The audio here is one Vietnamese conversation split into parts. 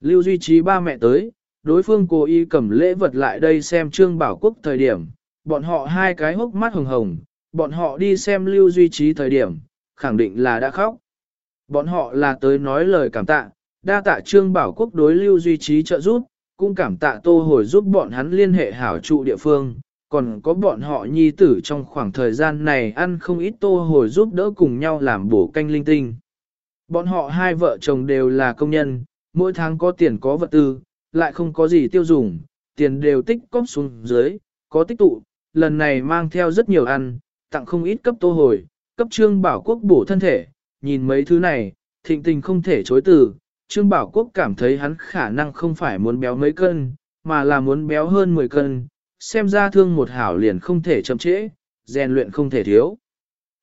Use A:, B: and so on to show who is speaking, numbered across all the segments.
A: Lưu Duy Trí ba mẹ tới, đối phương cố ý cầm lễ vật lại đây xem Trương Bảo Quốc thời điểm, bọn họ hai cái hốc mắt hồng hồng, bọn họ đi xem Lưu Duy Trí thời điểm, khẳng định là đã khóc. Bọn họ là tới nói lời cảm tạ, đa tạ Trương Bảo Quốc đối Lưu Duy Trí trợ giúp, cũng cảm tạ Tô Hồi giúp bọn hắn liên hệ hảo trụ địa phương, còn có bọn họ nhi tử trong khoảng thời gian này ăn không ít Tô Hồi giúp đỡ cùng nhau làm bổ canh linh tinh. Bọn họ hai vợ chồng đều là công nhân, mỗi tháng có tiền có vật tư, lại không có gì tiêu dùng, tiền đều tích cóp xuống dưới, có tích tụ, lần này mang theo rất nhiều ăn, tặng không ít cấp tô hồi, cấp trương bảo quốc bổ thân thể, nhìn mấy thứ này, thịnh tình không thể chối từ, trương bảo quốc cảm thấy hắn khả năng không phải muốn béo mấy cân, mà là muốn béo hơn 10 cân, xem ra thương một hảo liền không thể chậm trễ, rèn luyện không thể thiếu.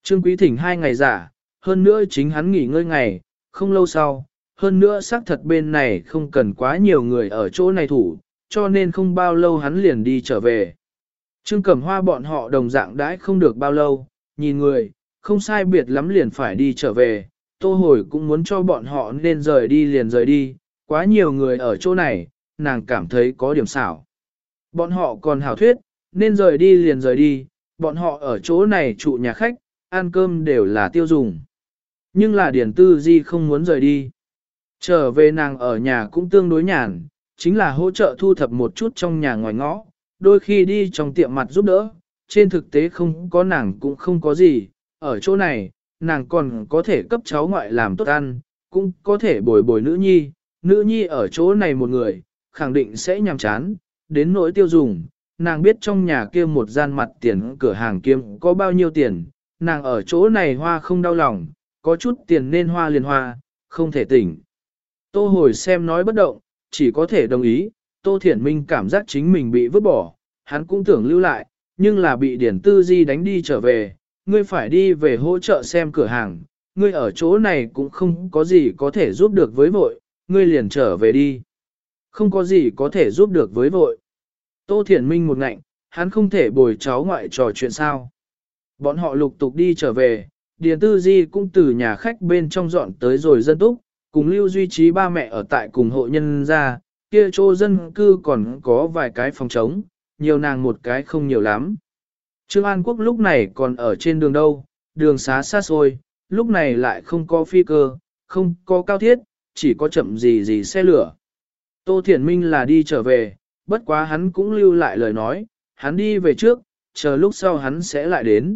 A: Trương quý thỉnh hai ngày giả, hơn nữa chính hắn nghỉ ngơi ngày, không lâu sau, hơn nữa xác thật bên này không cần quá nhiều người ở chỗ này thủ, cho nên không bao lâu hắn liền đi trở về. Trương Cẩm Hoa bọn họ đồng dạng đãi không được bao lâu, nhìn người, không sai biệt lắm liền phải đi trở về, tô hồi cũng muốn cho bọn họ nên rời đi liền rời đi, quá nhiều người ở chỗ này, nàng cảm thấy có điểm xảo. Bọn họ còn hảo thuyết, nên rời đi liền rời đi, bọn họ ở chỗ này trụ nhà khách, ăn cơm đều là tiêu dùng. Nhưng là Điển Tư Di không muốn rời đi. Trở về nàng ở nhà cũng tương đối nhàn, chính là hỗ trợ thu thập một chút trong nhà ngoài ngõ, đôi khi đi trong tiệm mặt giúp đỡ, trên thực tế không có nàng cũng không có gì, ở chỗ này, nàng còn có thể cấp cháu ngoại làm tốt ăn, cũng có thể bồi bồi nữ nhi, nữ nhi ở chỗ này một người, khẳng định sẽ nhàm chán, đến nỗi tiêu dùng, nàng biết trong nhà kia một gian mặt tiền cửa hàng kiếm có bao nhiêu tiền, nàng ở chỗ này hoa không đau lòng, có chút tiền nên hoa liền hoa, không thể tỉnh. Tô hồi xem nói bất động, chỉ có thể đồng ý, Tô Thiển Minh cảm giác chính mình bị vứt bỏ, hắn cũng tưởng lưu lại, nhưng là bị Điển Tư Di đánh đi trở về, ngươi phải đi về hỗ trợ xem cửa hàng, ngươi ở chỗ này cũng không có gì có thể giúp được với vội, ngươi liền trở về đi. Không có gì có thể giúp được với vội. Tô Thiển Minh một ngạnh, hắn không thể bồi cháu ngoại trò chuyện sao. Bọn họ lục tục đi trở về, Điền Tư Di cũng từ nhà khách bên trong dọn tới rồi dân túc, cùng lưu duy trí ba mẹ ở tại cùng hộ nhân ra, kia chỗ dân cư còn có vài cái phòng trống, nhiều nàng một cái không nhiều lắm. Trương An Quốc lúc này còn ở trên đường đâu, đường xá xa xôi, lúc này lại không có phi cơ, không có cao thiết, chỉ có chậm gì gì xe lửa. Tô Thiển Minh là đi trở về, bất quá hắn cũng lưu lại lời nói, hắn đi về trước, chờ lúc sau hắn sẽ lại đến.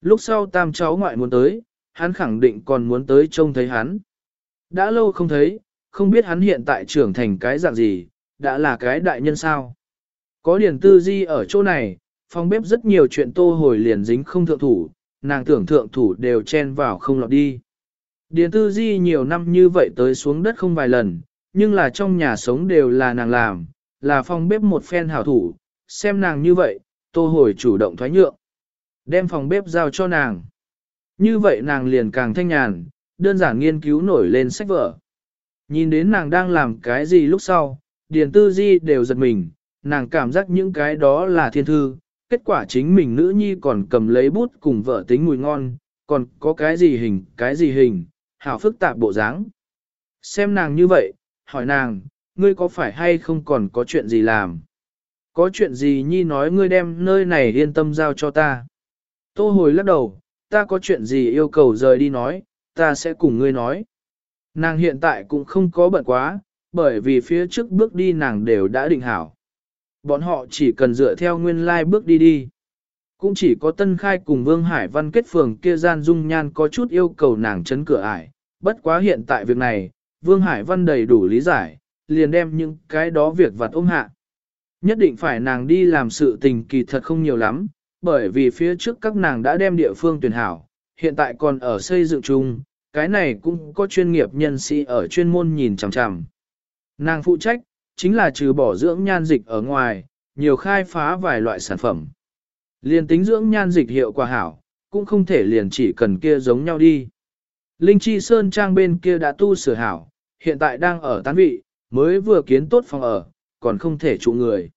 A: Lúc sau tam cháu ngoại muốn tới, hắn khẳng định còn muốn tới trông thấy hắn. Đã lâu không thấy, không biết hắn hiện tại trưởng thành cái dạng gì, đã là cái đại nhân sao. Có điển tư di ở chỗ này, phòng bếp rất nhiều chuyện tô hồi liền dính không thượng thủ, nàng tưởng thượng thủ đều chen vào không lọt đi. Điền tư di nhiều năm như vậy tới xuống đất không vài lần, nhưng là trong nhà sống đều là nàng làm, là phòng bếp một phen hảo thủ, xem nàng như vậy, tô hồi chủ động thoái nhượng. Đem phòng bếp giao cho nàng. Như vậy nàng liền càng thanh nhàn, đơn giản nghiên cứu nổi lên sách vở. Nhìn đến nàng đang làm cái gì lúc sau, Điền Tư Di đều giật mình, nàng cảm giác những cái đó là thiên thư, kết quả chính mình nữ nhi còn cầm lấy bút cùng vợ tính mùi ngon, còn có cái gì hình, cái gì hình, hảo phức tạp bộ dáng. Xem nàng như vậy, hỏi nàng, ngươi có phải hay không còn có chuyện gì làm? Có chuyện gì nhi nói ngươi đem nơi này yên tâm giao cho ta? Tô hồi lắc đầu, ta có chuyện gì yêu cầu rời đi nói, ta sẽ cùng ngươi nói. Nàng hiện tại cũng không có bận quá, bởi vì phía trước bước đi nàng đều đã định hảo. Bọn họ chỉ cần dựa theo nguyên lai like bước đi đi. Cũng chỉ có Tân Khai cùng Vương Hải Văn kết phường kia gian dung nhan có chút yêu cầu nàng chấn cửa ải. Bất quá hiện tại việc này, Vương Hải Văn đầy đủ lý giải, liền đem những cái đó việc vặt ôm hạ. Nhất định phải nàng đi làm sự tình kỳ thật không nhiều lắm, bởi vì phía trước các nàng đã đem địa phương tuyển hảo, hiện tại còn ở xây dựng chung, cái này cũng có chuyên nghiệp nhân sĩ ở chuyên môn nhìn chằm chằm. Nàng phụ trách, chính là trừ bỏ dưỡng nhan dịch ở ngoài, nhiều khai phá vài loại sản phẩm. Liền tính dưỡng nhan dịch hiệu quả hảo, cũng không thể liền chỉ cần kia giống nhau đi. Linh Chi Sơn Trang bên kia đã tu sửa hảo, hiện tại đang ở tán vị, mới vừa kiến tốt phòng ở, còn không thể trụ người.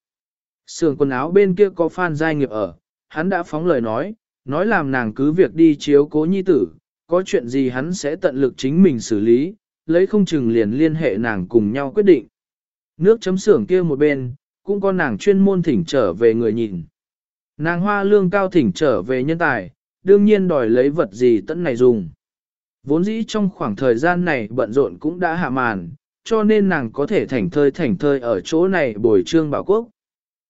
A: Sườn quần áo bên kia có Phan Giai Nghiệp ở, hắn đã phóng lời nói, nói làm nàng cứ việc đi chiếu cố nhi tử, có chuyện gì hắn sẽ tận lực chính mình xử lý, lấy không chừng liền liên hệ nàng cùng nhau quyết định. Nước chấm xưởng kia một bên, cũng có nàng chuyên môn thỉnh trở về người nhìn. Nàng hoa lương cao thỉnh trở về nhân tài, đương nhiên đòi lấy vật gì tận này dùng. Vốn dĩ trong khoảng thời gian này bận rộn cũng đã hạ màn, cho nên nàng có thể thảnh thơi thảnh thơi ở chỗ này bồi trương bảo quốc.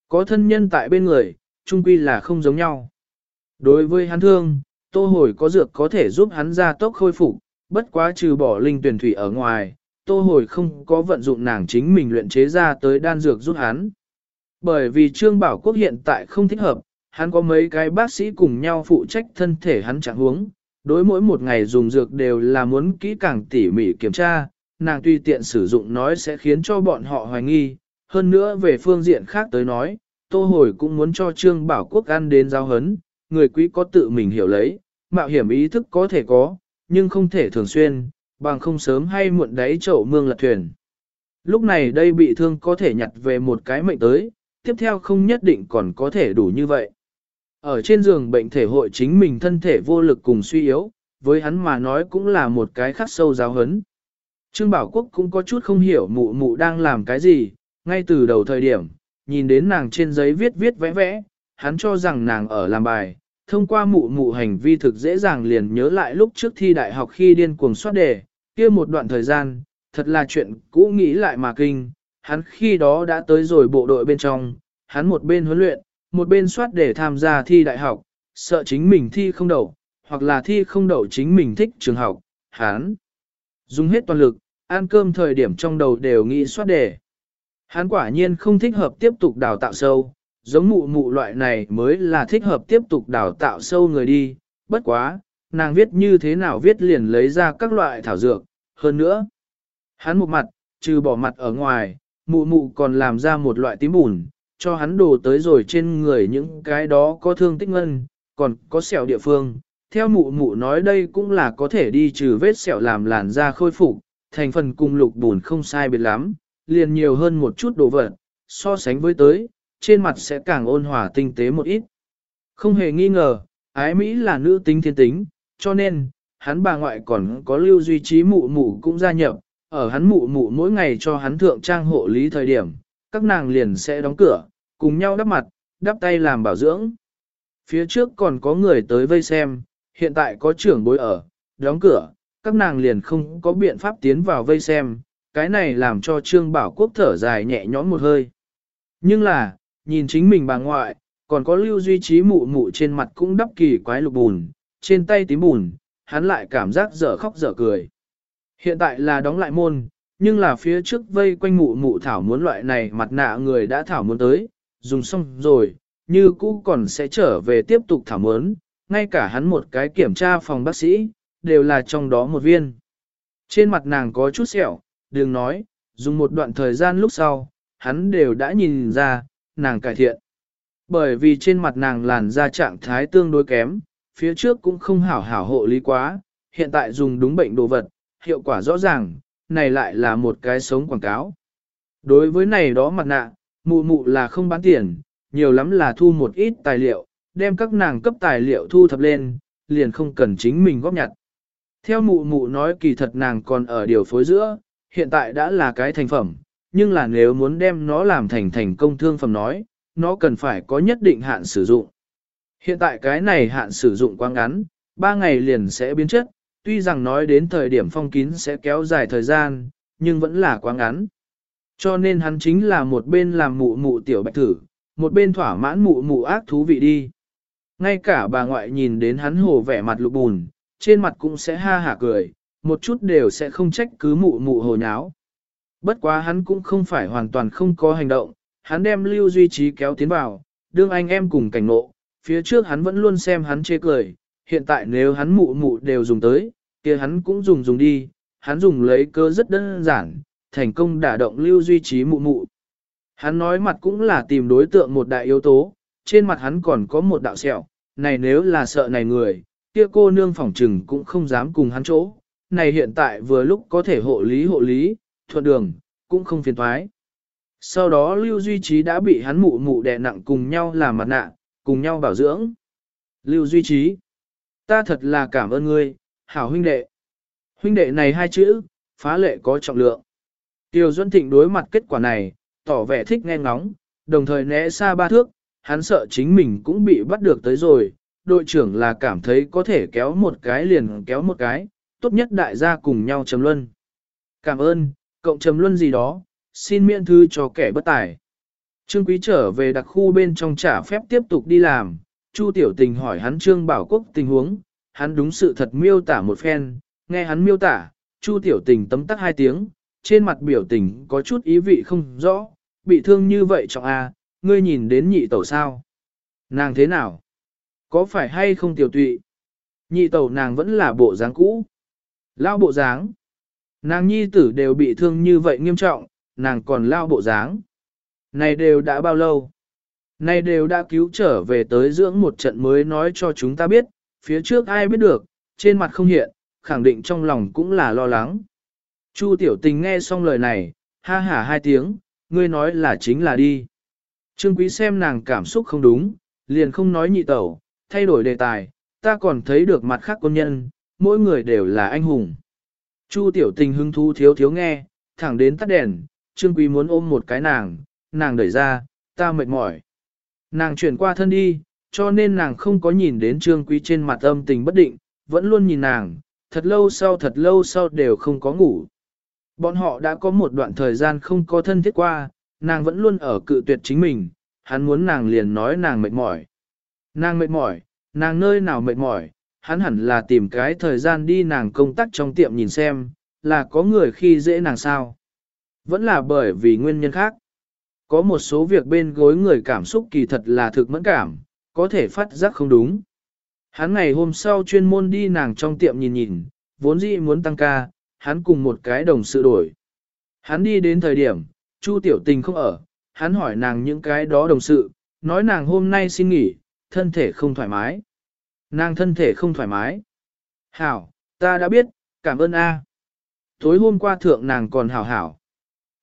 A: Có thân nhân tại bên người, chung quy là không giống nhau. Đối với hắn thương, tô hồi có dược có thể giúp hắn ra tốc khôi phục, bất quá trừ bỏ linh tuyển thủy ở ngoài, tô hồi không có vận dụng nàng chính mình luyện chế ra tới đan dược giúp hắn. Bởi vì Trương Bảo Quốc hiện tại không thích hợp, hắn có mấy cái bác sĩ cùng nhau phụ trách thân thể hắn chẳng huống, đối mỗi một ngày dùng dược đều là muốn kỹ càng tỉ mỉ kiểm tra, nàng tùy tiện sử dụng nói sẽ khiến cho bọn họ hoài nghi, hơn nữa về phương diện khác tới nói, tô hồi cũng muốn cho Trương Bảo Quốc ăn đến giao hấn, người quý có tự mình hiểu lấy, mạo hiểm ý thức có thể có, nhưng không thể thường xuyên, bằng không sớm hay muộn đáy chậu mương lật thuyền. Lúc này đây bị thương có thể nhặt về một cái mệnh tới, tiếp theo không nhất định còn có thể đủ như vậy. Ở trên giường bệnh thể hội chính mình thân thể vô lực cùng suy yếu, với hắn mà nói cũng là một cái khắc sâu giáo hấn. Trương Bảo Quốc cũng có chút không hiểu mụ mụ đang làm cái gì, ngay từ đầu thời điểm, nhìn đến nàng trên giấy viết viết vẽ vẽ, hắn cho rằng nàng ở làm bài, thông qua mụ mụ hành vi thực dễ dàng liền nhớ lại lúc trước thi đại học khi điên cuồng soát đề, kia một đoạn thời gian, thật là chuyện cũ nghĩ lại mà kinh, hắn khi đó đã tới rồi bộ đội bên trong, hắn một bên huấn luyện, một bên soát để tham gia thi đại học, sợ chính mình thi không đậu, hoặc là thi không đậu chính mình thích trường học, hắn dùng hết toàn lực, ăn cơm thời điểm trong đầu đều nghĩ soát đề. Hắn quả nhiên không thích hợp tiếp tục đào tạo sâu, giống mụ mụ loại này mới là thích hợp tiếp tục đào tạo sâu người đi, bất quá, nàng viết như thế nào viết liền lấy ra các loại thảo dược, hơn nữa. Hắn một mặt, trừ bỏ mặt ở ngoài, mụ mụ còn làm ra một loại tím bùn, cho hắn đổ tới rồi trên người những cái đó có thương tích ngân, còn có sẹo địa phương. Theo mụ mụ nói đây cũng là có thể đi trừ vết sẹo làm làn da khôi phục, thành phần cùng lục bùn không sai biệt lắm, liền nhiều hơn một chút đồ vật, so sánh với tới, trên mặt sẽ càng ôn hòa tinh tế một ít. Không hề nghi ngờ, ái Mỹ là nữ tính thiên tính, cho nên, hắn bà ngoại còn có lưu duy trí mụ mụ cũng gia nhập, ở hắn mụ mụ mỗi ngày cho hắn thượng trang hộ lý thời điểm, các nàng liền sẽ đóng cửa, cùng nhau đắp mặt, đắp tay làm bảo dưỡng. Phía trước còn có người tới vây xem, hiện tại có trưởng bối ở, đóng cửa, các nàng liền không có biện pháp tiến vào vây xem, cái này làm cho Trương Bảo Quốc thở dài nhẹ nhõm một hơi. Nhưng là, nhìn chính mình bà ngoại, còn có lưu duy trí mụ mụ trên mặt cũng đắp kỳ quái lục bùn, trên tay tím bùn, hắn lại cảm giác dở khóc dở cười. Hiện tại là đóng lại môn, nhưng là phía trước vây quanh mụ mụ thảo muốn loại này mặt nạ người đã thảo muốn tới, dùng xong rồi, như cũ còn sẽ trở về tiếp tục thảo muốn, ngay cả hắn một cái kiểm tra phòng bác sĩ, đều là trong đó một viên. Trên mặt nàng có chút sẹo, đừng nói, dùng một đoạn thời gian lúc sau, hắn đều đã nhìn ra, nàng cải thiện. Bởi vì trên mặt nàng làn da trạng thái tương đối kém, phía trước cũng không hảo hảo hộ lý quá, hiện tại dùng đúng bệnh đồ vật, hiệu quả rõ ràng, này lại là một cái sống quảng cáo. Đối với này đó mặt nạ, mụ mụ là không bán tiền, nhiều lắm là thu một ít tài liệu, đem các nàng cấp tài liệu thu thập lên, liền không cần chính mình góp nhặt. Theo mụ mụ nói kỳ thật nàng còn ở điều phối giữa, hiện tại đã là cái thành phẩm, nhưng là nếu muốn đem nó làm thành thành công thương phẩm nói, nó cần phải có nhất định hạn sử dụng. Hiện tại cái này hạn sử dụng quá ngắn, 3 ngày liền sẽ biến chất, tuy rằng nói đến thời điểm phong kín sẽ kéo dài thời gian, nhưng vẫn là quá ngắn. Cho nên hắn chính là một bên làm mụ mụ tiểu bạch thử, một bên thỏa mãn mụ mụ ác thú vị đi. Ngay cả bà ngoại nhìn đến hắn hồ vẻ mặt lục bùn, trên mặt cũng sẽ ha hả cười, một chút đều sẽ không trách cứ mụ mụ hồ nháo. Bất quá hắn cũng không phải hoàn toàn không có hành động, hắn đem lưu duy trí kéo tiến vào, đương anh em cùng cảnh ngộ, phía trước hắn vẫn luôn xem hắn chê cười, hiện tại nếu hắn mụ mụ đều dùng tới, kia hắn cũng dùng dùng đi, hắn dùng lấy cơ rất đơn giản, thành công đả động lưu duy trí mụ mụ. Hắn nói mặt cũng là tìm đối tượng một đại yếu tố, trên mặt hắn còn có một đạo sẹo, này nếu là sợ này người, kia cô nương phỏng trừng cũng không dám cùng hắn chỗ, này hiện tại vừa lúc có thể hộ lý hộ lý, thuận đường, cũng không phiền thoái. Sau đó Lưu Duy Trí đã bị hắn mụ mụ đè nặng cùng nhau làm mặt nạ, cùng nhau bảo dưỡng. Lưu Duy Trí, ta thật là cảm ơn ngươi, hảo huynh đệ. Huynh đệ này hai chữ, phá lệ có trọng lượng. Tiêu Duân Thịnh đối mặt kết quả này, tỏ vẻ thích nghe ngóng, đồng thời né xa ba thước, hắn sợ chính mình cũng bị bắt được tới rồi, đội trưởng là cảm thấy có thể kéo một cái liền kéo một cái, tốt nhất đại gia cùng nhau chấm luân. Cảm ơn, cộng trầm luân gì đó, xin miễn thư cho kẻ bất tài. Trương Quý trở về đặc khu bên trong trả phép tiếp tục đi làm, Chu Tiểu Tình hỏi hắn Trương Bảo Quốc tình huống, hắn đúng sự thật miêu tả một phen, nghe hắn miêu tả, Chu Tiểu Tình tấm tắc hai tiếng, trên mặt biểu tình có chút ý vị không rõ, bị thương như vậy trọng a, à, ngươi nhìn đến nhị tẩu sao? Nàng thế nào? Có phải hay không tiểu tụy? Nhị tẩu nàng vẫn là bộ dáng cũ. Lao bộ dáng. Nàng nhi tử đều bị thương như vậy nghiêm trọng, nàng còn lao bộ dáng. Này đều đã bao lâu? Này đều đã cứu trở về tới dưỡng một trận mới nói cho chúng ta biết, phía trước ai biết được, trên mặt không hiện, khẳng định trong lòng cũng là lo lắng. Chu tiểu tình nghe xong lời này, ha hả hai tiếng, ngươi nói là chính là đi. Trương quý xem nàng cảm xúc không đúng, liền không nói nhị tẩu, thay đổi đề tài, ta còn thấy được mặt khác quân nhân, mỗi người đều là anh hùng. Chu tiểu tình hứng thú thiếu thiếu nghe, thẳng đến tắt đèn, trương quý muốn ôm một cái nàng, nàng đẩy ra, ta mệt mỏi. Nàng chuyển qua thân đi, cho nên nàng không có nhìn đến trương quý trên mặt âm tình bất định, vẫn luôn nhìn nàng, thật lâu sau thật lâu sau đều không có ngủ. Bọn họ đã có một đoạn thời gian không có thân thiết qua, nàng vẫn luôn ở cự tuyệt chính mình, hắn muốn nàng liền nói nàng mệt mỏi. Nàng mệt mỏi, nàng nơi nào mệt mỏi, hắn hẳn là tìm cái thời gian đi nàng công tác trong tiệm nhìn xem, là có người khi dễ nàng sao. Vẫn là bởi vì nguyên nhân khác. Có một số việc bên gối người cảm xúc kỳ thật là thực mẫn cảm, có thể phát giác không đúng. Hắn ngày hôm sau chuyên môn đi nàng trong tiệm nhìn nhìn, vốn dĩ muốn tăng ca, hắn cùng một cái đồng sự đổi. Hắn đi đến thời điểm, Chu Tiểu Tình không ở, hắn hỏi nàng những cái đó đồng sự, nói nàng hôm nay xin nghỉ, thân thể không thoải mái. Nàng thân thể không thoải mái. Hảo, ta đã biết, cảm ơn A. Tối hôm qua thượng nàng còn hảo hảo.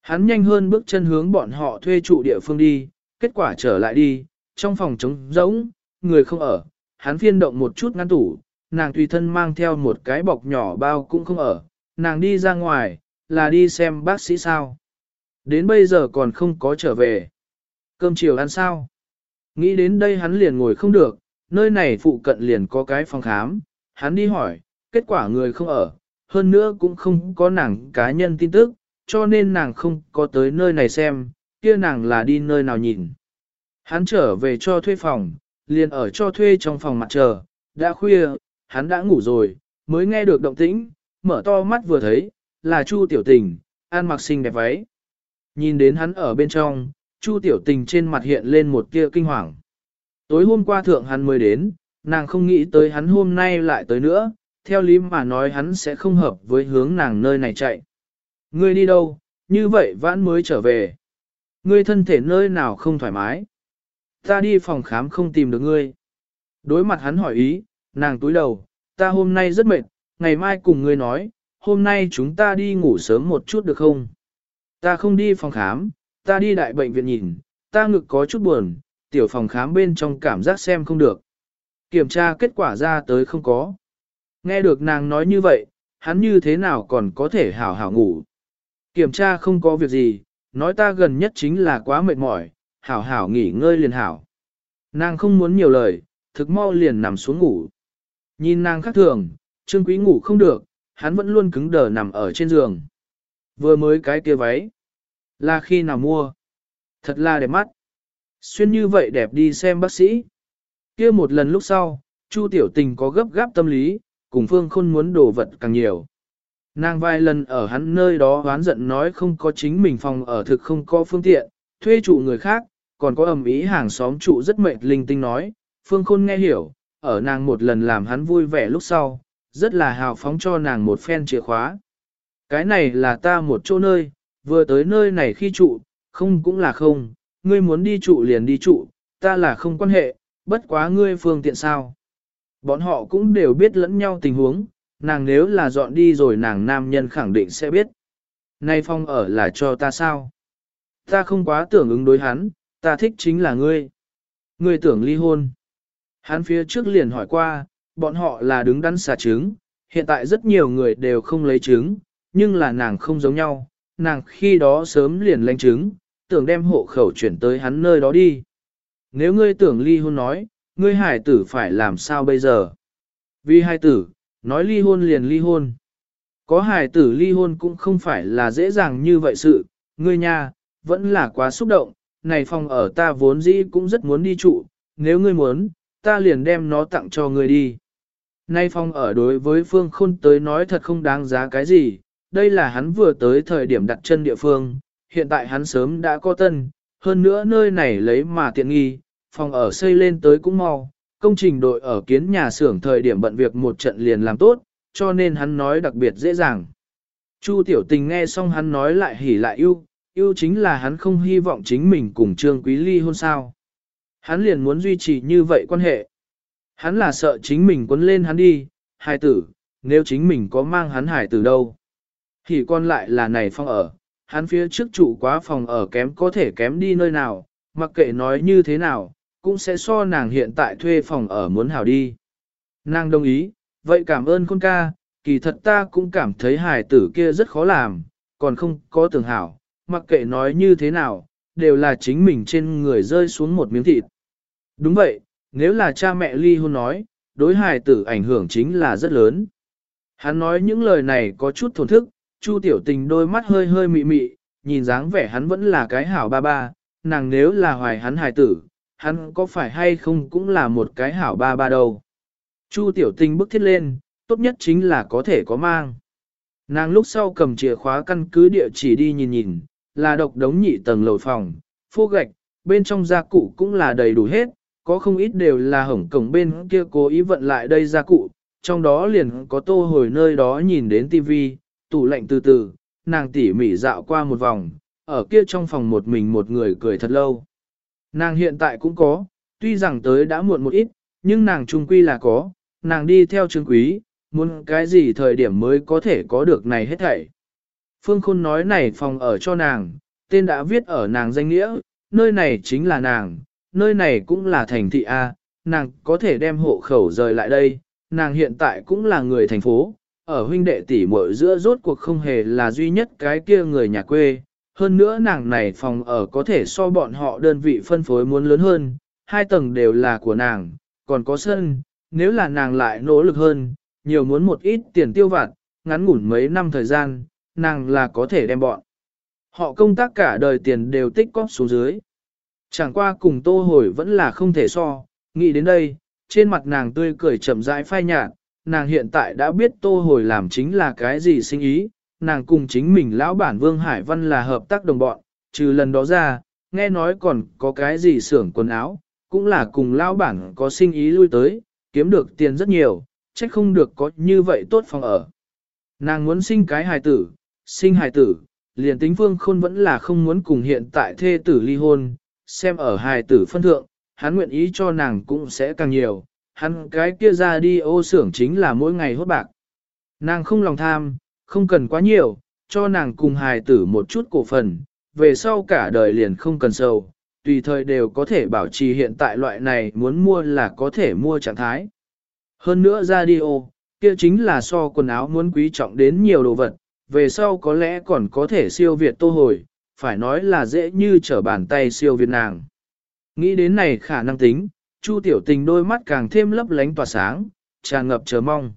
A: Hắn nhanh hơn bước chân hướng bọn họ thuê trụ địa phương đi, kết quả trở lại đi, trong phòng trống rỗng, người không ở, hắn phiên động một chút ngăn tủ, nàng tùy thân mang theo một cái bọc nhỏ bao cũng không ở, nàng đi ra ngoài, là đi xem bác sĩ sao. Đến bây giờ còn không có trở về. Cơm chiều ăn sao? Nghĩ đến đây hắn liền ngồi không được, nơi này phụ cận liền có cái phòng khám, hắn đi hỏi, kết quả người không ở, hơn nữa cũng không có nàng cá nhân tin tức, cho nên nàng không có tới nơi này xem, kia nàng là đi nơi nào nhìn. Hắn trở về cho thuê phòng, liền ở cho thuê trong phòng mặt chờ, đã khuya, hắn đã ngủ rồi, mới nghe được động tĩnh, mở to mắt vừa thấy, là Chu Tiểu Tình, ăn mặc xinh đẹp váy. Nhìn đến hắn ở bên trong, Chu Tiểu Tình trên mặt hiện lên một tia kinh hoàng. Tối hôm qua thượng hắn mới đến, nàng không nghĩ tới hắn hôm nay lại tới nữa, theo lý mà nói hắn sẽ không hợp với hướng nàng nơi này chạy. Ngươi đi đâu, như vậy vãn mới trở về. Ngươi thân thể nơi nào không thoải mái. Ta đi phòng khám không tìm được ngươi. Đối mặt hắn hỏi ý, nàng túi đầu, ta hôm nay rất mệt, ngày mai cùng ngươi nói, hôm nay chúng ta đi ngủ sớm một chút được không? Ta không đi phòng khám, ta đi đại bệnh viện nhìn, ta ngực có chút buồn, tiểu phòng khám bên trong cảm giác xem không được. Kiểm tra kết quả ra tới không có. Nghe được nàng nói như vậy, hắn như thế nào còn có thể hảo hảo ngủ. Kiểm tra không có việc gì, nói ta gần nhất chính là quá mệt mỏi, hảo hảo nghỉ ngơi liền hảo. Nàng không muốn nhiều lời, thực mau liền nằm xuống ngủ. Nhìn nàng khác thường, Trương Quý ngủ không được, hắn vẫn luôn cứng đờ nằm ở trên giường. Vừa mới cái kia váy. Là khi nào mua? Thật là đẹp mắt. Xuyên như vậy đẹp đi xem bác sĩ. Kia một lần lúc sau, Chu Tiểu Tình có gấp gáp tâm lý, cùng Phương Khôn muốn đổ vật càng nhiều. Nàng vài lần ở hắn nơi đó oán giận nói không có chính mình phòng ở thực không có phương tiện, thuê trụ người khác, còn có ẩm ý hàng xóm trụ rất mệt linh tinh nói, Phương Khôn nghe hiểu, ở nàng một lần làm hắn vui vẻ lúc sau, rất là hào phóng cho nàng một phen chìa khóa. Cái này là ta một chỗ nơi, vừa tới nơi này khi trụ, không cũng là không, ngươi muốn đi trụ liền đi trụ, ta là không quan hệ, bất quá ngươi phương tiện sao. Bọn họ cũng đều biết lẫn nhau tình huống, nàng nếu là dọn đi rồi nàng nam nhân khẳng định sẽ biết. Nay phong ở là cho ta sao? Ta không quá tưởng ứng đối hắn, ta thích chính là ngươi. Ngươi tưởng ly hôn. Hắn phía trước liền hỏi qua, bọn họ là đứng đắn xà trứng, hiện tại rất nhiều người đều không lấy trứng, nhưng là nàng không giống nhau, nàng khi đó sớm liền lên trứng tưởng đem hộ khẩu chuyển tới hắn nơi đó đi. Nếu ngươi tưởng ly hôn nói, ngươi hải tử phải làm sao bây giờ? Vì hải tử, nói ly hôn liền ly hôn. Có hải tử ly hôn cũng không phải là dễ dàng như vậy sự, ngươi nha, vẫn là quá xúc động, này phòng ở ta vốn dĩ cũng rất muốn đi trụ, nếu ngươi muốn, ta liền đem nó tặng cho ngươi đi. Nay phòng ở đối với Phương Khôn tới nói thật không đáng giá cái gì, đây là hắn vừa tới thời điểm đặt chân địa phương, hiện tại hắn sớm đã có tân, hơn nữa nơi này lấy mà tiện nghi, phòng ở xây lên tới cũng mau, công trình đội ở kiến nhà xưởng thời điểm bận việc một trận liền làm tốt, cho nên hắn nói đặc biệt dễ dàng. Chu tiểu tình nghe xong hắn nói lại hỉ lại yêu, yêu chính là hắn không hy vọng chính mình cùng Trương Quý Ly hôn sao. Hắn liền muốn duy trì như vậy quan hệ. Hắn là sợ chính mình quấn lên hắn đi, hài tử, nếu chính mình có mang hắn hài tử đâu. Thì còn lại là này phong ở, hắn phía trước trụ quá phòng ở kém có thể kém đi nơi nào, mặc kệ nói như thế nào, cũng sẽ so nàng hiện tại thuê phòng ở muốn hảo đi. Nàng đồng ý, vậy cảm ơn con ca, kỳ thật ta cũng cảm thấy hài tử kia rất khó làm, còn không có tưởng hảo, mặc kệ nói như thế nào, đều là chính mình trên người rơi xuống một miếng thịt. Đúng vậy, nếu là cha mẹ ly hôn nói, đối hài tử ảnh hưởng chính là rất lớn. Hắn nói những lời này có chút thổn thức, Chu tiểu tình đôi mắt hơi hơi mị mị, nhìn dáng vẻ hắn vẫn là cái hảo ba ba, nàng nếu là hoài hắn hài tử, hắn có phải hay không cũng là một cái hảo ba ba đâu. Chu tiểu tình bức thiết lên, tốt nhất chính là có thể có mang. Nàng lúc sau cầm chìa khóa căn cứ địa chỉ đi nhìn nhìn, là độc đống nhị tầng lầu phòng, phô gạch, bên trong gia cụ cũng là đầy đủ hết, có không ít đều là hổng cổng bên kia cố ý vận lại đây gia cụ, trong đó liền có tô hồi nơi đó nhìn đến tivi, tủ lạnh từ từ, nàng tỉ mỉ dạo qua một vòng, ở kia trong phòng một mình một người cười thật lâu. Nàng hiện tại cũng có, tuy rằng tới đã muộn một ít, nhưng nàng trung quy là có, nàng đi theo trường quý, muốn cái gì thời điểm mới có thể có được này hết thảy. Phương Khôn nói này phòng ở cho nàng, tên đã viết ở nàng danh nghĩa, nơi này chính là nàng, nơi này cũng là thành thị A, nàng có thể đem hộ khẩu rời lại đây, nàng hiện tại cũng là người thành phố, ở huynh đệ tỷ muội giữa rốt cuộc không hề là duy nhất cái kia người nhà quê. Hơn nữa nàng này phòng ở có thể so bọn họ đơn vị phân phối muốn lớn hơn, hai tầng đều là của nàng, còn có sân, nếu là nàng lại nỗ lực hơn, nhiều muốn một ít tiền tiêu vặt, ngắn ngủn mấy năm thời gian, nàng là có thể đem bọn. Họ công tác cả đời tiền đều tích cóp xuống dưới. Chẳng qua cùng tô hồi vẫn là không thể so, nghĩ đến đây, trên mặt nàng tươi cười chậm rãi phai nhạt, nàng hiện tại đã biết tô hồi làm chính là cái gì sinh ý, nàng cùng chính mình lão bản Vương Hải Văn là hợp tác đồng bọn, trừ lần đó ra, nghe nói còn có cái gì xưởng quần áo, cũng là cùng lão bản có sinh ý lui tới, kiếm được tiền rất nhiều, trách không được có như vậy tốt phòng ở. Nàng muốn sinh cái hài tử, sinh hài tử, liền tính Vương Khôn vẫn là không muốn cùng hiện tại thê tử ly hôn, xem ở hài tử phân thượng, hắn nguyện ý cho nàng cũng sẽ càng nhiều, hắn cái kia ra đi ô xưởng chính là mỗi ngày hốt bạc. Nàng không lòng tham, không cần quá nhiều, cho nàng cùng hài tử một chút cổ phần, về sau cả đời liền không cần sầu, tùy thời đều có thể bảo trì hiện tại loại này muốn mua là có thể mua trạng thái. Hơn nữa ra đi ô, kia chính là so quần áo muốn quý trọng đến nhiều đồ vật, về sau có lẽ còn có thể siêu việt tô hồi, phải nói là dễ như trở bàn tay siêu việt nàng. Nghĩ đến này khả năng tính, Chu tiểu tình đôi mắt càng thêm lấp lánh tỏa sáng, tràn ngập chờ mong.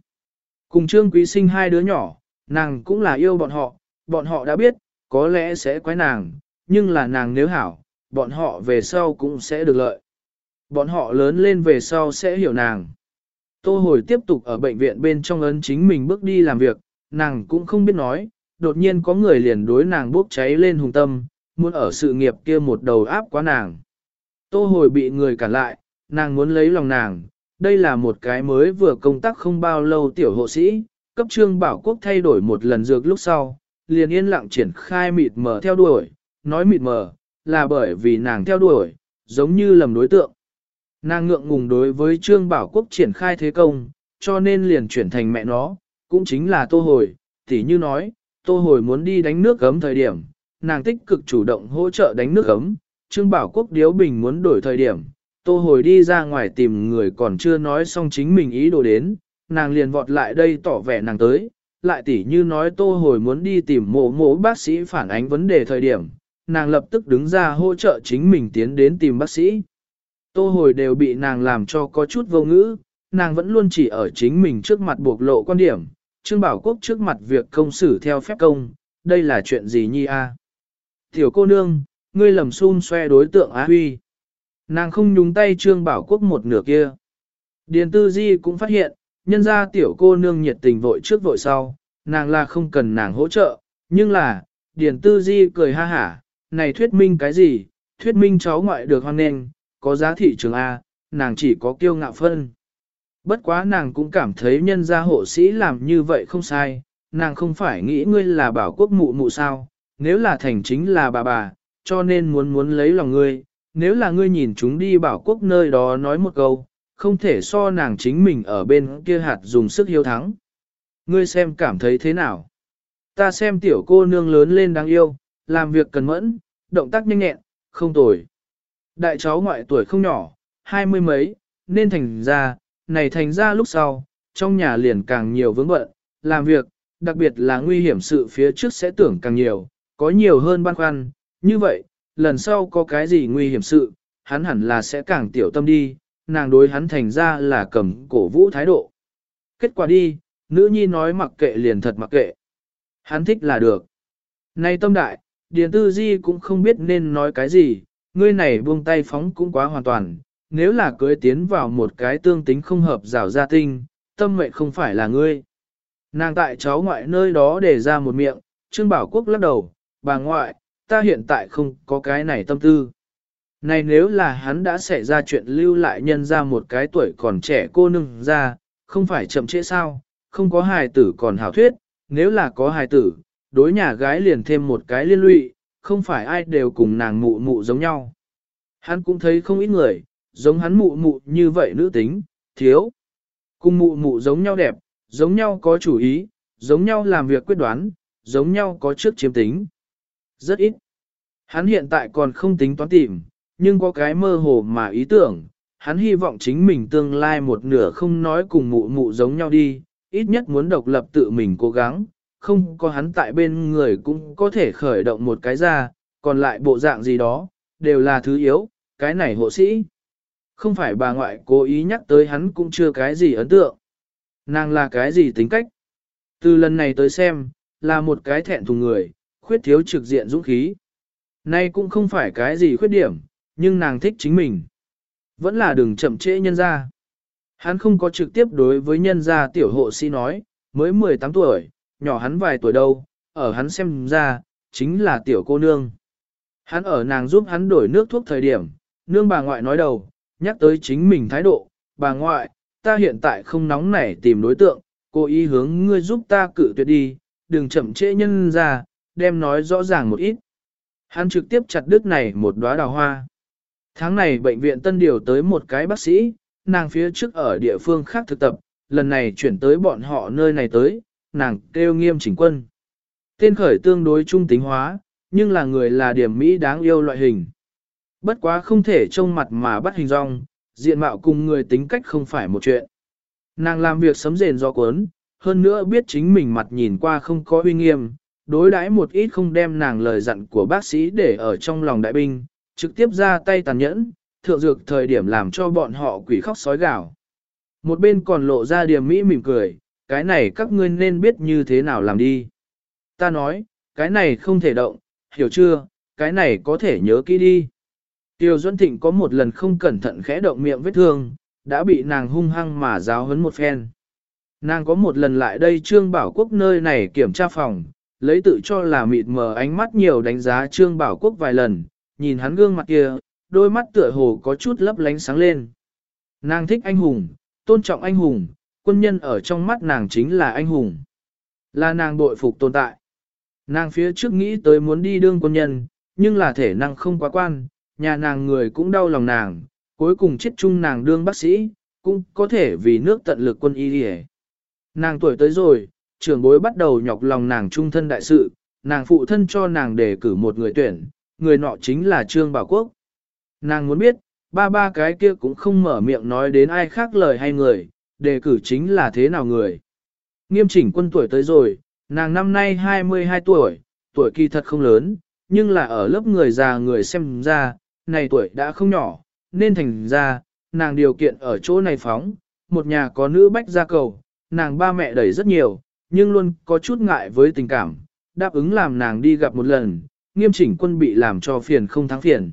A: Cùng trương quý sinh hai đứa nhỏ, nàng cũng là yêu bọn họ, bọn họ đã biết, có lẽ sẽ quái nàng, nhưng là nàng nếu hảo, bọn họ về sau cũng sẽ được lợi. Bọn họ lớn lên về sau sẽ hiểu nàng. Tô hồi tiếp tục ở bệnh viện bên trong ấn chính mình bước đi làm việc, nàng cũng không biết nói, đột nhiên có người liền đối nàng bốc cháy lên hùng tâm, muốn ở sự nghiệp kia một đầu áp quá nàng. Tô hồi bị người cản lại, nàng muốn lấy lòng nàng, đây là một cái mới vừa công tác không bao lâu tiểu hộ sĩ, cấp trương bảo quốc thay đổi một lần dược lúc sau, liền yên lặng triển khai mịt mờ theo đuổi, nói mịt mờ, là bởi vì nàng theo đuổi, giống như lầm đối tượng. Nàng ngượng ngùng đối với trương bảo quốc triển khai thế công, cho nên liền chuyển thành mẹ nó, cũng chính là tô hồi, tỉ như nói, tô hồi muốn đi đánh nước gấm thời điểm, nàng tích cực chủ động hỗ trợ đánh nước gấm, trương bảo quốc điếu bình muốn đổi thời điểm, Tô hồi đi ra ngoài tìm người còn chưa nói xong chính mình ý đồ đến, nàng liền vọt lại đây tỏ vẻ nàng tới, lại tỉ như nói tô hồi muốn đi tìm mộ mộ bác sĩ phản ánh vấn đề thời điểm, nàng lập tức đứng ra hỗ trợ chính mình tiến đến tìm bác sĩ. Tô hồi đều bị nàng làm cho có chút vô ngữ, nàng vẫn luôn chỉ ở chính mình trước mặt buộc lộ quan điểm, Trương Bảo Quốc trước mặt việc công xử theo phép công, đây là chuyện gì nhi a? Tiểu cô nương, ngươi lầm xun xoe đối tượng Á Huy. Nàng không nhúng tay Trương Bảo Quốc một nửa kia. Điền Tư Di cũng phát hiện, nhân ra tiểu cô nương nhiệt tình vội trước vội sau, nàng là không cần nàng hỗ trợ, nhưng là, Điền Tư Di cười ha hả, này thuyết minh cái gì, thuyết minh cháu ngoại được hoan nghênh, có giá thị trường A, nàng chỉ có kiêu ngạo phân. Bất quá nàng cũng cảm thấy nhân gia hộ sĩ làm như vậy không sai, nàng không phải nghĩ ngươi là bảo quốc mụ mụ sao, nếu là thành chính là bà bà, cho nên muốn muốn lấy lòng ngươi, nếu là ngươi nhìn chúng đi bảo quốc nơi đó nói một câu, không thể so nàng chính mình ở bên kia hạt dùng sức hiếu thắng. Ngươi xem cảm thấy thế nào? Ta xem tiểu cô nương lớn lên đáng yêu, làm việc cần mẫn, động tác nhanh nhẹn, không tồi. Đại cháu ngoại tuổi không nhỏ, hai mươi mấy, nên thành ra, này thành ra lúc sau, trong nhà liền càng nhiều vướng bận, làm việc, đặc biệt là nguy hiểm sự phía trước sẽ tưởng càng nhiều, có nhiều hơn băn khoăn, như vậy, lần sau có cái gì nguy hiểm sự, hắn hẳn là sẽ càng tiểu tâm đi, nàng đối hắn thành ra là cầm cổ vũ thái độ. Kết quả đi, nữ nhi nói mặc kệ liền thật mặc kệ. Hắn thích là được. Nay tâm đại, Điền Tư Di cũng không biết nên nói cái gì, ngươi này buông tay phóng cũng quá hoàn toàn, nếu là cưới tiến vào một cái tương tính không hợp rào gia tinh, tâm mệnh không phải là ngươi. Nàng tại cháu ngoại nơi đó để ra một miệng, Trương Bảo Quốc lắc đầu, bà ngoại, ta hiện tại không có cái này tâm tư. Này nếu là hắn đã xảy ra chuyện lưu lại nhân ra một cái tuổi còn trẻ cô nương ra, không phải chậm trễ sao, không có hài tử còn hảo thuyết, nếu là có hài tử, đối nhà gái liền thêm một cái liên lụy, không phải ai đều cùng nàng mụ mụ giống nhau. Hắn cũng thấy không ít người, giống hắn mụ mụ như vậy nữ tính, thiếu. Cùng mụ mụ giống nhau đẹp, giống nhau có chủ ý, giống nhau làm việc quyết đoán, giống nhau có trước chiếm tính. Rất ít. Hắn hiện tại còn không tính toán tìm, nhưng có cái mơ hồ mà ý tưởng, hắn hy vọng chính mình tương lai một nửa không nói cùng mụ mụ giống nhau đi, ít nhất muốn độc lập tự mình cố gắng, không có hắn tại bên người cũng có thể khởi động một cái ra, còn lại bộ dạng gì đó, đều là thứ yếu, cái này hộ sĩ. Không phải bà ngoại cố ý nhắc tới hắn cũng chưa cái gì ấn tượng. Nàng là cái gì tính cách? Từ lần này tới xem, là một cái thẹn thùng người, khuyết thiếu trực diện dũng khí. Nay cũng không phải cái gì khuyết điểm, nhưng nàng thích chính mình. Vẫn là đừng chậm trễ nhân ra. Hắn không có trực tiếp đối với nhân gia tiểu hộ sĩ nói, mới 18 tuổi, nhỏ hắn vài tuổi đâu, ở hắn xem ra, chính là tiểu cô nương. Hắn ở nàng giúp hắn đổi nước thuốc thời điểm, nương bà ngoại nói đầu, nhắc tới chính mình thái độ, bà ngoại, ta hiện tại không nóng nảy tìm đối tượng, cô ý hướng ngươi giúp ta cự tuyệt đi, đừng chậm trễ nhân ra, đem nói rõ ràng một ít. Hắn trực tiếp chặt đứt này một đóa đào hoa. Tháng này bệnh viện tân điều tới một cái bác sĩ, nàng phía trước ở địa phương khác thực tập, lần này chuyển tới bọn họ nơi này tới, nàng kêu nghiêm chỉnh quân. Tên khởi tương đối trung tính hóa, nhưng là người là điểm Mỹ đáng yêu loại hình. Bất quá không thể trông mặt mà bắt hình rong, diện mạo cùng người tính cách không phải một chuyện. Nàng làm việc sấm rền do cuốn, hơn nữa biết chính mình mặt nhìn qua không có uy nghiêm, đối đãi một ít không đem nàng lời dặn của bác sĩ để ở trong lòng đại binh, trực tiếp ra tay tàn nhẫn, thượng dược thời điểm làm cho bọn họ quỷ khóc sói gào. Một bên còn lộ ra điểm mỹ mỉm cười, cái này các ngươi nên biết như thế nào làm đi. Ta nói, cái này không thể động, hiểu chưa, cái này có thể nhớ kỹ đi. Tiêu Duân Thịnh có một lần không cẩn thận khẽ động miệng vết thương, đã bị nàng hung hăng mà giáo hấn một phen. Nàng có một lần lại đây Trương Bảo Quốc nơi này kiểm tra phòng, lấy tự cho là mịt mờ ánh mắt nhiều đánh giá Trương Bảo Quốc vài lần, nhìn hắn gương mặt kia, đôi mắt tựa hồ có chút lấp lánh sáng lên. Nàng thích anh hùng, tôn trọng anh hùng, quân nhân ở trong mắt nàng chính là anh hùng. Là nàng bội phục tồn tại. Nàng phía trước nghĩ tới muốn đi đương quân nhân, nhưng là thể năng không quá quan, nhà nàng người cũng đau lòng nàng, cuối cùng chết chung nàng đương bác sĩ, cũng có thể vì nước tận lực quân y đi Nàng tuổi tới rồi, trưởng bối bắt đầu nhọc lòng nàng trung thân đại sự, nàng phụ thân cho nàng đề cử một người tuyển, người nọ chính là Trương Bảo Quốc. Nàng muốn biết, ba ba cái kia cũng không mở miệng nói đến ai khác lời hay người, đề cử chính là thế nào người. Nghiêm chỉnh quân tuổi tới rồi, nàng năm nay 22 tuổi, tuổi kỳ thật không lớn, nhưng là ở lớp người già người xem ra, này tuổi đã không nhỏ, nên thành ra, nàng điều kiện ở chỗ này phóng, một nhà có nữ bách gia cầu, nàng ba mẹ đẩy rất nhiều, nhưng luôn có chút ngại với tình cảm, đáp ứng làm nàng đi gặp một lần, nghiêm chỉnh quân bị làm cho phiền không thắng phiền.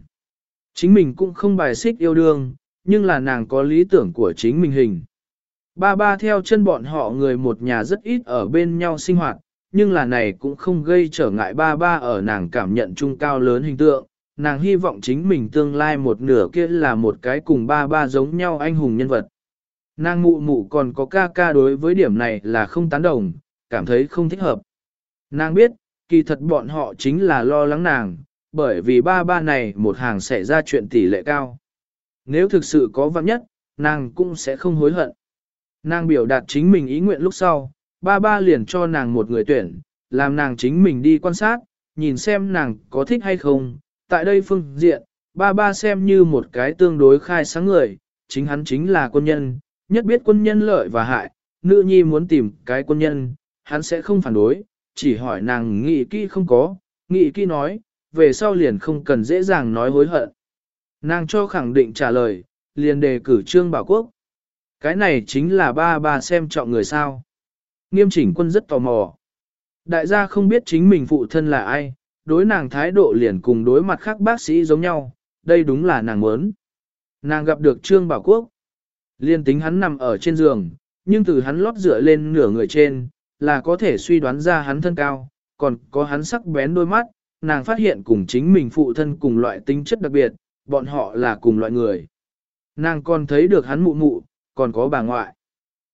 A: Chính mình cũng không bài xích yêu đương, nhưng là nàng có lý tưởng của chính mình hình. Ba ba theo chân bọn họ người một nhà rất ít ở bên nhau sinh hoạt, nhưng là này cũng không gây trở ngại ba ba ở nàng cảm nhận trung cao lớn hình tượng. Nàng hy vọng chính mình tương lai một nửa kia là một cái cùng ba ba giống nhau anh hùng nhân vật. Nàng mụ mụ còn có ca ca đối với điểm này là không tán đồng, cảm thấy không thích hợp. Nàng biết, kỳ thật bọn họ chính là lo lắng nàng, bởi vì ba ba này một hàng sẽ ra chuyện tỷ lệ cao. Nếu thực sự có vắng nhất, nàng cũng sẽ không hối hận. Nàng biểu đạt chính mình ý nguyện lúc sau, ba ba liền cho nàng một người tuyển, làm nàng chính mình đi quan sát, nhìn xem nàng có thích hay không. Tại đây phương diện, ba ba xem như một cái tương đối khai sáng người, chính hắn chính là quân nhân, nhất biết quân nhân lợi và hại, nữ nhi muốn tìm cái quân nhân, hắn sẽ không phản đối, chỉ hỏi nàng nghị kỹ không có, nghị kỹ nói, về sau liền không cần dễ dàng nói hối hận. Nàng cho khẳng định trả lời, liền đề cử Trương Bảo Quốc. Cái này chính là ba bà xem trọng người sao. Nghiêm chỉnh quân rất tò mò. Đại gia không biết chính mình phụ thân là ai, đối nàng thái độ liền cùng đối mặt khác bác sĩ giống nhau, đây đúng là nàng muốn. Nàng gặp được Trương Bảo Quốc. Liên tính hắn nằm ở trên giường, nhưng từ hắn lót dựa lên nửa người trên, là có thể suy đoán ra hắn thân cao, còn có hắn sắc bén đôi mắt, nàng phát hiện cùng chính mình phụ thân cùng loại tính chất đặc biệt, bọn họ là cùng loại người. Nàng còn thấy được hắn mụ mụ, còn có bà ngoại.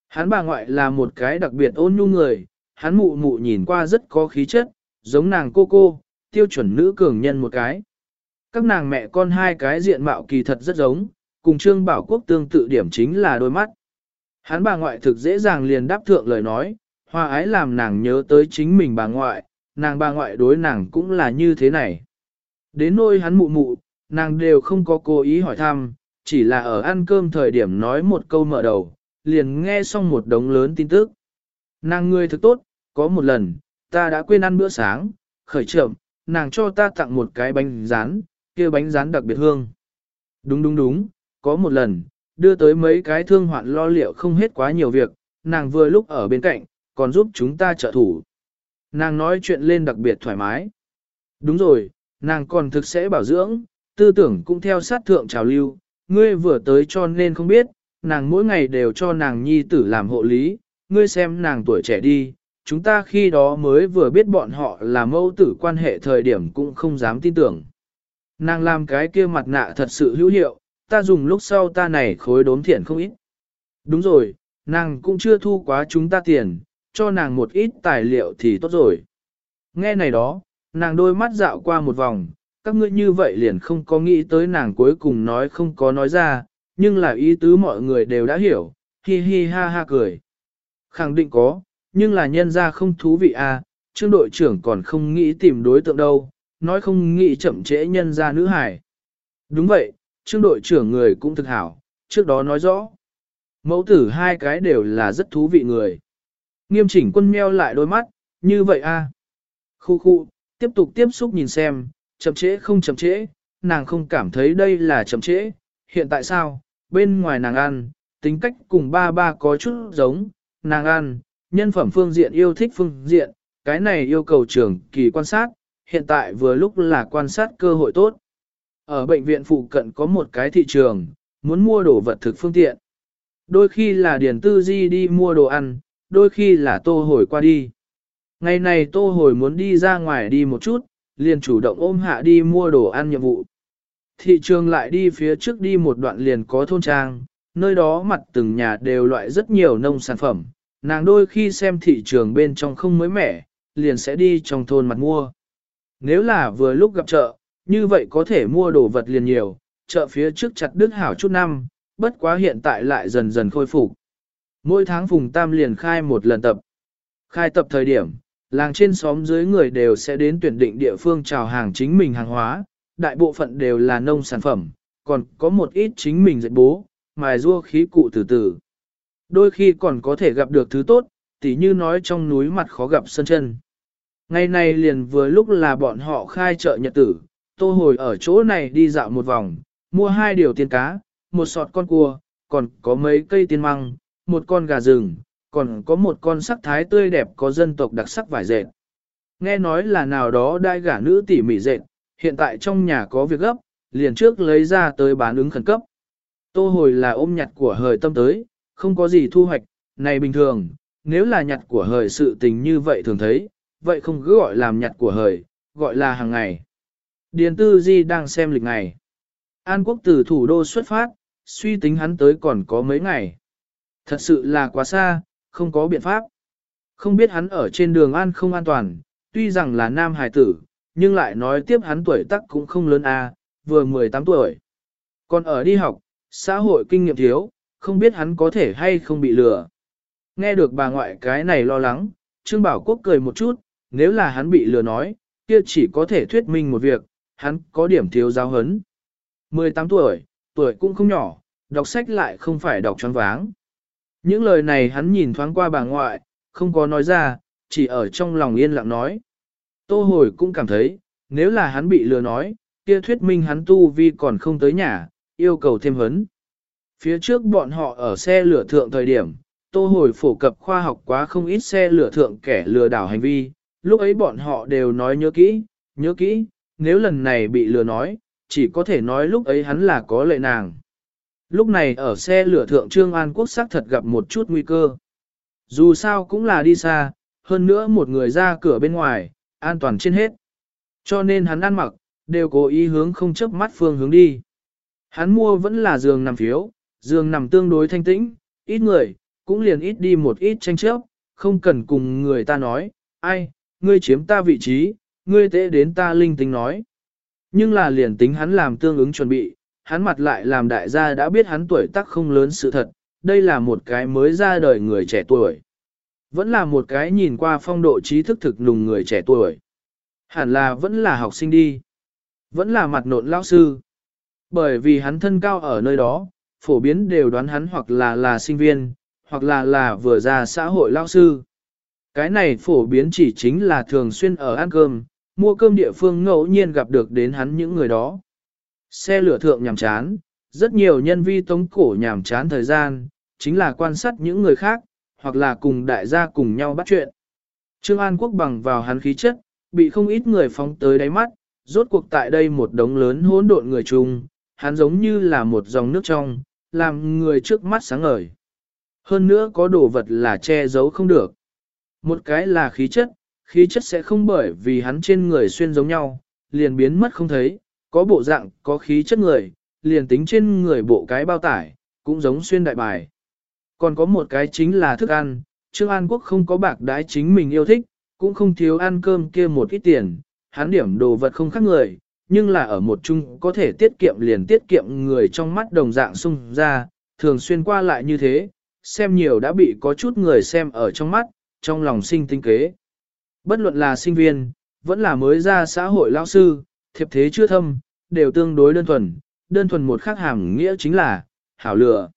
A: Hắn bà ngoại là một cái đặc biệt ôn nhu người, hắn mụ mụ nhìn qua rất có khí chất, giống nàng cô cô, tiêu chuẩn nữ cường nhân một cái. Các nàng mẹ con hai cái diện mạo kỳ thật rất giống, cùng Trương Bảo Quốc tương tự điểm chính là đôi mắt. Hắn bà ngoại thực dễ dàng liền đáp thượng lời nói, hoa ái làm nàng nhớ tới chính mình bà ngoại, nàng bà ngoại đối nàng cũng là như thế này. Đến nôi hắn mụ mụ, nàng đều không có cố ý hỏi thăm, chỉ là ở ăn cơm thời điểm nói một câu mở đầu, liền nghe xong một đống lớn tin tức. Nàng người thực tốt, có một lần, ta đã quên ăn bữa sáng, khởi trưởng, nàng cho ta tặng một cái bánh rán, kia bánh rán đặc biệt hương. Đúng đúng đúng, có một lần, đưa tới mấy cái thương hoạn lo liệu không hết quá nhiều việc, nàng vừa lúc ở bên cạnh, còn giúp chúng ta trợ thủ. Nàng nói chuyện lên đặc biệt thoải mái. Đúng rồi, nàng còn thực sẽ bảo dưỡng, tư tưởng cũng theo sát thượng trào lưu, ngươi vừa tới cho nên không biết, nàng mỗi ngày đều cho nàng nhi tử làm hộ lý, ngươi xem nàng tuổi trẻ đi, chúng ta khi đó mới vừa biết bọn họ là mâu tử quan hệ thời điểm cũng không dám tin tưởng. Nàng làm cái kia mặt nạ thật sự hữu hiệu, ta dùng lúc sau ta này khối đốm thiện không ít. Đúng rồi, nàng cũng chưa thu quá chúng ta tiền, cho nàng một ít tài liệu thì tốt rồi. Nghe này đó, nàng đôi mắt dạo qua một vòng, các ngươi như vậy liền không có nghĩ tới nàng cuối cùng nói không có nói ra, nhưng là ý tứ mọi người đều đã hiểu, hi hi ha ha cười. Khẳng định có, nhưng là nhân ra không thú vị à, trương đội trưởng còn không nghĩ tìm đối tượng đâu, nói không nghĩ chậm trễ nhân ra nữ hải. Đúng vậy, trương đội trưởng người cũng thực hảo, trước đó nói rõ. Mẫu tử hai cái đều là rất thú vị người. Nghiêm chỉnh quân meo lại đôi mắt, như vậy a à. Khu khu, tiếp tục tiếp xúc nhìn xem, chậm trễ không chậm trễ, nàng không cảm thấy đây là chậm trễ. Hiện tại sao, bên ngoài nàng ăn, tính cách cùng ba ba có chút giống, nàng ăn, nhân phẩm phương diện yêu thích phương diện, cái này yêu cầu trưởng kỳ quan sát, hiện tại vừa lúc là quan sát cơ hội tốt. Ở bệnh viện phụ cận có một cái thị trường, muốn mua đồ vật thực phương tiện. Đôi khi là điển tư di đi mua đồ ăn, đôi khi là tô hồi qua đi. Ngày này tô hồi muốn đi ra ngoài đi một chút, liền chủ động ôm hạ đi mua đồ ăn nhiệm vụ. Thị trường lại đi phía trước đi một đoạn liền có thôn trang, nơi đó mặt từng nhà đều loại rất nhiều nông sản phẩm. Nàng đôi khi xem thị trường bên trong không mới mẻ, liền sẽ đi trong thôn mặt mua. Nếu là vừa lúc gặp chợ, như vậy có thể mua đồ vật liền nhiều, chợ phía trước chặt đứt hảo chút năm, bất quá hiện tại lại dần dần khôi phục. Mỗi tháng Phùng Tam liền khai một lần tập. Khai tập thời điểm, làng trên xóm dưới người đều sẽ đến tuyển định địa phương chào hàng chính mình hàng hóa, đại bộ phận đều là nông sản phẩm, còn có một ít chính mình dạy bố, mài rua khí cụ từ từ. Đôi khi còn có thể gặp được thứ tốt, tỉ như nói trong núi mặt khó gặp sân chân. Ngày này liền vừa lúc là bọn họ khai chợ nhật tử, tô hồi ở chỗ này đi dạo một vòng, mua hai điều tiền cá, một sọt con cua, còn có mấy cây tiên măng, một con gà rừng, còn có một con sắc thái tươi đẹp có dân tộc đặc sắc vải dệt. Nghe nói là nào đó đai gả nữ tỉ mỉ dệt, hiện tại trong nhà có việc gấp, liền trước lấy ra tới bán ứng khẩn cấp. Tô hồi là ôm nhặt của hời tâm tới, không có gì thu hoạch, này bình thường, nếu là nhặt của hời sự tình như vậy thường thấy, vậy không cứ gọi làm nhặt của hời, gọi là hàng ngày. Điền tư di đang xem lịch ngày. An quốc từ thủ đô xuất phát, suy tính hắn tới còn có mấy ngày. Thật sự là quá xa, không có biện pháp. Không biết hắn ở trên đường an không an toàn, tuy rằng là nam hài tử, nhưng lại nói tiếp hắn tuổi tác cũng không lớn a, vừa 18 tuổi. Còn ở đi học, xã hội kinh nghiệm thiếu, không biết hắn có thể hay không bị lừa. Nghe được bà ngoại cái này lo lắng, Trương Bảo Quốc cười một chút, nếu là hắn bị lừa nói, kia chỉ có thể thuyết minh một việc, hắn có điểm thiếu giáo hấn. 18 tuổi, tuổi cũng không nhỏ, đọc sách lại không phải đọc choáng váng. Những lời này hắn nhìn thoáng qua bà ngoại, không có nói ra, chỉ ở trong lòng yên lặng nói. Tô hồi cũng cảm thấy, nếu là hắn bị lừa nói, kia thuyết minh hắn tu vi còn không tới nhà, yêu cầu thêm hấn. Phía trước bọn họ ở xe lửa thượng thời điểm, tô hồi phổ cập khoa học quá không ít xe lửa thượng kẻ lừa đảo hành vi, lúc ấy bọn họ đều nói nhớ kỹ, nhớ kỹ, nếu lần này bị lừa nói, chỉ có thể nói lúc ấy hắn là có lệ nàng. Lúc này ở xe lửa thượng Trương An Quốc xác thật gặp một chút nguy cơ. Dù sao cũng là đi xa, hơn nữa một người ra cửa bên ngoài, an toàn trên hết. Cho nên hắn ăn mặc, đều cố ý hướng không chấp mắt phương hướng đi. Hắn mua vẫn là giường nằm phiếu, giường nằm tương đối thanh tĩnh, ít người, cũng liền ít đi một ít tranh chấp, không cần cùng người ta nói, ai, ngươi chiếm ta vị trí, ngươi tệ đến ta linh tính nói. Nhưng là liền tính hắn làm tương ứng chuẩn bị, hắn mặt lại làm đại gia đã biết hắn tuổi tác không lớn sự thật, đây là một cái mới ra đời người trẻ tuổi. Vẫn là một cái nhìn qua phong độ trí thức thực nùng người trẻ tuổi. Hẳn là vẫn là học sinh đi. Vẫn là mặt nộn lão sư. Bởi vì hắn thân cao ở nơi đó, phổ biến đều đoán hắn hoặc là là sinh viên, hoặc là là vừa ra xã hội lão sư. Cái này phổ biến chỉ chính là thường xuyên ở ăn cơm, mua cơm địa phương ngẫu nhiên gặp được đến hắn những người đó. Xe lửa thượng nhàm chán, rất nhiều nhân vi tống cổ nhàm chán thời gian, chính là quan sát những người khác, hoặc là cùng đại gia cùng nhau bắt chuyện. Trương An Quốc bằng vào hắn khí chất, bị không ít người phóng tới đáy mắt, rốt cuộc tại đây một đống lớn hỗn độn người chung, hắn giống như là một dòng nước trong, làm người trước mắt sáng ngời. Hơn nữa có đồ vật là che giấu không được. Một cái là khí chất, khí chất sẽ không bởi vì hắn trên người xuyên giống nhau, liền biến mất không thấy, có bộ dạng, có khí chất người, liền tính trên người bộ cái bao tải, cũng giống xuyên đại bài. Còn có một cái chính là thức ăn, Trương An Quốc không có bạc đái chính mình yêu thích, cũng không thiếu ăn cơm kia một ít tiền, hắn điểm đồ vật không khác người, nhưng là ở một chung có thể tiết kiệm liền tiết kiệm người trong mắt đồng dạng sung ra, thường xuyên qua lại như thế, xem nhiều đã bị có chút người xem ở trong mắt, trong lòng sinh tinh kế. Bất luận là sinh viên, vẫn là mới ra xã hội lao sư, thiệp thế chưa thâm, đều tương đối đơn thuần, đơn thuần một khác hàm nghĩa chính là, hảo lựa.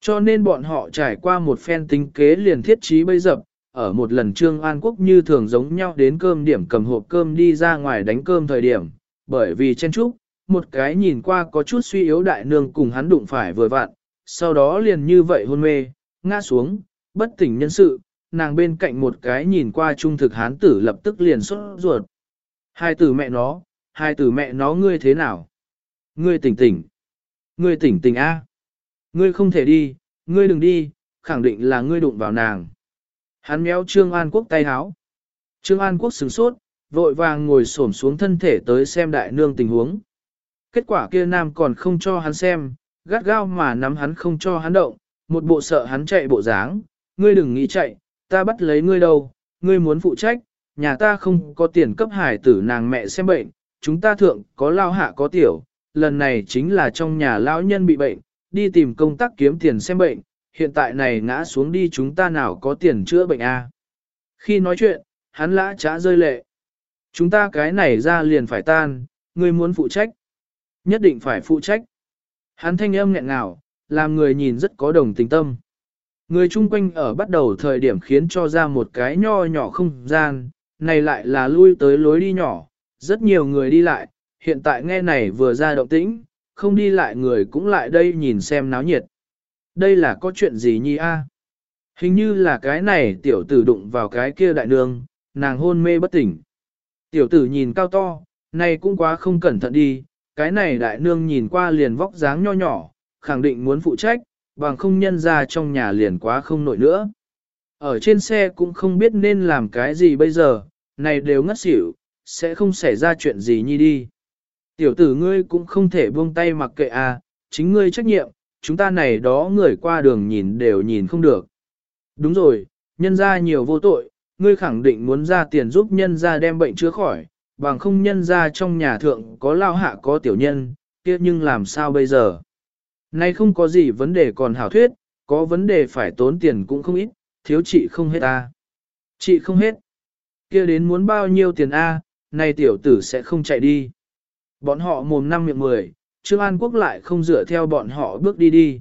A: Cho nên bọn họ trải qua một phen tính kế liền thiết trí bây dập, ở một lần Trương An Quốc như thường giống nhau đến cơm điểm cầm hộp cơm đi ra ngoài đánh cơm thời điểm, bởi vì chen trúc, một cái nhìn qua có chút suy yếu đại nương cùng hắn đụng phải vừa vặn, sau đó liền như vậy hôn mê, ngã xuống, bất tỉnh nhân sự, nàng bên cạnh một cái nhìn qua trung thực hán tử lập tức liền xuất ruột. Hai tử mẹ nó, hai tử mẹ nó ngươi thế nào? Ngươi tỉnh tỉnh. Ngươi tỉnh tỉnh A. Ngươi không thể đi, ngươi đừng đi, khẳng định là ngươi đụng vào nàng. Hắn méo Trương An Quốc tay háo. Trương An Quốc sửng sốt, vội vàng ngồi xổm xuống thân thể tới xem đại nương tình huống. Kết quả kia nam còn không cho hắn xem, gắt gao mà nắm hắn không cho hắn động, một bộ sợ hắn chạy bộ dáng, ngươi đừng nghĩ chạy, ta bắt lấy ngươi đâu, ngươi muốn phụ trách, nhà ta không có tiền cấp hải tử nàng mẹ xem bệnh, chúng ta thượng có lao hạ có tiểu, lần này chính là trong nhà lão nhân bị bệnh, đi tìm công tác kiếm tiền xem bệnh, hiện tại này ngã xuống đi chúng ta nào có tiền chữa bệnh a? À? Khi nói chuyện, hắn lã trá rơi lệ. Chúng ta cái này ra liền phải tan, ngươi muốn phụ trách. Nhất định phải phụ trách. Hắn thanh âm nghẹn ngào, làm người nhìn rất có đồng tình tâm. Người chung quanh ở bắt đầu thời điểm khiến cho ra một cái nho nhỏ không gian, này lại là lui tới lối đi nhỏ, rất nhiều người đi lại, hiện tại nghe này vừa ra động tĩnh, không đi lại người cũng lại đây nhìn xem náo nhiệt. Đây là có chuyện gì nhi a? Hình như là cái này tiểu tử đụng vào cái kia đại nương, nàng hôn mê bất tỉnh. Tiểu tử nhìn cao to, này cũng quá không cẩn thận đi, cái này đại nương nhìn qua liền vóc dáng nho nhỏ, khẳng định muốn phụ trách, bằng không nhân ra trong nhà liền quá không nổi nữa. Ở trên xe cũng không biết nên làm cái gì bây giờ, này đều ngất xỉu, sẽ không xảy ra chuyện gì nhi đi. Tiểu tử ngươi cũng không thể buông tay mặc kệ à, chính ngươi trách nhiệm, chúng ta này đó người qua đường nhìn đều nhìn không được. Đúng rồi, nhân ra nhiều vô tội, ngươi khẳng định muốn ra tiền giúp nhân ra đem bệnh chữa khỏi, bằng không nhân ra trong nhà thượng có lao hạ có tiểu nhân, kia nhưng làm sao bây giờ? Nay không có gì vấn đề còn hảo thuyết, có vấn đề phải tốn tiền cũng không ít, thiếu chị không hết ta. Chị không hết. kia đến muốn bao nhiêu tiền A, nay tiểu tử sẽ không chạy đi. Bọn họ mồm năm miệng mười, Trương An Quốc lại không dựa theo bọn họ bước đi đi.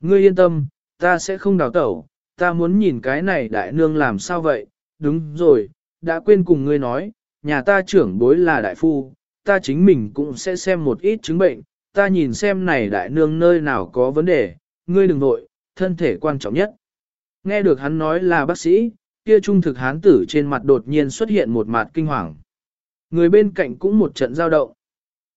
A: Ngươi yên tâm, ta sẽ không đào tẩu, ta muốn nhìn cái này đại nương làm sao vậy, đúng rồi, đã quên cùng ngươi nói, nhà ta trưởng bối là đại phu, ta chính mình cũng sẽ xem một ít chứng bệnh, ta nhìn xem này đại nương nơi nào có vấn đề, ngươi đừng nội, thân thể quan trọng nhất. Nghe được hắn nói là bác sĩ, kia trung thực hán tử trên mặt đột nhiên xuất hiện một mặt kinh hoàng. Người bên cạnh cũng một trận giao động.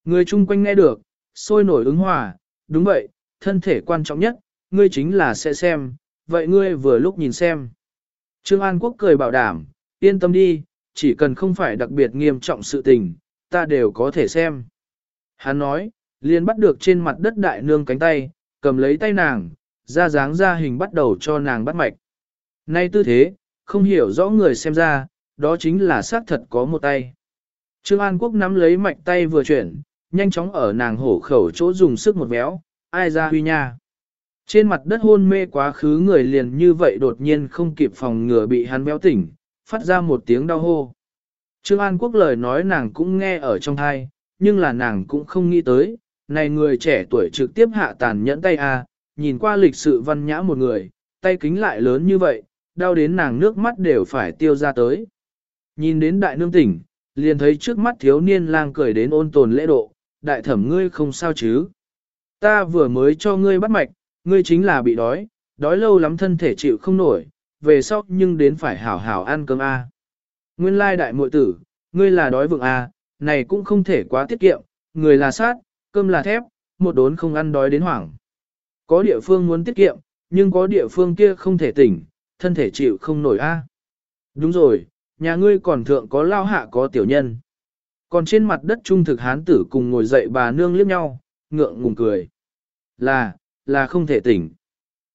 A: Người chung quanh nghe được, sôi nổi ứng hòa, đúng vậy, thân thể quan trọng nhất, ngươi chính là sẽ xem, vậy ngươi vừa lúc nhìn xem. Trương An Quốc cười bảo đảm, yên tâm đi, chỉ cần không phải đặc biệt nghiêm trọng sự tình, ta đều có thể xem. Hắn nói, liền bắt được trên mặt đất đại nương cánh tay, cầm lấy tay nàng, ra dáng ra hình bắt đầu cho nàng bắt mạch. Nay tư thế, không hiểu rõ người xem ra, đó chính là xác thật có một tay. Trương An Quốc nắm lấy mạch tay vừa chuyển, nhanh chóng ở nàng hổ khẩu chỗ dùng sức một véo, ai ra huy nha. Trên mặt đất hôn mê quá khứ người liền như vậy đột nhiên không kịp phòng ngừa bị hắn béo tỉnh, phát ra một tiếng đau hô. Trương An Quốc lời nói nàng cũng nghe ở trong thai, nhưng là nàng cũng không nghĩ tới, này người trẻ tuổi trực tiếp hạ tàn nhẫn tay a, nhìn qua lịch sự văn nhã một người, tay kính lại lớn như vậy, đau đến nàng nước mắt đều phải tiêu ra tới. Nhìn đến đại nương tỉnh, liền thấy trước mắt thiếu niên lang cười đến ôn tồn lễ độ, đại thẩm ngươi không sao chứ. Ta vừa mới cho ngươi bắt mạch, ngươi chính là bị đói, đói lâu lắm thân thể chịu không nổi, về sau nhưng đến phải hảo hảo ăn cơm A. Nguyên lai đại muội tử, ngươi là đói vượng A, này cũng không thể quá tiết kiệm, người là sát, cơm là thép, một đốn không ăn đói đến hoảng. Có địa phương muốn tiết kiệm, nhưng có địa phương kia không thể tỉnh, thân thể chịu không nổi A. Đúng rồi, nhà ngươi còn thượng có lao hạ có tiểu nhân. Còn trên mặt đất trung thực hán tử cùng ngồi dậy bà nương liếc nhau, ngượng ngùng cười. Là, là không thể tỉnh.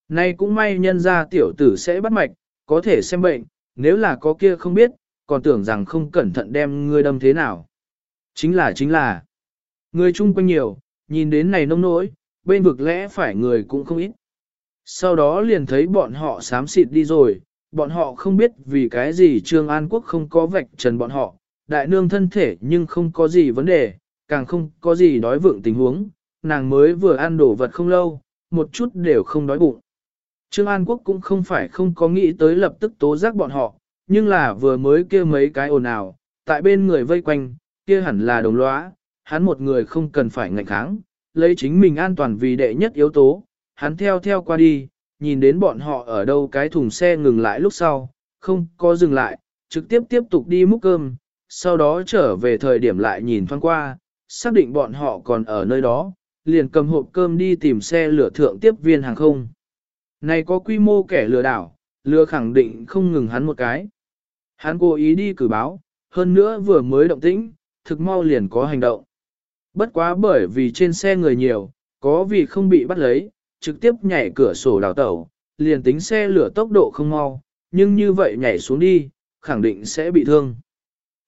A: Nay cũng may nhân ra tiểu tử sẽ bắt mạch, có thể xem bệnh, nếu là có kia không biết, còn tưởng rằng không cẩn thận đem ngươi đâm thế nào. Chính là chính là, người chung quanh nhiều, nhìn đến này nông nỗi, bên vực lẽ phải người cũng không ít. Sau đó liền thấy bọn họ xám xịt đi rồi, bọn họ không biết vì cái gì Trương An Quốc không có vạch trần bọn họ, đại nương thân thể nhưng không có gì vấn đề, càng không có gì đói vượng tình huống, nàng mới vừa ăn đồ vật không lâu, một chút đều không đói bụng. Trương An Quốc cũng không phải không có nghĩ tới lập tức tố giác bọn họ, nhưng là vừa mới kia mấy cái ồn ào, tại bên người vây quanh, kia hẳn là đồng lõa, hắn một người không cần phải ngạnh kháng, lấy chính mình an toàn vì đệ nhất yếu tố, hắn theo theo qua đi, nhìn đến bọn họ ở đâu cái thùng xe ngừng lại lúc sau, không có dừng lại, trực tiếp tiếp tục đi múc cơm, sau đó trở về thời điểm lại nhìn thoáng qua, xác định bọn họ còn ở nơi đó, liền cầm hộp cơm đi tìm xe lửa thượng tiếp viên hàng không. Này có quy mô kẻ lừa đảo, lừa khẳng định không ngừng hắn một cái. Hắn cố ý đi cử báo, hơn nữa vừa mới động tĩnh, thực mau liền có hành động. Bất quá bởi vì trên xe người nhiều, có vì không bị bắt lấy, trực tiếp nhảy cửa sổ đào tẩu, liền tính xe lửa tốc độ không mau, nhưng như vậy nhảy xuống đi, khẳng định sẽ bị thương.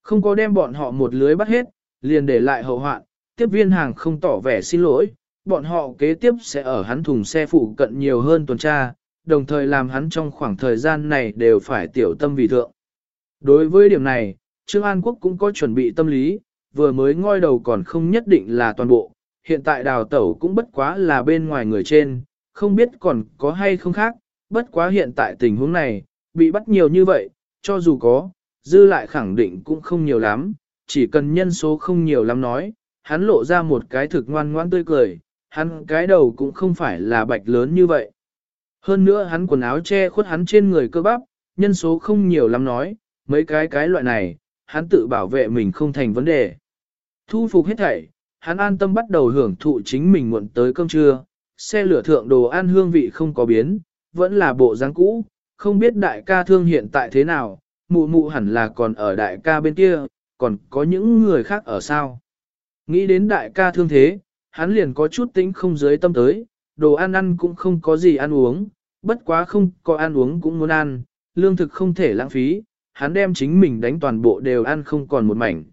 A: Không có đem bọn họ một lưới bắt hết, liền để lại hậu hoạn, tiếp viên hàng không tỏ vẻ xin lỗi, bọn họ kế tiếp sẽ ở hắn thùng xe phụ cận nhiều hơn tuần tra, đồng thời làm hắn trong khoảng thời gian này đều phải tiểu tâm vì thượng. Đối với điểm này, Trương An Quốc cũng có chuẩn bị tâm lý, vừa mới ngoi đầu còn không nhất định là toàn bộ, hiện tại đào tẩu cũng bất quá là bên ngoài người trên, không biết còn có hay không khác, bất quá hiện tại tình huống này, bị bắt nhiều như vậy, cho dù có, dư lại khẳng định cũng không nhiều lắm, chỉ cần nhân số không nhiều lắm nói, hắn lộ ra một cái thực ngoan ngoan tươi cười, hắn cái đầu cũng không phải là bạch lớn như vậy. Hơn nữa hắn quần áo che khuất hắn trên người cơ bắp, nhân số không nhiều lắm nói, mấy cái cái loại này, hắn tự bảo vệ mình không thành vấn đề. Thu phục hết thảy, hắn an tâm bắt đầu hưởng thụ chính mình muộn tới cơm trưa, xe lửa thượng đồ ăn hương vị không có biến, vẫn là bộ dáng cũ, không biết đại ca thương hiện tại thế nào, mụ mụ hẳn là còn ở đại ca bên kia, còn có những người khác ở sao. Nghĩ đến đại ca thương thế, hắn liền có chút tính không dưới tâm tới, đồ ăn ăn cũng không có gì ăn uống, bất quá không có ăn uống cũng muốn ăn, lương thực không thể lãng phí, hắn đem chính mình đánh toàn bộ đều ăn không còn một mảnh.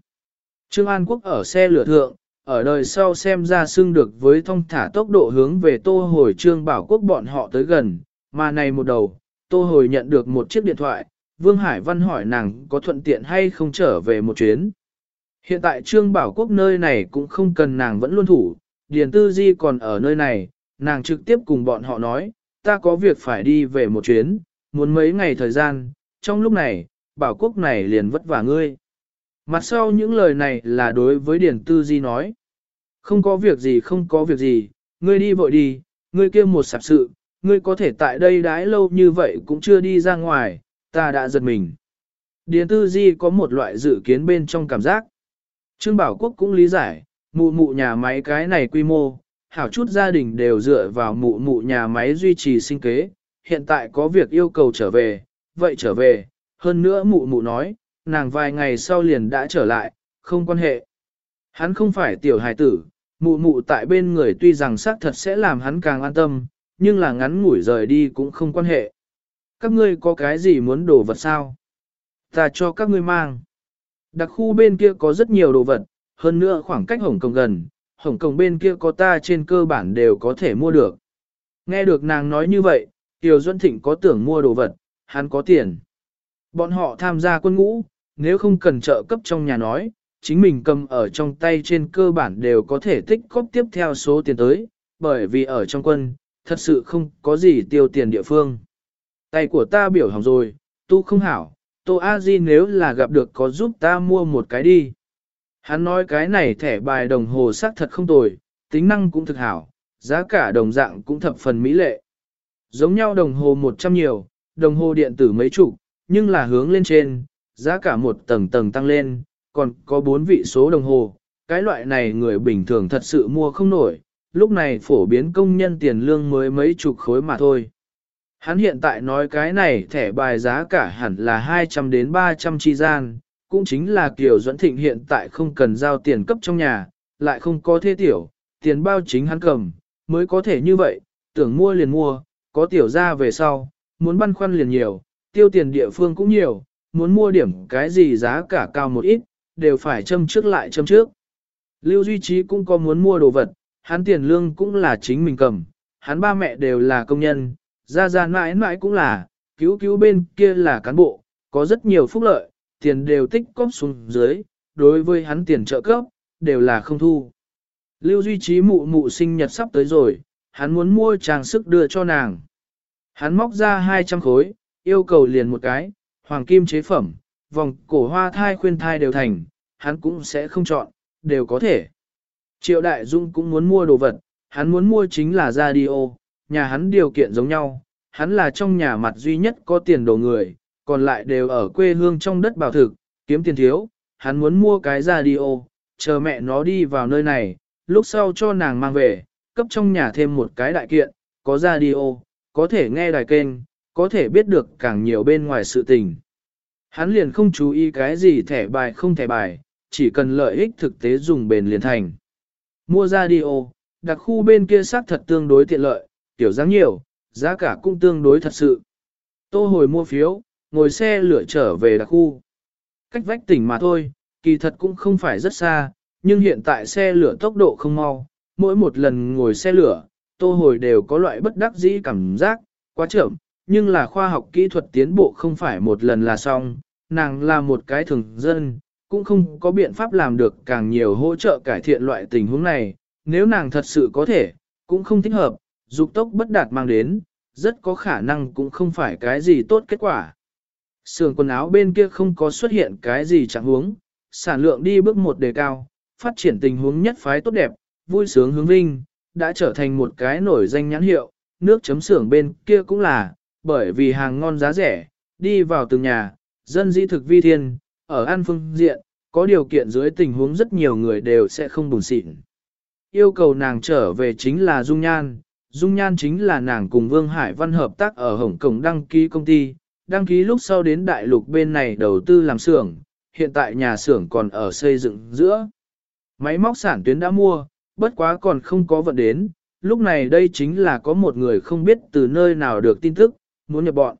A: Trương An Quốc ở xe lửa thượng, ở đời sau xem ra xưng được với thông thả tốc độ hướng về tô hồi Trương Bảo Quốc bọn họ tới gần, mà này một đầu, tô hồi nhận được một chiếc điện thoại, Vương Hải Văn hỏi nàng có thuận tiện hay không trở về một chuyến. Hiện tại Trương Bảo Quốc nơi này cũng không cần nàng vẫn luôn thủ, Điền Tư Di còn ở nơi này, nàng trực tiếp cùng bọn họ nói, ta có việc phải đi về một chuyến, muốn mấy ngày thời gian, trong lúc này, Bảo Quốc này liền vất vả ngươi. Mặt sau những lời này là đối với Điền Tư Di nói. Không có việc gì không có việc gì, ngươi đi vội đi, ngươi kia một sạp sự, ngươi có thể tại đây đãi lâu như vậy cũng chưa đi ra ngoài, ta đã giật mình. Điền Tư Di có một loại dự kiến bên trong cảm giác. Trương Bảo Quốc cũng lý giải, mụ mụ nhà máy cái này quy mô, hảo chút gia đình đều dựa vào mụ mụ nhà máy duy trì sinh kế, hiện tại có việc yêu cầu trở về, vậy trở về, hơn nữa mụ mụ nói, nàng vài ngày sau liền đã trở lại, không quan hệ. Hắn không phải tiểu hài tử, mụ mụ tại bên người tuy rằng xác thật sẽ làm hắn càng an tâm, nhưng là ngắn ngủi rời đi cũng không quan hệ. Các ngươi có cái gì muốn đồ vật sao? Ta cho các ngươi mang. Đặc khu bên kia có rất nhiều đồ vật, hơn nữa khoảng cách Hồng Kông gần, Hồng Kông bên kia có ta trên cơ bản đều có thể mua được. Nghe được nàng nói như vậy, Tiểu Duân Thịnh có tưởng mua đồ vật, hắn có tiền. Bọn họ tham gia quân ngũ, nếu không cần trợ cấp trong nhà nói, chính mình cầm ở trong tay trên cơ bản đều có thể tích cóp tiếp theo số tiền tới, bởi vì ở trong quân, thật sự không có gì tiêu tiền địa phương. Tay của ta biểu hỏng rồi, tu không hảo, Tô A Di nếu là gặp được có giúp ta mua một cái đi. Hắn nói cái này thẻ bài đồng hồ xác thật không tồi, tính năng cũng thực hảo, giá cả đồng dạng cũng thập phần mỹ lệ. Giống nhau đồng hồ 100 nhiều, đồng hồ điện tử mấy chục, nhưng là hướng lên trên, giá cả một tầng tầng tăng lên, còn có bốn vị số đồng hồ. Cái loại này người bình thường thật sự mua không nổi, lúc này phổ biến công nhân tiền lương mới mấy chục khối mà thôi. Hắn hiện tại nói cái này thẻ bài giá cả hẳn là 200 đến 300 chi gian, cũng chính là Kiều dẫn Thịnh hiện tại không cần giao tiền cấp trong nhà, lại không có thế tiểu, tiền bao chính hắn cầm, mới có thể như vậy, tưởng mua liền mua, có tiểu ra về sau, muốn băn khoăn liền nhiều, tiêu tiền địa phương cũng nhiều, muốn mua điểm cái gì giá cả cao một ít, đều phải châm trước lại châm trước. Lưu Duy Trí cũng có muốn mua đồ vật, hắn tiền lương cũng là chính mình cầm, hắn ba mẹ đều là công nhân, ra ra mãi mãi cũng là, cứu cứu bên kia là cán bộ, có rất nhiều phúc lợi, tiền đều tích cóp xuống dưới, đối với hắn tiền trợ cấp, đều là không thu. Lưu Duy Trí mụ mụ sinh nhật sắp tới rồi, hắn muốn mua trang sức đưa cho nàng. Hắn móc ra 200 khối, yêu cầu liền một cái, hoàng kim chế phẩm, vòng cổ hoa thai khuyên thai đều thành, hắn cũng sẽ không chọn, đều có thể. Triệu Đại Dung cũng muốn mua đồ vật, hắn muốn mua chính là radio, nhà hắn điều kiện giống nhau, hắn là trong nhà mặt duy nhất có tiền đồ người, còn lại đều ở quê hương trong đất bảo thực, kiếm tiền thiếu, hắn muốn mua cái radio, chờ mẹ nó đi vào nơi này, lúc sau cho nàng mang về, cấp trong nhà thêm một cái đại kiện, có radio, có thể nghe đài kênh, có thể biết được càng nhiều bên ngoài sự tình. Hắn liền không chú ý cái gì thẻ bài không thẻ bài, chỉ cần lợi ích thực tế dùng bền liền thành. Mua radio, đặc khu bên kia xác thật tương đối tiện lợi, tiểu dáng nhiều, giá cả cũng tương đối thật sự. Tô hồi mua phiếu, ngồi xe lửa trở về đặc khu. Cách vách tỉnh mà thôi, kỳ thật cũng không phải rất xa, nhưng hiện tại xe lửa tốc độ không mau, mỗi một lần ngồi xe lửa, tô hồi đều có loại bất đắc dĩ cảm giác, quá chậm, nhưng là khoa học kỹ thuật tiến bộ không phải một lần là xong, nàng là một cái thường dân, cũng không có biện pháp làm được càng nhiều hỗ trợ cải thiện loại tình huống này, nếu nàng thật sự có thể, cũng không thích hợp, dục tốc bất đạt mang đến, rất có khả năng cũng không phải cái gì tốt kết quả. Sườn quần áo bên kia không có xuất hiện cái gì chẳng huống, sản lượng đi bước một đề cao, phát triển tình huống nhất phái tốt đẹp, vui sướng hướng vinh, đã trở thành một cái nổi danh nhãn hiệu, nước chấm xưởng bên kia cũng là, bởi vì hàng ngon giá rẻ, đi vào từng nhà, dân dĩ thực vi thiên, ở an phương diện, có điều kiện dưới tình huống rất nhiều người đều sẽ không buồn xịn. Yêu cầu nàng trở về chính là Dung Nhan, Dung Nhan chính là nàng cùng Vương Hải Văn hợp tác ở Hồng Kông đăng ký công ty, đăng ký lúc sau đến đại lục bên này đầu tư làm xưởng, hiện tại nhà xưởng còn ở xây dựng giữa. Máy móc sản tuyến đã mua, bất quá còn không có vận đến, lúc này đây chính là có một người không biết từ nơi nào được tin tức, muốn nhập bọn.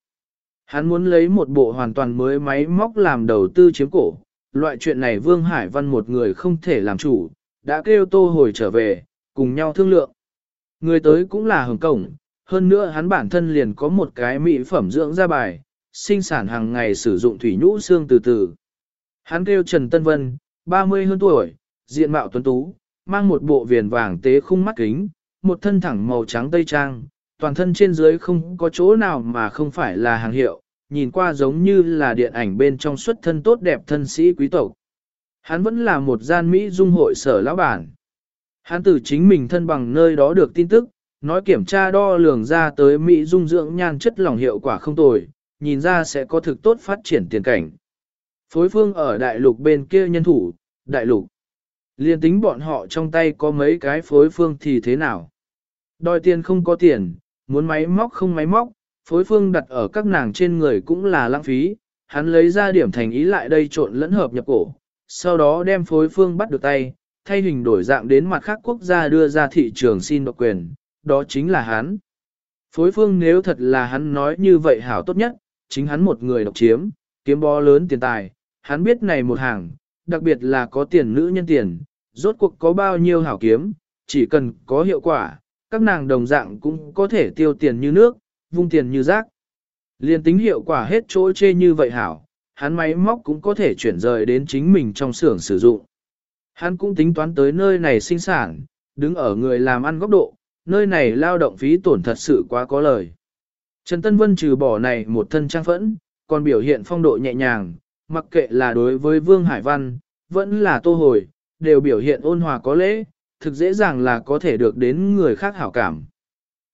A: Hắn muốn lấy một bộ hoàn toàn mới máy móc làm đầu tư chiếm cổ, loại chuyện này Vương Hải Văn một người không thể làm chủ, đã kêu tô hồi trở về, cùng nhau thương lượng. Người tới cũng là hồng cổng, hơn nữa hắn bản thân liền có một cái mỹ phẩm dưỡng da bài, sinh sản hàng ngày sử dụng thủy nhũ xương từ từ. Hắn kêu Trần Tân Vân, 30 hơn tuổi, diện mạo tuấn tú, mang một bộ viền vàng tế khung mắt kính, một thân thẳng màu trắng tây trang, toàn thân trên dưới không có chỗ nào mà không phải là hàng hiệu, nhìn qua giống như là điện ảnh bên trong xuất thân tốt đẹp thân sĩ quý tộc. Hắn vẫn là một gian Mỹ dung hội sở lão bản. Hắn từ chính mình thân bằng nơi đó được tin tức, nói kiểm tra đo lường ra tới Mỹ dung dưỡng nhan chất lỏng hiệu quả không tồi, nhìn ra sẽ có thực tốt phát triển tiền cảnh. Phối phương ở đại lục bên kia nhân thủ, đại lục. Liên tính bọn họ trong tay có mấy cái phối phương thì thế nào? Đòi tiền không có tiền, muốn máy móc không máy móc, phối phương đặt ở các nàng trên người cũng là lãng phí. Hắn lấy ra điểm thành ý lại đây trộn lẫn hợp nhập cổ, sau đó đem phối phương bắt được tay, thay hình đổi dạng đến mặt khác quốc gia đưa ra thị trường xin độc quyền, đó chính là hắn. Phối phương nếu thật là hắn nói như vậy hảo tốt nhất, chính hắn một người độc chiếm, kiếm bó lớn tiền tài, hắn biết này một hàng, đặc biệt là có tiền nữ nhân tiền, rốt cuộc có bao nhiêu hảo kiếm, chỉ cần có hiệu quả, các nàng đồng dạng cũng có thể tiêu tiền như nước, vung tiền như rác. Liên tính hiệu quả hết chỗ chê như vậy hảo, hắn máy móc cũng có thể chuyển rời đến chính mình trong xưởng sử dụng. Hắn cũng tính toán tới nơi này sinh sản, đứng ở người làm ăn góc độ, nơi này lao động phí tổn thật sự quá có lời. Trần Tân Vân trừ bỏ này một thân trang phẫn, còn biểu hiện phong độ nhẹ nhàng, mặc kệ là đối với Vương Hải Văn, vẫn là tô hồi, đều biểu hiện ôn hòa có lễ, thực dễ dàng là có thể được đến người khác hảo cảm.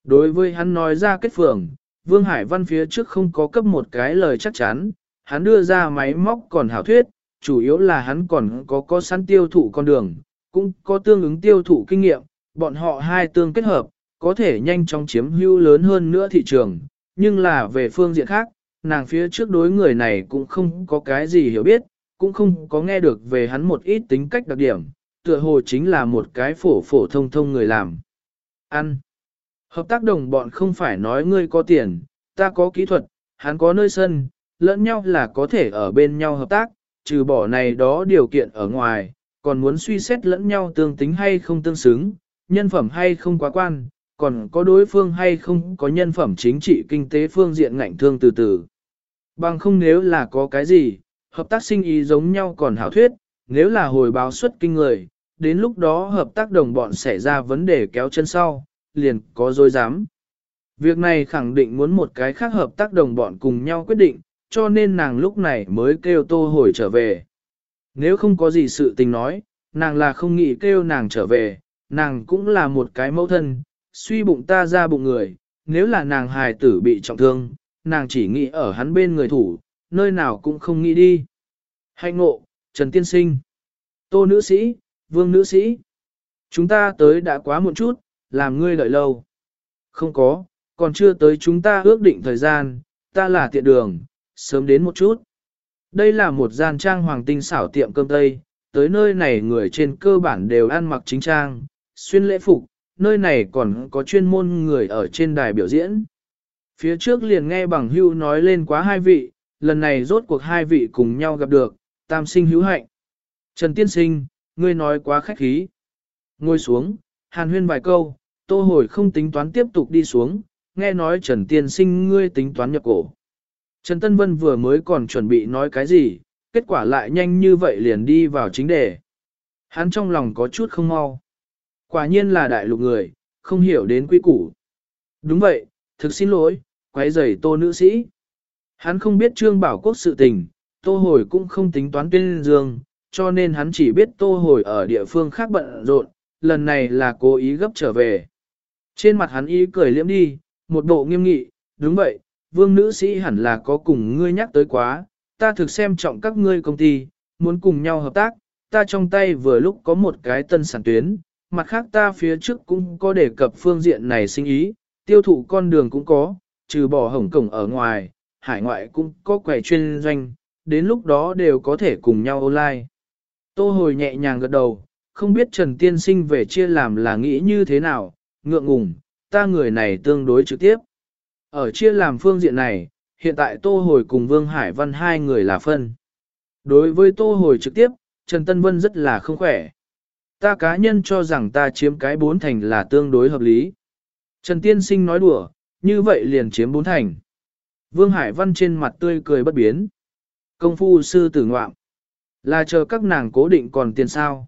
A: Đối với hắn nói ra kết phường, Vương Hải Văn phía trước không có cấp một cái lời chắc chắn, hắn đưa ra máy móc còn hảo thuyết, chủ yếu là hắn còn có có sẵn tiêu thụ con đường, cũng có tương ứng tiêu thụ kinh nghiệm, bọn họ hai tương kết hợp, có thể nhanh chóng chiếm hữu lớn hơn nữa thị trường, nhưng là về phương diện khác, nàng phía trước đối người này cũng không có cái gì hiểu biết, cũng không có nghe được về hắn một ít tính cách đặc điểm, tựa hồ chính là một cái phổ phổ thông thông người làm. Ăn. Hợp tác đồng bọn không phải nói ngươi có tiền, ta có kỹ thuật, hắn có nơi sân, lẫn nhau là có thể ở bên nhau hợp tác, trừ bỏ này đó điều kiện ở ngoài, còn muốn suy xét lẫn nhau tương tính hay không tương xứng, nhân phẩm hay không quá quan, còn có đối phương hay không có nhân phẩm chính trị kinh tế phương diện ngạnh thương từ từ. Bằng không nếu là có cái gì, hợp tác sinh ý giống nhau còn hảo thuyết, nếu là hồi báo xuất kinh người, đến lúc đó hợp tác đồng bọn xảy ra vấn đề kéo chân sau, liền có dối dám. Việc này khẳng định muốn một cái khác hợp tác đồng bọn cùng nhau quyết định, cho nên nàng lúc này mới kêu tô hồi trở về. Nếu không có gì sự tình nói, nàng là không nghĩ kêu nàng trở về, nàng cũng là một cái mẫu thân, suy bụng ta ra bụng người, nếu là nàng hài tử bị trọng thương, nàng chỉ nghĩ ở hắn bên người thủ, nơi nào cũng không nghĩ đi. Hạnh ngộ, Trần Tiên Sinh, Tô Nữ Sĩ, Vương Nữ Sĩ, chúng ta tới đã quá một chút, làm ngươi đợi lâu. Không có, còn chưa tới chúng ta ước định thời gian, ta là tiện đường, sớm đến một chút. Đây là một gian trang hoàng tinh xảo tiệm cơm Tây, tới nơi này người trên cơ bản đều ăn mặc chính trang, xuyên lễ phục, nơi này còn có chuyên môn người ở trên đài biểu diễn. Phía trước liền nghe bằng hưu nói lên quá hai vị, lần này rốt cuộc hai vị cùng nhau gặp được, tam sinh hữu hạnh. Trần Tiên Sinh, ngươi nói quá khách khí. Ngồi xuống, hàn huyên vài câu, tô hồi không tính toán tiếp tục đi xuống, nghe nói Trần Tiên Sinh ngươi tính toán nhập cổ. Trần Tân Vân vừa mới còn chuẩn bị nói cái gì, kết quả lại nhanh như vậy liền đi vào chính đề. Hắn trong lòng có chút không mau. Quả nhiên là đại lục người, không hiểu đến quy củ. Đúng vậy, thực xin lỗi, quấy rầy tô nữ sĩ. Hắn không biết trương bảo quốc sự tình, tô hồi cũng không tính toán tuyên dương, cho nên hắn chỉ biết tô hồi ở địa phương khác bận rộn, lần này là cố ý gấp trở về. Trên mặt hắn ý cười liễm đi, một bộ nghiêm nghị, đúng vậy, vương nữ sĩ hẳn là có cùng ngươi nhắc tới quá, ta thực xem trọng các ngươi công ty, muốn cùng nhau hợp tác, ta trong tay vừa lúc có một cái tân sản tuyến, mặt khác ta phía trước cũng có đề cập phương diện này sinh ý, tiêu thụ con đường cũng có, trừ bỏ hồng cổng ở ngoài, hải ngoại cũng có quầy chuyên doanh, đến lúc đó đều có thể cùng nhau online. Tô hồi nhẹ nhàng gật đầu, không biết Trần Tiên Sinh về chia làm là nghĩ như thế nào, ngượng ngùng, ta người này tương đối trực tiếp. Ở chia làm phương diện này, hiện tại Tô Hồi cùng Vương Hải Văn hai người là phân. Đối với Tô Hồi trực tiếp, Trần Tân Vân rất là không khỏe. Ta cá nhân cho rằng ta chiếm cái bốn thành là tương đối hợp lý. Trần Tiên Sinh nói đùa, như vậy liền chiếm bốn thành. Vương Hải Văn trên mặt tươi cười bất biến. Công phu sư tử ngoạm. Là chờ các nàng cố định còn tiền sao.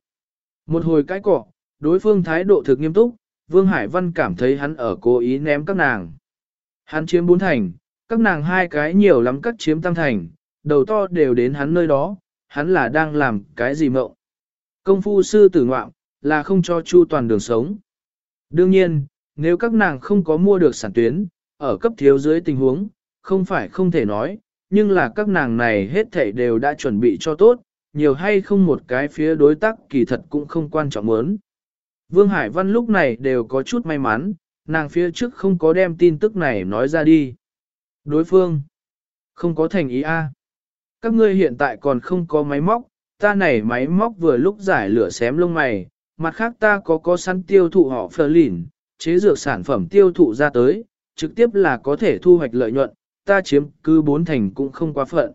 A: Một hồi cái cọ, đối phương thái độ thực nghiêm túc, Vương Hải Văn cảm thấy hắn ở cố ý ném các nàng. Hắn chiếm bốn thành, các nàng hai cái nhiều lắm cắt chiếm tam thành, đầu to đều đến hắn nơi đó, hắn là đang làm cái gì mộng. Công phu sư tử ngoạm, là không cho chu toàn đường sống. Đương nhiên, nếu các nàng không có mua được sản tuyến, ở cấp thiếu dưới tình huống, không phải không thể nói, nhưng là các nàng này hết thảy đều đã chuẩn bị cho tốt, nhiều hay không một cái phía đối tác kỳ thật cũng không quan trọng muốn. Vương Hải Văn lúc này đều có chút may mắn, nàng phía trước không có đem tin tức này nói ra đi. Đối phương, không có thành ý A. Các ngươi hiện tại còn không có máy móc, ta này máy móc vừa lúc giải lửa xém lông mày, mặt khác ta có có săn tiêu thụ họ phờ lỉn, chế dược sản phẩm tiêu thụ ra tới, trực tiếp là có thể thu hoạch lợi nhuận, ta chiếm cứ bốn thành cũng không quá phận.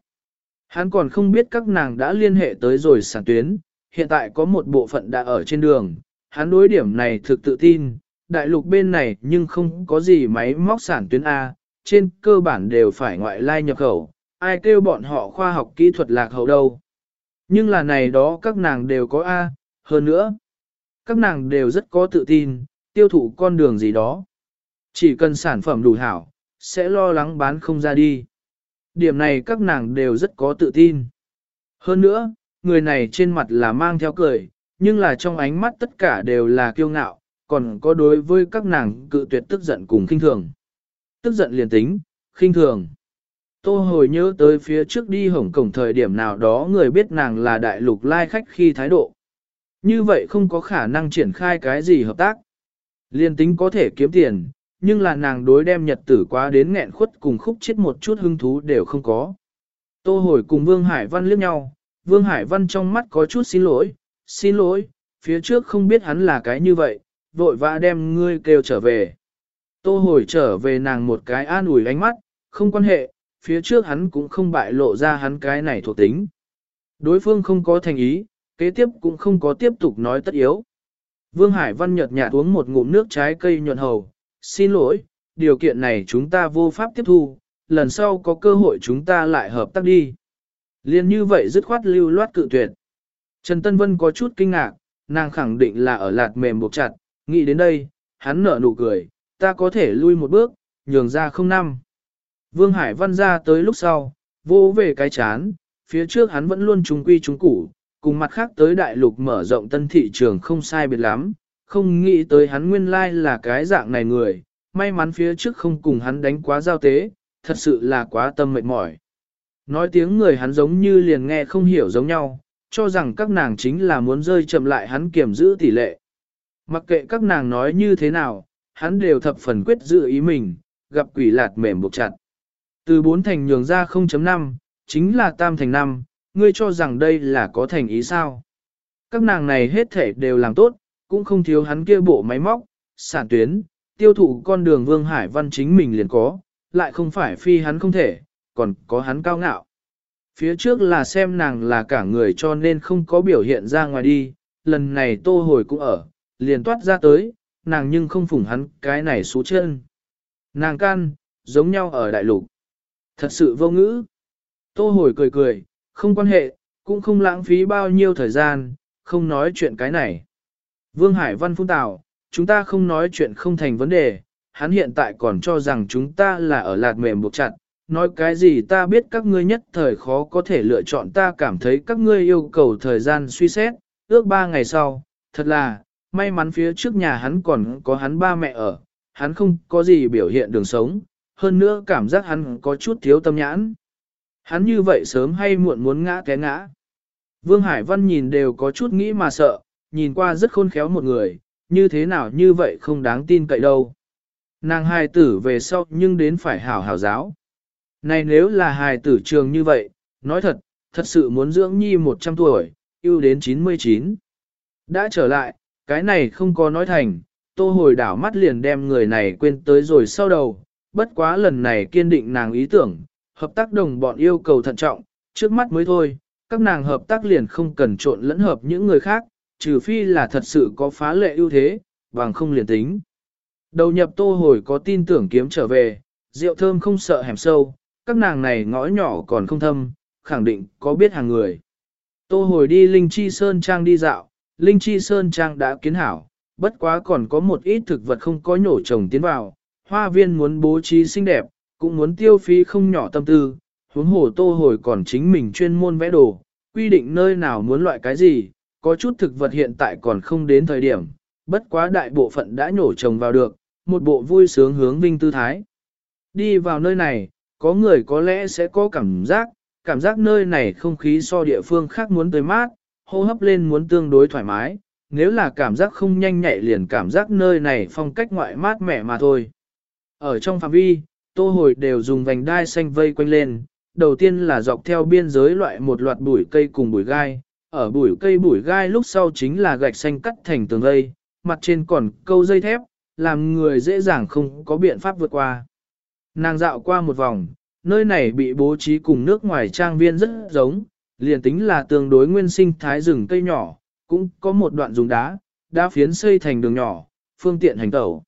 A: Hắn còn không biết các nàng đã liên hệ tới rồi sản tuyến, hiện tại có một bộ phận đã ở trên đường, hắn đối điểm này thực tự tin, đại lục bên này nhưng không có gì máy móc sản tuyến A, trên cơ bản đều phải ngoại lai nhập khẩu, ai kêu bọn họ khoa học kỹ thuật lạc hậu đâu. Nhưng là này đó các nàng đều có A, hơn nữa, các nàng đều rất có tự tin, tiêu thụ con đường gì đó. Chỉ cần sản phẩm đủ hảo, sẽ lo lắng bán không ra đi. Điểm này các nàng đều rất có tự tin. Hơn nữa, người này trên mặt là mang theo cười, nhưng là trong ánh mắt tất cả đều là kiêu ngạo, còn có đối với các nàng cự tuyệt tức giận cùng khinh thường. Tức giận liền tính, khinh thường. Tô hồi nhớ tới phía trước đi hổng cổng thời điểm nào đó người biết nàng là đại lục lai khách khi thái độ. Như vậy không có khả năng triển khai cái gì hợp tác. Liên tính có thể kiếm tiền, nhưng là nàng đối đem nhật tử quá đến nghẹn khuất cùng khúc chết một chút hứng thú đều không có. Tô hồi cùng Vương Hải Văn liếc nhau, Vương Hải Văn trong mắt có chút xin lỗi, xin lỗi, phía trước không biết hắn là cái như vậy, vội vã đem ngươi kêu trở về. Tô hồi trở về nàng một cái an ủi ánh mắt, không quan hệ, phía trước hắn cũng không bại lộ ra hắn cái này thuộc tính. Đối phương không có thành ý, kế tiếp cũng không có tiếp tục nói tất yếu. Vương Hải Văn nhợt nhạt uống một ngụm nước trái cây nhuận hầu, xin lỗi, điều kiện này chúng ta vô pháp tiếp thu, lần sau có cơ hội chúng ta lại hợp tác đi. Liên như vậy dứt khoát lưu loát cự tuyệt. Trần Tân Vân có chút kinh ngạc, nàng khẳng định là ở lạt mềm buộc chặt, nghĩ đến đây, hắn nở nụ cười, ta có thể lui một bước, nhường ra không năm. Vương Hải Văn ra tới lúc sau, vô về cái chán, phía trước hắn vẫn luôn trung quy trung củ, cùng mặt khác tới đại lục mở rộng tân thị trường không sai biệt lắm, không nghĩ tới hắn nguyên lai là cái dạng này người, may mắn phía trước không cùng hắn đánh quá giao tế, thật sự là quá tâm mệt mỏi. Nói tiếng người hắn giống như liền nghe không hiểu giống nhau, cho rằng các nàng chính là muốn rơi chậm lại hắn kiểm giữ tỷ lệ. Mặc kệ các nàng nói như thế nào, hắn đều thập phần quyết giữ ý mình, gặp quỷ lạt mềm buộc chặt. Từ 4 thành nhường ra 0.5, chính là tam thành 5, ngươi cho rằng đây là có thành ý sao. Các nàng này hết thể đều làm tốt, cũng không thiếu hắn kia bộ máy móc, sản tuyến, tiêu thụ con đường Vương Hải Văn chính mình liền có, lại không phải phi hắn không thể, còn có hắn cao ngạo. Phía trước là xem nàng là cả người cho nên không có biểu hiện ra ngoài đi, lần này tô hồi cũng ở, liền toát ra tới, nàng nhưng không phủng hắn cái này xú chân. Nàng can, giống nhau ở đại lục. Thật sự vô ngữ. Tô hồi cười cười, không quan hệ, cũng không lãng phí bao nhiêu thời gian, không nói chuyện cái này. Vương Hải Văn phun tào, chúng ta không nói chuyện không thành vấn đề, hắn hiện tại còn cho rằng chúng ta là ở lạt mềm buộc chặt, nói cái gì ta biết các ngươi nhất thời khó có thể lựa chọn ta cảm thấy các ngươi yêu cầu thời gian suy xét, ước ba ngày sau, thật là, may mắn phía trước nhà hắn còn có hắn ba mẹ ở, hắn không có gì biểu hiện đường sống, hơn nữa cảm giác hắn có chút thiếu tâm nhãn. Hắn như vậy sớm hay muộn muốn ngã té ngã. Vương Hải Văn nhìn đều có chút nghĩ mà sợ, nhìn qua rất khôn khéo một người, như thế nào như vậy không đáng tin cậy đâu. Nàng hài tử về sau nhưng đến phải hảo hảo giáo. Này nếu là hài tử trường như vậy, nói thật, thật sự muốn dưỡng nhi 100 tuổi, yêu đến 99. Đã trở lại, cái này không có nói thành, tô hồi đảo mắt liền đem người này quên tới rồi sau đầu, bất quá lần này kiên định nàng ý tưởng, hợp tác đồng bọn yêu cầu thận trọng, trước mắt mới thôi, các nàng hợp tác liền không cần trộn lẫn hợp những người khác, trừ phi là thật sự có phá lệ ưu thế, bằng không liền tính. Đầu nhập tô hồi có tin tưởng kiếm trở về, rượu thơm không sợ hẻm sâu, các nàng này ngõ nhỏ còn không thâm, khẳng định có biết hàng người. Tô hồi đi Linh Chi Sơn Trang đi dạo, Linh Chi Sơn Trang đã kiến hảo, bất quá còn có một ít thực vật không có nhổ trồng tiến vào, hoa viên muốn bố trí xinh đẹp, cũng muốn tiêu phí không nhỏ tâm tư, huống hồ tô hồi còn chính mình chuyên môn vẽ đồ, quy định nơi nào muốn loại cái gì, có chút thực vật hiện tại còn không đến thời điểm, bất quá đại bộ phận đã nhổ trồng vào được, một bộ vui sướng hướng vinh tư thái. Đi vào nơi này, có người có lẽ sẽ có cảm giác, cảm giác nơi này không khí so địa phương khác muốn tới mát, hô hấp lên muốn tương đối thoải mái, nếu là cảm giác không nhanh nhạy liền cảm giác nơi này phong cách ngoại mát mẻ mà thôi. Ở trong phạm vi, tô hồi đều dùng vành đai xanh vây quanh lên, đầu tiên là dọc theo biên giới loại một loạt bụi cây cùng bụi gai, ở bụi cây bụi gai lúc sau chính là gạch xanh cắt thành tường gây, mặt trên còn câu dây thép, làm người dễ dàng không có biện pháp vượt qua. Nàng dạo qua một vòng, nơi này bị bố trí cùng nước ngoài trang viên rất giống, liền tính là tương đối nguyên sinh thái rừng cây nhỏ, cũng có một đoạn dùng đá, đá phiến xây thành đường nhỏ, phương tiện hành tẩu.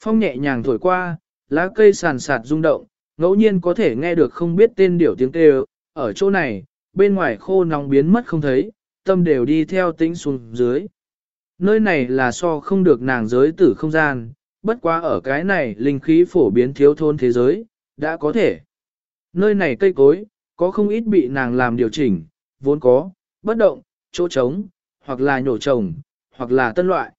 A: Phong nhẹ nhàng thổi qua, lá cây sàn sạt rung động, ngẫu nhiên có thể nghe được không biết tên điểu tiếng kêu, ở chỗ này, bên ngoài khô nóng biến mất không thấy, tâm đều đi theo tính xuống dưới. Nơi này là so không được nàng giới tử không gian, bất quá ở cái này linh khí phổ biến thiếu thôn thế giới, đã có thể. Nơi này cây cối, có không ít bị nàng làm điều chỉnh, vốn có, bất động, chỗ trống, hoặc là nhổ trồng, hoặc là tân loại.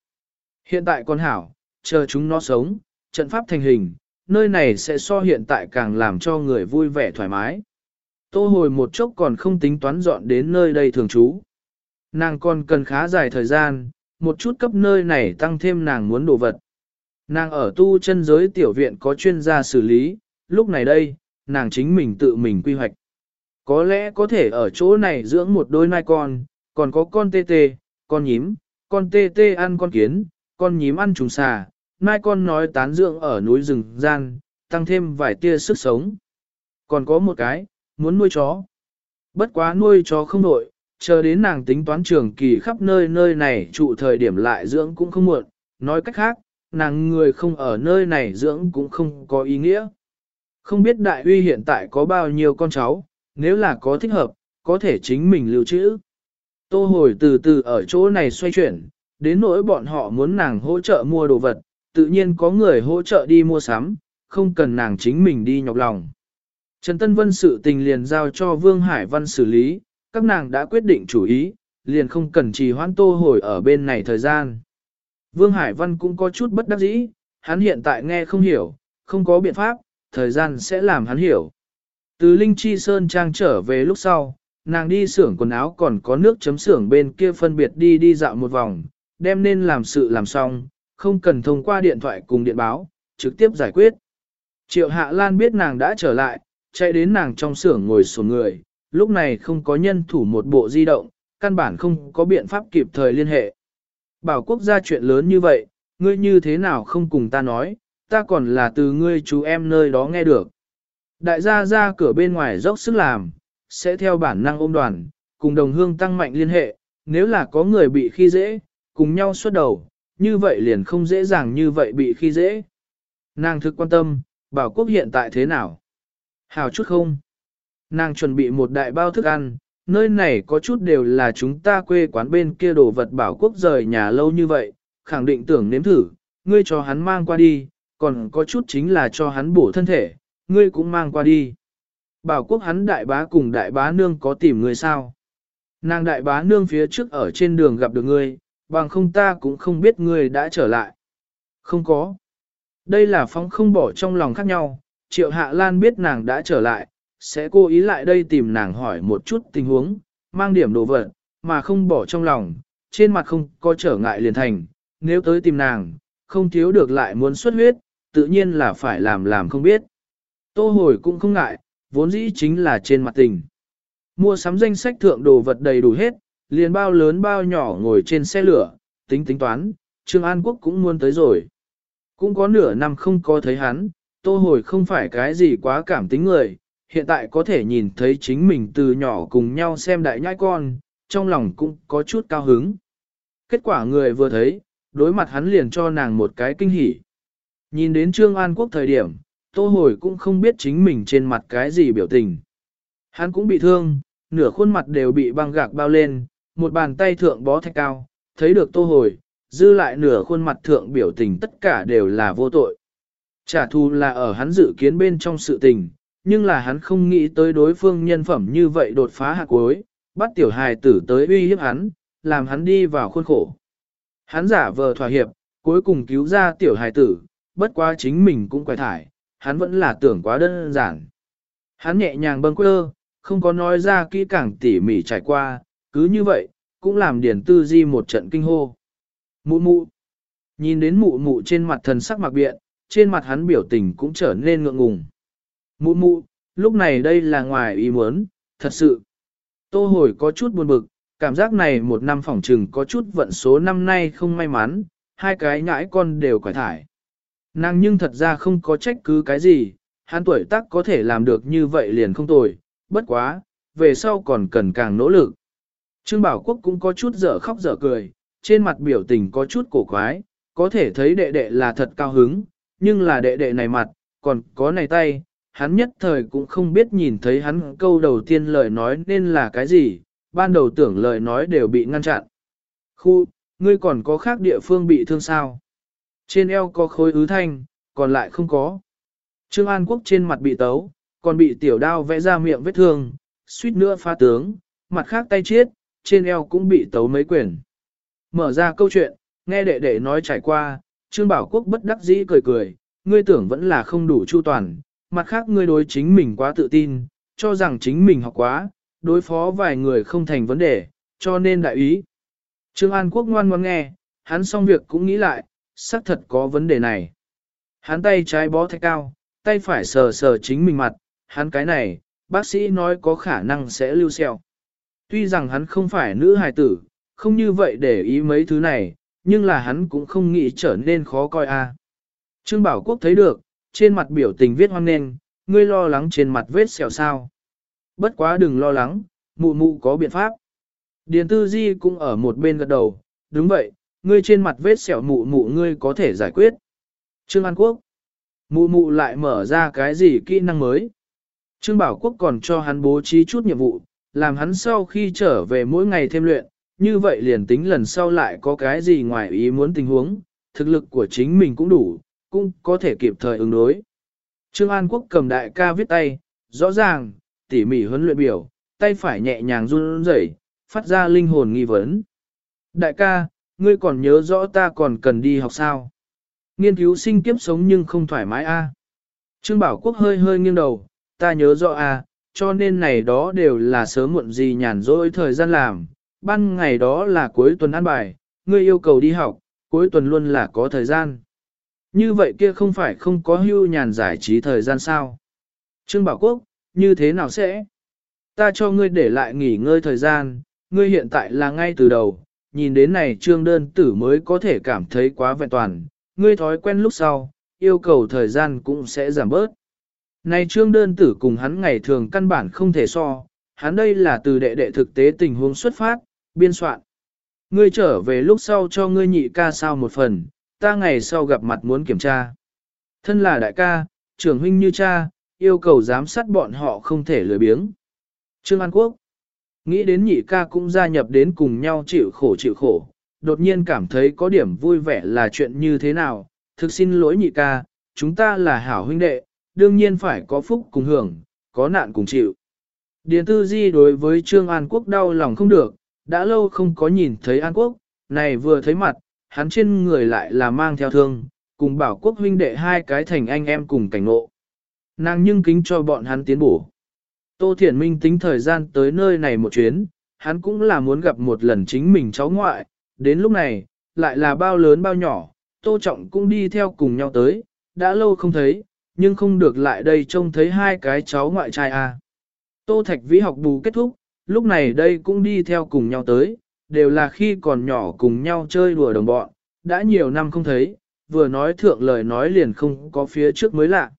A: Hiện tại con hảo, chờ chúng nó sống, trận pháp thành hình, nơi này sẽ so hiện tại càng làm cho người vui vẻ thoải mái. Tô hồi một chốc còn không tính toán dọn đến nơi đây thường trú. Nàng còn cần khá dài thời gian, một chút cấp nơi này tăng thêm nàng muốn đồ vật. Nàng ở tu chân giới tiểu viện có chuyên gia xử lý, lúc này đây, nàng chính mình tự mình quy hoạch. Có lẽ có thể ở chỗ này dưỡng một đôi nai con, còn có con tê tê, con nhím, con tê tê ăn con kiến, con nhím ăn trùng xà, nai con nói tán dưỡng ở núi rừng gian, tăng thêm vài tia sức sống. Còn có một cái, muốn nuôi chó. Bất quá nuôi chó không nổi, chờ đến nàng tính toán trường kỳ khắp nơi nơi này trụ thời điểm lại dưỡng cũng không muộn, nói cách khác, nàng người không ở nơi này dưỡng cũng không có ý nghĩa. Không biết đại uy hiện tại có bao nhiêu con cháu, nếu là có thích hợp, có thể chính mình lưu trữ. Tô hồi từ từ ở chỗ này xoay chuyển, đến nỗi bọn họ muốn nàng hỗ trợ mua đồ vật, tự nhiên có người hỗ trợ đi mua sắm, không cần nàng chính mình đi nhọc lòng. Trần Tân Vân sự tình liền giao cho Vương Hải Văn xử lý, các nàng đã quyết định chủ ý, liền không cần trì hoãn tô hồi ở bên này thời gian. Vương Hải Văn cũng có chút bất đắc dĩ, hắn hiện tại nghe không hiểu, không có biện pháp, thời gian sẽ làm hắn hiểu. Từ Linh Chi Sơn Trang trở về lúc sau, nàng đi xưởng quần áo còn có nước chấm xưởng bên kia phân biệt đi đi dạo một vòng, đem nên làm sự làm xong, không cần thông qua điện thoại cùng điện báo, trực tiếp giải quyết. Triệu Hạ Lan biết nàng đã trở lại, chạy đến nàng trong xưởng ngồi sổ người, lúc này không có nhân thủ một bộ di động, căn bản không có biện pháp kịp thời liên hệ. Bảo quốc gia chuyện lớn như vậy, ngươi như thế nào không cùng ta nói, ta còn là từ ngươi chú em nơi đó nghe được. Đại gia ra cửa bên ngoài dốc sức làm, sẽ theo bản năng ôm đoàn, cùng đồng hương tăng mạnh liên hệ, nếu là có người bị khi dễ, cùng nhau xuất đầu, như vậy liền không dễ dàng như vậy bị khi dễ. Nàng thực quan tâm, bảo quốc hiện tại thế nào? Hào chút không? Nàng chuẩn bị một đại bao thức ăn, nơi này có chút đều là chúng ta quê quán bên kia đồ vật bảo quốc rời nhà lâu như vậy, khẳng định tưởng nếm thử, ngươi cho hắn mang qua đi, còn có chút chính là cho hắn bổ thân thể, ngươi cũng mang qua đi. Bảo quốc hắn đại bá cùng đại bá nương có tìm ngươi sao? Nàng đại bá nương phía trước ở trên đường gặp được ngươi, bằng không ta cũng không biết ngươi đã trở lại. Không có. Đây là phóng không bỏ trong lòng khác nhau, triệu hạ lan biết nàng đã trở lại, sẽ cố ý lại đây tìm nàng hỏi một chút tình huống, mang điểm đồ vật, mà không bỏ trong lòng, trên mặt không có trở ngại liền thành, nếu tới tìm nàng, không thiếu được lại muốn xuất huyết, tự nhiên là phải làm làm không biết. Tô hồi cũng không ngại, vốn dĩ chính là trên mặt tình. Mua sắm danh sách thượng đồ vật đầy đủ hết, liền bao lớn bao nhỏ ngồi trên xe lửa, tính tính toán, Trương An Quốc cũng muốn tới rồi. Cũng có nửa năm không có thấy hắn, tô hồi không phải cái gì quá cảm tính người, hiện tại có thể nhìn thấy chính mình từ nhỏ cùng nhau xem đại nhãi con, trong lòng cũng có chút cao hứng. Kết quả người vừa thấy, đối mặt hắn liền cho nàng một cái kinh hỉ. Nhìn đến Trương An Quốc thời điểm, Tô Hồi cũng không biết chính mình trên mặt cái gì biểu tình. Hắn cũng bị thương, nửa khuôn mặt đều bị băng gạc bao lên, một bàn tay thượng bó thạch cao, thấy được Tô Hồi, dư lại nửa khuôn mặt thượng biểu tình tất cả đều là vô tội. Trả thù là ở hắn dự kiến bên trong sự tình, nhưng là hắn không nghĩ tới đối phương nhân phẩm như vậy đột phá hạ cuối, bắt tiểu hài tử tới uy hiếp hắn, làm hắn đi vào khuôn khổ. Hắn giả vờ thỏa hiệp, cuối cùng cứu ra tiểu hài tử, bất quá chính mình cũng quay thải, hắn vẫn là tưởng quá đơn giản. Hắn nhẹ nhàng bâng quơ, không có nói ra kỹ càng tỉ mỉ trải qua, cứ như vậy, cũng làm điển tư di một trận kinh hô. Mụ mụ, nhìn đến mụ mụ trên mặt thần sắc mặc biện, trên mặt hắn biểu tình cũng trở nên ngượng ngùng. Mụ mụ, lúc này đây là ngoài ý muốn, thật sự. Tô hồi có chút buồn bực, cảm giác này một năm phỏng trừng có chút vận số năm nay không may mắn, hai cái nhãi con đều quải thải. Nàng nhưng thật ra không có trách cứ cái gì, hắn tuổi tác có thể làm được như vậy liền không tồi, bất quá, về sau còn cần càng nỗ lực. Trương Bảo Quốc cũng có chút dở khóc dở cười, trên mặt biểu tình có chút cổ quái, có thể thấy đệ đệ là thật cao hứng, nhưng là đệ đệ này mặt, còn có này tay, hắn nhất thời cũng không biết nhìn thấy hắn câu đầu tiên lời nói nên là cái gì, ban đầu tưởng lời nói đều bị ngăn chặn. Khu, ngươi còn có khác địa phương bị thương sao? Trên eo có khối ứ thanh, còn lại không có. Trương An Quốc trên mặt bị tấu, còn bị tiểu đao vẽ ra miệng vết thương, suýt nữa phá tướng, mặt khác tay chết, trên eo cũng bị tấu mấy quyển. Mở ra câu chuyện, nghe đệ đệ nói trải qua, Trương Bảo Quốc bất đắc dĩ cười cười, ngươi tưởng vẫn là không đủ chu toàn, mặt khác ngươi đối chính mình quá tự tin, cho rằng chính mình học quá, đối phó vài người không thành vấn đề, cho nên đại ý. Trương An Quốc ngoan ngoan nghe, hắn xong việc cũng nghĩ lại, xác thật có vấn đề này. Hắn tay trái bó thạch cao, tay phải sờ sờ chính mình mặt, hắn cái này, bác sĩ nói có khả năng sẽ lưu xeo. Tuy rằng hắn không phải nữ hài tử, không như vậy để ý mấy thứ này, nhưng là hắn cũng không nghĩ trở nên khó coi a. Trương Bảo Quốc thấy được, trên mặt biểu tình viết hoang nên, ngươi lo lắng trên mặt vết sẹo sao. Bất quá đừng lo lắng, mụ mụ có biện pháp. Điền tư di cũng ở một bên gật đầu, đúng vậy, ngươi trên mặt vết sẹo mụ mụ ngươi có thể giải quyết. Trương An Quốc, mụ mụ lại mở ra cái gì kỹ năng mới. Trương Bảo Quốc còn cho hắn bố trí chút nhiệm vụ, làm hắn sau khi trở về mỗi ngày thêm luyện, như vậy liền tính lần sau lại có cái gì ngoài ý muốn tình huống, thực lực của chính mình cũng đủ, cũng có thể kịp thời ứng đối. Trương An Quốc cầm đại ca viết tay, rõ ràng, tỉ mỉ huấn luyện biểu, tay phải nhẹ nhàng run rẩy, phát ra linh hồn nghi vấn. Đại ca, ngươi còn nhớ rõ ta còn cần đi học sao? Nghiên cứu sinh kiếp sống nhưng không thoải mái a. Trương Bảo Quốc hơi hơi nghiêng đầu, ta nhớ rõ a, cho nên này đó đều là sớm muộn gì nhàn rỗi thời gian làm, ban ngày đó là cuối tuần ăn bài, ngươi yêu cầu đi học, cuối tuần luôn là có thời gian. Như vậy kia không phải không có hưu nhàn giải trí thời gian sao? Trương Bảo Quốc, như thế nào sẽ? Ta cho ngươi để lại nghỉ ngơi thời gian, ngươi hiện tại là ngay từ đầu, nhìn đến này trương đơn tử mới có thể cảm thấy quá vẹn toàn, ngươi thói quen lúc sau, yêu cầu thời gian cũng sẽ giảm bớt. Này trương đơn tử cùng hắn ngày thường căn bản không thể so, hắn đây là từ đệ đệ thực tế tình huống xuất phát, biên soạn. Ngươi trở về lúc sau cho ngươi nhị ca sao một phần, ta ngày sau gặp mặt muốn kiểm tra. Thân là đại ca, trưởng huynh như cha, yêu cầu giám sát bọn họ không thể lười biếng. Trương An Quốc Nghĩ đến nhị ca cũng gia nhập đến cùng nhau chịu khổ chịu khổ, đột nhiên cảm thấy có điểm vui vẻ là chuyện như thế nào, thực xin lỗi nhị ca, chúng ta là hảo huynh đệ, đương nhiên phải có phúc cùng hưởng, có nạn cùng chịu. Điền tư di đối với Trương An Quốc đau lòng không được, đã lâu không có nhìn thấy An Quốc, này vừa thấy mặt, hắn trên người lại là mang theo thương, cùng bảo quốc huynh đệ hai cái thành anh em cùng cảnh ngộ. Nàng nhưng kính cho bọn hắn tiến bổ. Tô Thiển Minh tính thời gian tới nơi này một chuyến, hắn cũng là muốn gặp một lần chính mình cháu ngoại, đến lúc này, lại là bao lớn bao nhỏ, Tô Trọng cũng đi theo cùng nhau tới, đã lâu không thấy, nhưng không được lại đây trông thấy hai cái cháu ngoại trai à. Tô Thạch Vĩ học bù kết thúc, lúc này đây cũng đi theo cùng nhau tới, đều là khi còn nhỏ cùng nhau chơi đùa đồng bọn, đã nhiều năm không thấy, vừa nói thượng lời nói liền không có phía trước mới lạ.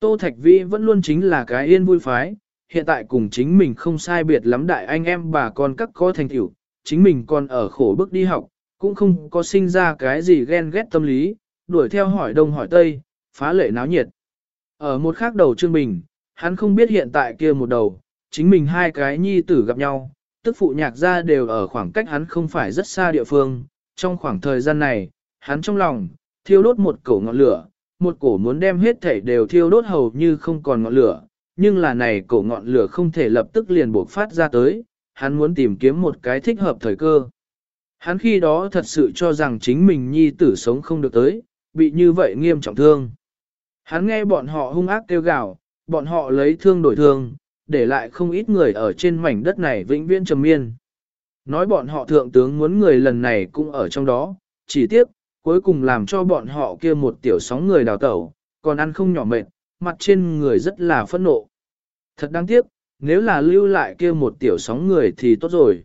A: Tô Thạch Vĩ vẫn luôn chính là cái yên vui phái, hiện tại cùng chính mình không sai biệt lắm đại anh em bà con các có thành tiểu, chính mình còn ở khổ bước đi học, cũng không có sinh ra cái gì ghen ghét tâm lý, đuổi theo hỏi đông hỏi tây, phá lệ náo nhiệt. Ở một khác đầu Trương Bình, hắn không biết hiện tại kia một đầu, chính mình hai cái nhi tử gặp nhau, tức phụ nhạc ra đều ở khoảng cách hắn không phải rất xa địa phương. Trong khoảng thời gian này, hắn trong lòng, thiêu đốt một cổ ngọn lửa, một cổ muốn đem hết thể đều thiêu đốt hầu như không còn ngọn lửa, nhưng là này cổ ngọn lửa không thể lập tức liền buộc phát ra tới, hắn muốn tìm kiếm một cái thích hợp thời cơ. Hắn khi đó thật sự cho rằng chính mình nhi tử sống không được tới, bị như vậy nghiêm trọng thương. Hắn nghe bọn họ hung ác kêu gào, bọn họ lấy thương đổi thương, để lại không ít người ở trên mảnh đất này vĩnh viễn trầm miên. Nói bọn họ thượng tướng muốn người lần này cũng ở trong đó, chỉ tiếc, cuối cùng làm cho bọn họ kia một tiểu sóng người đào tẩu, còn ăn không nhỏ mệt, mặt trên người rất là phẫn nộ. Thật đáng tiếc, nếu là lưu lại kia một tiểu sóng người thì tốt rồi.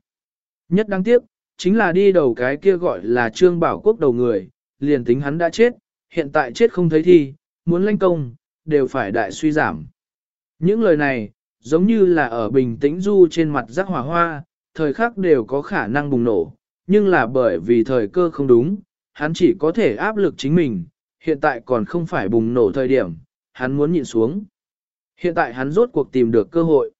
A: Nhất đáng tiếc, chính là đi đầu cái kia gọi là Trương Bảo Quốc đầu người, liền tính hắn đã chết, hiện tại chết không thấy thi, muốn lanh công, đều phải đại suy giảm. Những lời này, giống như là ở bình tĩnh du trên mặt rắc hỏa hoa, thời khắc đều có khả năng bùng nổ, nhưng là bởi vì thời cơ không đúng, hắn chỉ có thể áp lực chính mình, hiện tại còn không phải bùng nổ thời điểm, hắn muốn nhịn xuống. Hiện tại hắn rốt cuộc tìm được cơ hội.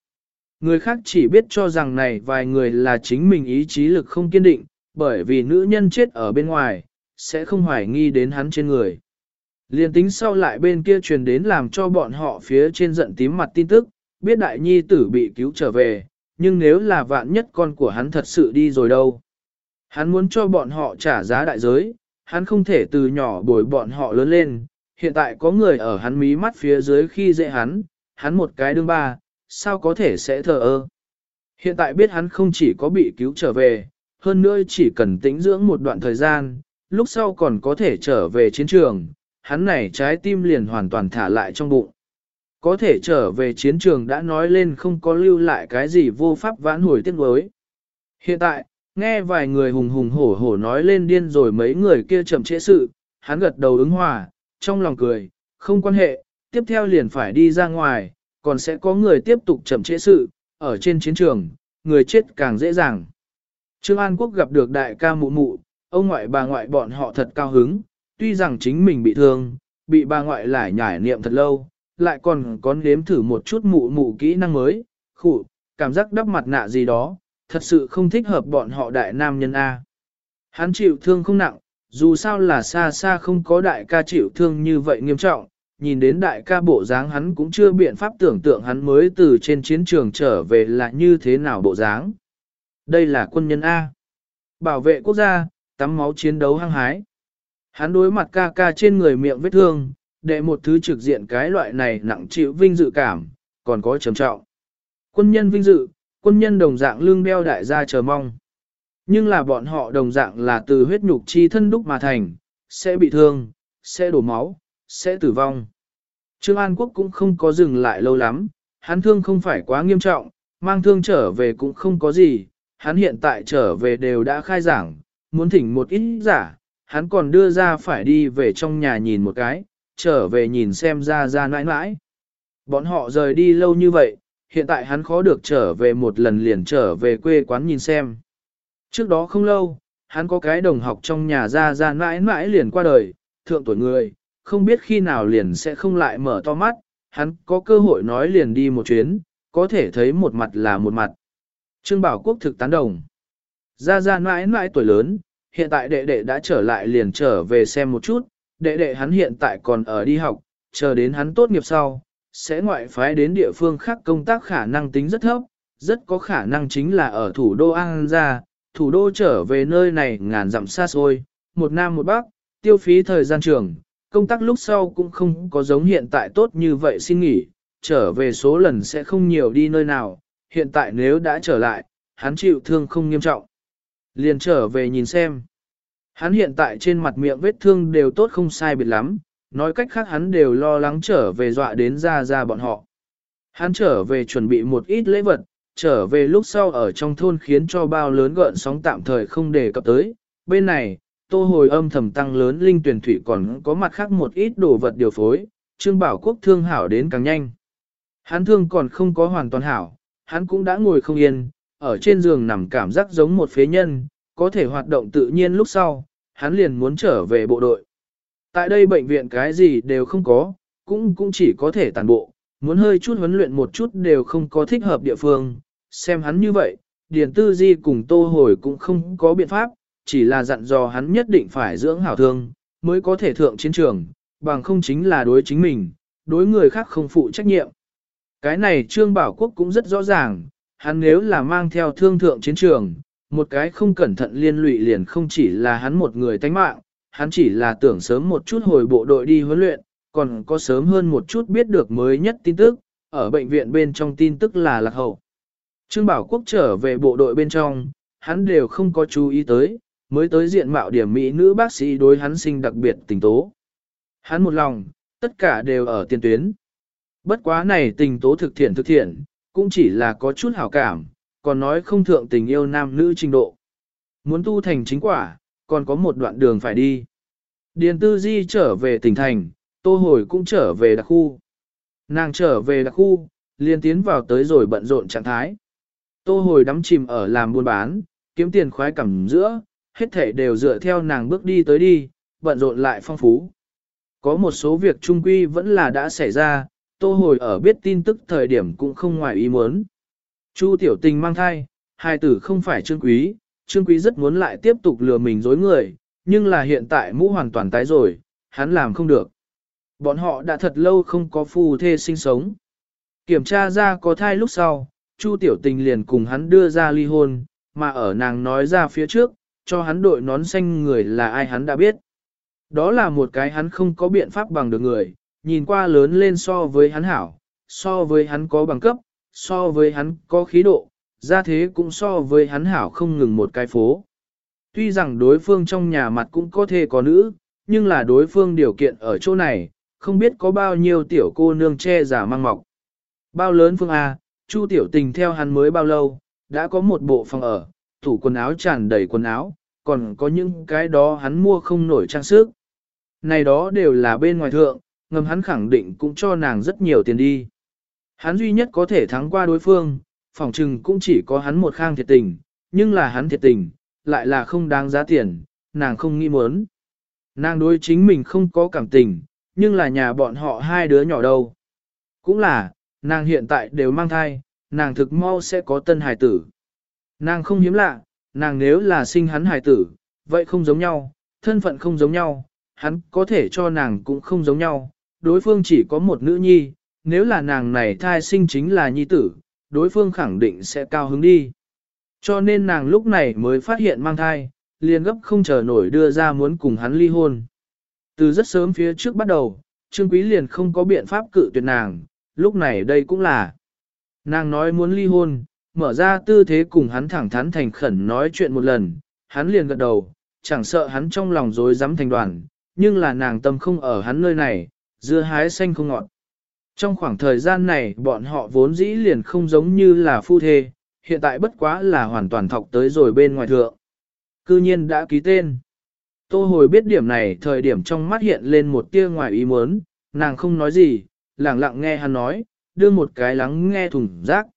A: Người khác chỉ biết cho rằng này vài người là chính mình ý chí lực không kiên định, bởi vì nữ nhân chết ở bên ngoài, sẽ không hoài nghi đến hắn trên người. Liên tính sau lại bên kia truyền đến làm cho bọn họ phía trên giận tím mặt tin tức, biết đại nhi tử bị cứu trở về, nhưng nếu là vạn nhất con của hắn thật sự đi rồi đâu. Hắn muốn cho bọn họ trả giá đại giới, hắn không thể từ nhỏ bồi bọn họ lớn lên, hiện tại có người ở hắn mí mắt phía dưới khi dễ hắn, hắn một cái đương ba, sao có thể sẽ thờ ơ. Hiện tại biết hắn không chỉ có bị cứu trở về, hơn nữa chỉ cần tĩnh dưỡng một đoạn thời gian, lúc sau còn có thể trở về chiến trường, hắn này trái tim liền hoàn toàn thả lại trong bụng. Có thể trở về chiến trường đã nói lên không có lưu lại cái gì vô pháp vãn hồi tiếc đối. Hiện tại, nghe vài người hùng hùng hổ hổ nói lên điên rồi mấy người kia chậm trễ sự, hắn gật đầu ứng hòa, trong lòng cười, không quan hệ, tiếp theo liền phải đi ra ngoài, còn sẽ có người tiếp tục chậm trễ sự, ở trên chiến trường, người chết càng dễ dàng. Trương An Quốc gặp được đại ca mụ mụ, ông ngoại bà ngoại bọn họ thật cao hứng, tuy rằng chính mình bị thương, bị bà ngoại lại nhải niệm thật lâu, lại còn có nếm thử một chút mụ mụ kỹ năng mới, khụ, cảm giác đắp mặt nạ gì đó, thật sự không thích hợp bọn họ đại nam nhân A. Hắn chịu thương không nặng, dù sao là xa xa không có đại ca chịu thương như vậy nghiêm trọng, nhìn đến đại ca bộ dáng hắn cũng chưa biện pháp tưởng tượng hắn mới từ trên chiến trường trở về là như thế nào bộ dáng. Đây là quân nhân A. Bảo vệ quốc gia, tắm máu chiến đấu hăng hái. Hắn đối mặt ca ca trên người miệng vết thương, để một thứ trực diện cái loại này nặng chịu vinh dự cảm, còn có trầm trọng. Quân nhân vinh dự, quân nhân đồng dạng lương đeo đại gia chờ mong. Nhưng là bọn họ đồng dạng là từ huyết nhục chi thân đúc mà thành, sẽ bị thương, sẽ đổ máu, sẽ tử vong. Trương An Quốc cũng không có dừng lại lâu lắm, hắn thương không phải quá nghiêm trọng, mang thương trở về cũng không có gì, hắn hiện tại trở về đều đã khai giảng, muốn thỉnh một ít giả, hắn còn đưa ra phải đi về trong nhà nhìn một cái, trở về nhìn xem ra ra nãi nãi. Bọn họ rời đi lâu như vậy, hiện tại hắn khó được trở về một lần liền trở về quê quán nhìn xem. Trước đó không lâu, hắn có cái đồng học trong nhà ra ra nãi nãi liền qua đời, thượng tuổi người, không biết khi nào liền sẽ không lại mở to mắt, hắn có cơ hội nói liền đi một chuyến, có thể thấy một mặt là một mặt. Trương Bảo Quốc thực tán đồng. Ra ra nãi nãi tuổi lớn, hiện tại đệ đệ đã trở lại liền trở về xem một chút, đệ đệ hắn hiện tại còn ở đi học, chờ đến hắn tốt nghiệp sau, sẽ ngoại phái đến địa phương khác công tác khả năng tính rất thấp, rất có khả năng chính là ở thủ đô An Gia, thủ đô trở về nơi này ngàn dặm xa xôi, một nam một bắc, tiêu phí thời gian trường, công tác lúc sau cũng không có giống hiện tại tốt như vậy xin nghỉ, trở về số lần sẽ không nhiều đi nơi nào, hiện tại nếu đã trở lại, hắn chịu thương không nghiêm trọng. Liền trở về nhìn xem. Hắn hiện tại trên mặt miệng vết thương đều tốt không sai biệt lắm, nói cách khác hắn đều lo lắng trở về dọa đến ra ra bọn họ. Hắn trở về chuẩn bị một ít lễ vật, trở về lúc sau ở trong thôn khiến cho bao lớn gợn sóng tạm thời không đề cập tới. Bên này, tô hồi âm thầm tăng lớn linh tuyển thủy còn có mặt khác một ít đồ vật điều phối, Trương Bảo Quốc thương hảo đến càng nhanh. Hắn thương còn không có hoàn toàn hảo, hắn cũng đã ngồi không yên, ở trên giường nằm cảm giác giống một phế nhân, có thể hoạt động tự nhiên lúc sau, hắn liền muốn trở về bộ đội. Tại đây bệnh viện cái gì đều không có, cũng cũng chỉ có thể tàn bộ, muốn hơi chút huấn luyện một chút đều không có thích hợp địa phương, xem hắn như vậy, Điền Tư Di cùng Tô Hồi cũng không có biện pháp, chỉ là dặn dò hắn nhất định phải dưỡng hảo thương, mới có thể thượng chiến trường, bằng không chính là đối chính mình, đối người khác không phụ trách nhiệm. Cái này Trương Bảo Quốc cũng rất rõ ràng, hắn nếu là mang theo thương thượng chiến trường, một cái không cẩn thận liên lụy liền không chỉ là hắn một người tánh mạng, hắn chỉ là tưởng sớm một chút hồi bộ đội đi huấn luyện, còn có sớm hơn một chút biết được mới nhất tin tức, ở bệnh viện bên trong tin tức là lạc hậu. Trương Bảo Quốc trở về bộ đội bên trong, hắn đều không có chú ý tới, mới tới diện mạo điểm mỹ nữ bác sĩ đối hắn sinh đặc biệt tình tố. Hắn một lòng, tất cả đều ở tiền tuyến. Bất quá này tình tố thực thiện thực thiện, cũng chỉ là có chút hảo cảm, còn nói không thượng tình yêu nam nữ trình độ. Muốn tu thành chính quả, còn có một đoạn đường phải đi. Điền tư di trở về tỉnh thành, tô hồi cũng trở về đặc khu. Nàng trở về đặc khu, liền tiến vào tới rồi bận rộn trạng thái. Tô hồi đắm chìm ở làm buôn bán, kiếm tiền khoái cảm giữa, hết thể đều dựa theo nàng bước đi tới đi, bận rộn lại phong phú. Có một số việc trung quy vẫn là đã xảy ra, tô hồi ở biết tin tức thời điểm cũng không ngoài ý muốn. Chu tiểu tình mang thai, hai tử không phải trương quý, trương quý rất muốn lại tiếp tục lừa mình dối người, nhưng là hiện tại mũ hoàn toàn tái rồi, hắn làm không được. Bọn họ đã thật lâu không có phu thê sinh sống. Kiểm tra ra có thai lúc sau, Chu tiểu tình liền cùng hắn đưa ra ly hôn, mà ở nàng nói ra phía trước, cho hắn đội nón xanh người là ai hắn đã biết. Đó là một cái hắn không có biện pháp bằng được người, nhìn qua lớn lên so với hắn hảo, so với hắn có bằng cấp, so với hắn có khí độ, ra thế cũng so với hắn hảo không ngừng một cái phố. Tuy rằng đối phương trong nhà mặt cũng có thể có nữ, nhưng là đối phương điều kiện ở chỗ này, không biết có bao nhiêu tiểu cô nương che giả mang mọc. Bao lớn phương A, Chu tiểu tình theo hắn mới bao lâu, đã có một bộ phòng ở, tủ quần áo tràn đầy quần áo, còn có những cái đó hắn mua không nổi trang sức. Này đó đều là bên ngoài thượng, ngầm hắn khẳng định cũng cho nàng rất nhiều tiền đi. Hắn duy nhất có thể thắng qua đối phương, phỏng chừng cũng chỉ có hắn một khang thiệt tình, nhưng là hắn thiệt tình, lại là không đáng giá tiền, nàng không nghĩ muốn. Nàng đối chính mình không có cảm tình, nhưng là nhà bọn họ hai đứa nhỏ đâu. Cũng là, nàng hiện tại đều mang thai, nàng thực mau sẽ có tân hài tử. Nàng không hiếm lạ, nàng nếu là sinh hắn hài tử, vậy không giống nhau, thân phận không giống nhau, hắn có thể cho nàng cũng không giống nhau, đối phương chỉ có một nữ nhi, nếu là nàng này thai sinh chính là nhi tử, đối phương khẳng định sẽ cao hứng đi. Cho nên nàng lúc này mới phát hiện mang thai, liền gấp không chờ nổi đưa ra muốn cùng hắn ly hôn. Từ rất sớm phía trước bắt đầu, Trương Quý liền không có biện pháp cự tuyệt nàng, lúc này đây cũng là. Nàng nói muốn ly hôn, mở ra tư thế cùng hắn thẳng thắn thành khẩn nói chuyện một lần, hắn liền gật đầu, chẳng sợ hắn trong lòng dối dám thành đoàn, nhưng là nàng tâm không ở hắn nơi này, dưa hái xanh không ngọt. Trong khoảng thời gian này bọn họ vốn dĩ liền không giống như là phu thê, hiện tại bất quá là hoàn toàn thọc tới rồi bên ngoài thượng. Cư nhiên đã ký tên. Tô hồi biết điểm này thời điểm trong mắt hiện lên một tia ngoài ý muốn, nàng không nói gì, lặng lặng nghe hắn nói, đưa một cái lắng nghe thùng rác.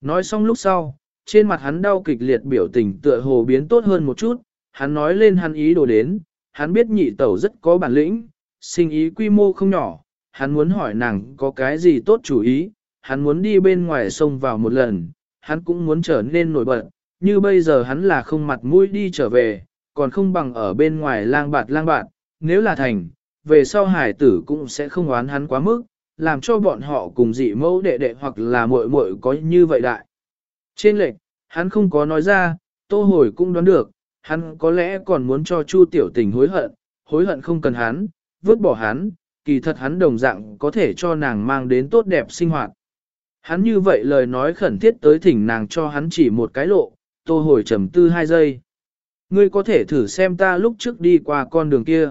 A: Nói xong lúc sau, trên mặt hắn đau kịch liệt biểu tình tựa hồ biến tốt hơn một chút, hắn nói lên hắn ý đồ đến, hắn biết nhị tẩu rất có bản lĩnh, sinh ý quy mô không nhỏ, hắn muốn hỏi nàng có cái gì tốt chủ ý, hắn muốn đi bên ngoài sông vào một lần, hắn cũng muốn trở nên nổi bật, như bây giờ hắn là không mặt mũi đi trở về, còn không bằng ở bên ngoài lang bạt lang bạt, nếu là thành, về sau hải tử cũng sẽ không oán hắn quá mức, làm cho bọn họ cùng dị mẫu đệ đệ hoặc là muội muội có như vậy đại. Trên lệch, hắn không có nói ra, tô hồi cũng đoán được, hắn có lẽ còn muốn cho Chu tiểu tình hối hận, hối hận không cần hắn, vứt bỏ hắn, kỳ thật hắn đồng dạng có thể cho nàng mang đến tốt đẹp sinh hoạt. Hắn như vậy lời nói khẩn thiết tới thỉnh nàng cho hắn chỉ một cái lộ, tô hồi trầm tư hai giây. Ngươi có thể thử xem ta lúc trước đi qua con đường kia.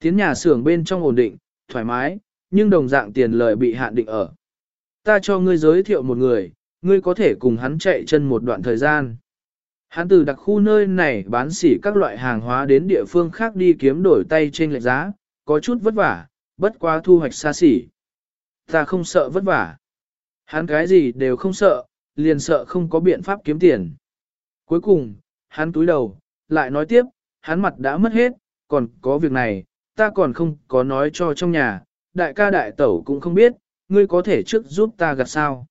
A: Tiến nhà xưởng bên trong ổn định, thoải mái, nhưng đồng dạng tiền lời bị hạn định ở. Ta cho ngươi giới thiệu một người, ngươi có thể cùng hắn chạy chân một đoạn thời gian. Hắn từ đặc khu nơi này bán xỉ các loại hàng hóa đến địa phương khác đi kiếm đổi tay trên lệch giá, có chút vất vả, bất quá thu hoạch xa xỉ. Ta không sợ vất vả. Hắn cái gì đều không sợ, liền sợ không có biện pháp kiếm tiền. Cuối cùng, hắn túi đầu, lại nói tiếp, hắn mặt đã mất hết, còn có việc này, ta còn không có nói cho trong nhà, đại ca đại tẩu cũng không biết, ngươi có thể trước giúp ta gặt sao.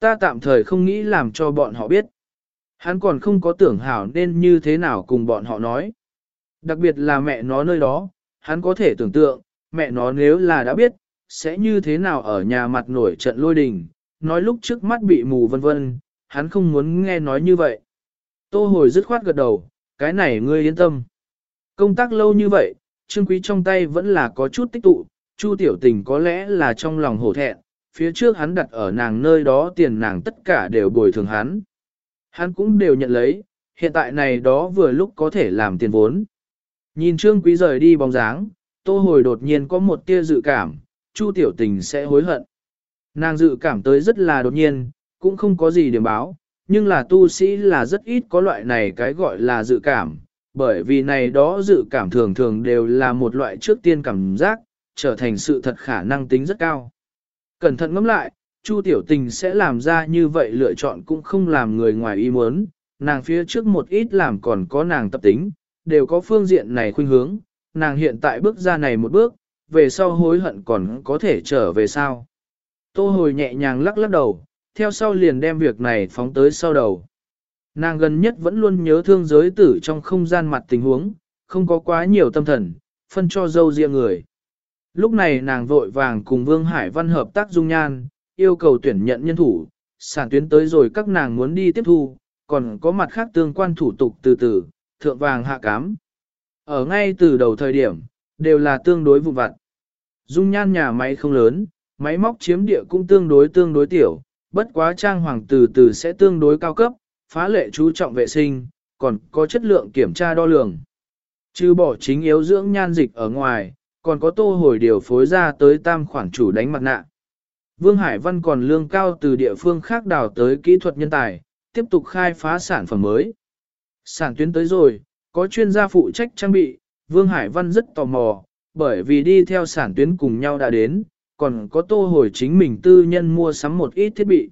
A: Ta tạm thời không nghĩ làm cho bọn họ biết. Hắn còn không có tưởng hảo nên như thế nào cùng bọn họ nói. Đặc biệt là mẹ nó nơi đó, hắn có thể tưởng tượng, mẹ nó nếu là đã biết, sẽ như thế nào ở nhà mặt nổi trận lôi đình, nói lúc trước mắt bị mù vân vân, hắn không muốn nghe nói như vậy. Tô hồi dứt khoát gật đầu, cái này ngươi yên tâm. Công tác lâu như vậy, Trương Quý trong tay vẫn là có chút tích tụ, Chu Tiểu Tình có lẽ là trong lòng hổ thẹn, phía trước hắn đặt ở nàng nơi đó tiền nàng tất cả đều bồi thường hắn. Hắn cũng đều nhận lấy, hiện tại này đó vừa lúc có thể làm tiền vốn. Nhìn Trương Quý rời đi bóng dáng, Tô Hồi đột nhiên có một tia dự cảm, Chu Tiểu Tình sẽ hối hận. Nàng dự cảm tới rất là đột nhiên, cũng không có gì điểm báo, nhưng là tu sĩ là rất ít có loại này cái gọi là dự cảm, bởi vì này đó dự cảm thường thường đều là một loại trước tiên cảm giác, trở thành sự thật khả năng tính rất cao. Cẩn thận ngẫm lại, Chu Tiểu Tình sẽ làm ra như vậy lựa chọn cũng không làm người ngoài ý muốn, nàng phía trước một ít làm còn có nàng tập tính, đều có phương diện này khuynh hướng, nàng hiện tại bước ra này một bước, về sau hối hận còn có thể trở về sao. Tô hồi nhẹ nhàng lắc lắc đầu, theo sau liền đem việc này phóng tới sau đầu. Nàng gần nhất vẫn luôn nhớ thương giới tử trong không gian mặt tình huống, không có quá nhiều tâm thần, phân cho dâu riêng người. Lúc này nàng vội vàng cùng Vương Hải Văn hợp tác dung nhan, yêu cầu tuyển nhận nhân thủ, sản tuyến tới rồi các nàng muốn đi tiếp thu, còn có mặt khác tương quan thủ tục từ từ, thượng vàng hạ cám. Ở ngay từ đầu thời điểm, đều là tương đối vụ vặt. Dung nhan nhà máy không lớn, máy móc chiếm địa cũng tương đối tương đối tiểu, bất quá trang hoàng từ từ sẽ tương đối cao cấp, phá lệ chú trọng vệ sinh, còn có chất lượng kiểm tra đo lường. Chứ bỏ chính yếu dưỡng nhan dịch ở ngoài, còn có tô hồi điều phối ra tới tam khoản chủ đánh mặt nạ. Vương Hải Văn còn lương cao từ địa phương khác đào tới kỹ thuật nhân tài, tiếp tục khai phá sản phẩm mới. Sản tuyến tới rồi, có chuyên gia phụ trách trang bị, Vương Hải Văn rất tò mò, bởi vì đi theo sản tuyến cùng nhau đã đến, còn có tô hồi chính mình tư nhân mua sắm một ít thiết bị.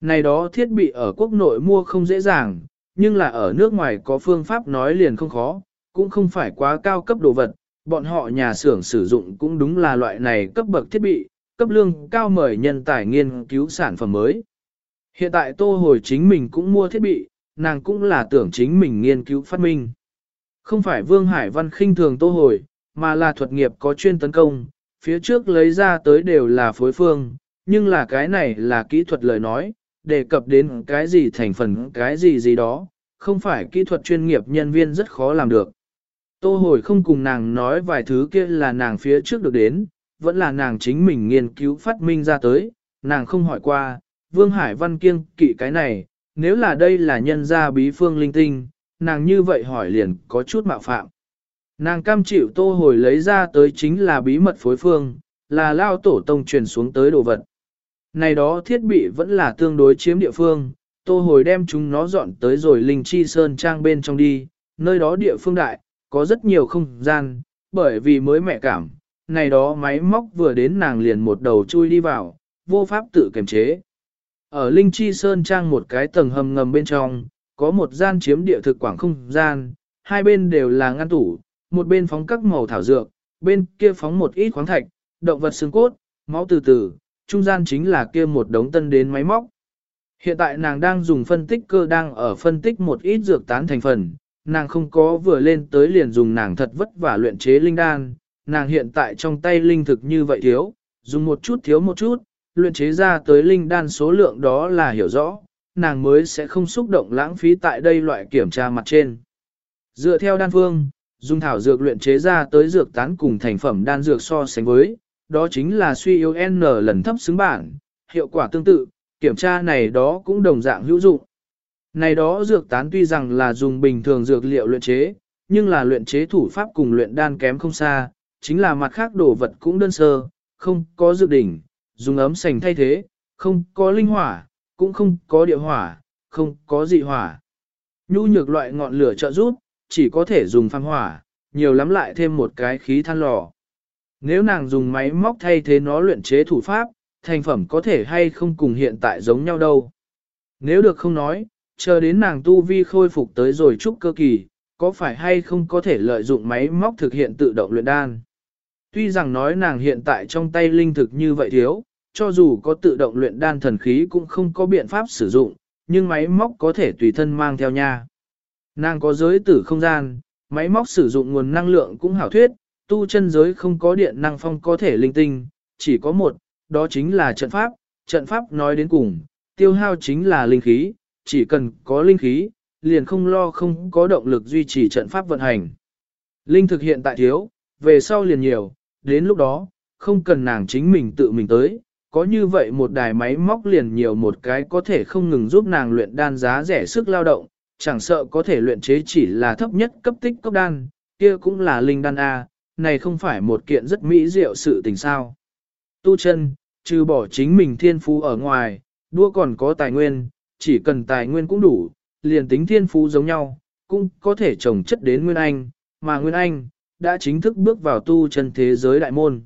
A: Này đó thiết bị ở quốc nội mua không dễ dàng, nhưng là ở nước ngoài có phương pháp nói liền không khó, cũng không phải quá cao cấp đồ vật, bọn họ nhà xưởng sử dụng cũng đúng là loại này cấp bậc thiết bị, cấp lương cao mời nhân tài nghiên cứu sản phẩm mới. Hiện tại tô hồi chính mình cũng mua thiết bị, nàng cũng là tưởng chính mình nghiên cứu phát minh. Không phải Vương Hải Văn khinh thường tô hồi, mà là thuật nghiệp có chuyên tấn công, phía trước lấy ra tới đều là phối phương, nhưng là cái này là kỹ thuật lời nói, đề cập đến cái gì thành phần cái gì gì đó, không phải kỹ thuật chuyên nghiệp nhân viên rất khó làm được. Tô hồi không cùng nàng nói vài thứ kia là nàng phía trước được đến, vẫn là nàng chính mình nghiên cứu phát minh ra tới, nàng không hỏi qua, Vương Hải Văn kiêng kỵ cái này, nếu là đây là nhân gia bí phương linh tinh, nàng như vậy hỏi liền có chút mạo phạm. Nàng cam chịu tô hồi lấy ra tới chính là bí mật phối phương, là lao tổ tông truyền xuống tới đồ vật. Này đó thiết bị vẫn là tương đối chiếm địa phương, tô hồi đem chúng nó dọn tới rồi linh chi sơn trang bên trong đi, nơi đó địa phương đại, có rất nhiều không gian, bởi vì mới mẹ cảm, này đó máy móc vừa đến nàng liền một đầu chui đi vào, vô pháp tự kiềm chế. Ở Linh Chi Sơn Trang một cái tầng hầm ngầm bên trong, có một gian chiếm địa thực quảng không gian, hai bên đều là ngăn tủ, một bên phóng các màu thảo dược, bên kia phóng một ít khoáng thạch, động vật xương cốt, máu từ từ, trung gian chính là kia một đống tân đến máy móc. Hiện tại nàng đang dùng phân tích cơ đang ở phân tích một ít dược tán thành phần, nàng không có vừa lên tới liền dùng nàng thật vất vả luyện chế linh đan, nàng hiện tại trong tay linh thực như vậy thiếu, dùng một chút thiếu một chút, luyện chế ra tới linh đan số lượng đó là hiểu rõ, nàng mới sẽ không xúc động lãng phí tại đây loại kiểm tra mặt trên. Dựa theo đan phương, dùng thảo dược luyện chế ra tới dược tán cùng thành phẩm đan dược so sánh với, đó chính là suy yếu N lần thấp xứng bản, hiệu quả tương tự, kiểm tra này đó cũng đồng dạng hữu dụng. Này đó dược tán tuy rằng là dùng bình thường dược liệu luyện chế, nhưng là luyện chế thủ pháp cùng luyện đan kém không xa, chính là mặt khác đồ vật cũng đơn sơ, không có dược đỉnh, dùng ấm sành thay thế, không có linh hỏa, cũng không có địa hỏa, không có dị hỏa. Nhu nhược loại ngọn lửa trợ giúp, chỉ có thể dùng phang hỏa, nhiều lắm lại thêm một cái khí than lò. Nếu nàng dùng máy móc thay thế nó luyện chế thủ pháp, thành phẩm có thể hay không cùng hiện tại giống nhau đâu. Nếu được không nói, chờ đến nàng tu vi khôi phục tới rồi chúc cơ kỳ, có phải hay không có thể lợi dụng máy móc thực hiện tự động luyện đan. Tuy rằng nói nàng hiện tại trong tay linh thực như vậy thiếu, cho dù có tự động luyện đan thần khí cũng không có biện pháp sử dụng, nhưng máy móc có thể tùy thân mang theo nha. Nàng có giới tử không gian, máy móc sử dụng nguồn năng lượng cũng hảo thuyết, tu chân giới không có điện năng phong có thể linh tinh, chỉ có một, đó chính là trận pháp, trận pháp nói đến cùng, tiêu hao chính là linh khí, chỉ cần có linh khí, liền không lo không có động lực duy trì trận pháp vận hành. Linh thực hiện tại thiếu, về sau liền nhiều, đến lúc đó, không cần nàng chính mình tự mình tới, có như vậy một đài máy móc liền nhiều một cái có thể không ngừng giúp nàng luyện đan giá rẻ sức lao động, chẳng sợ có thể luyện chế chỉ là thấp nhất cấp tích cấp đan, kia cũng là linh đan A, này không phải một kiện rất mỹ diệu sự tình sao. Tu chân, trừ bỏ chính mình thiên phú ở ngoài, đua còn có tài nguyên, chỉ cần tài nguyên cũng đủ, liền tính thiên phú giống nhau, cũng có thể trồng chất đến Nguyên Anh, mà Nguyên Anh, đã chính thức bước vào tu chân thế giới đại môn.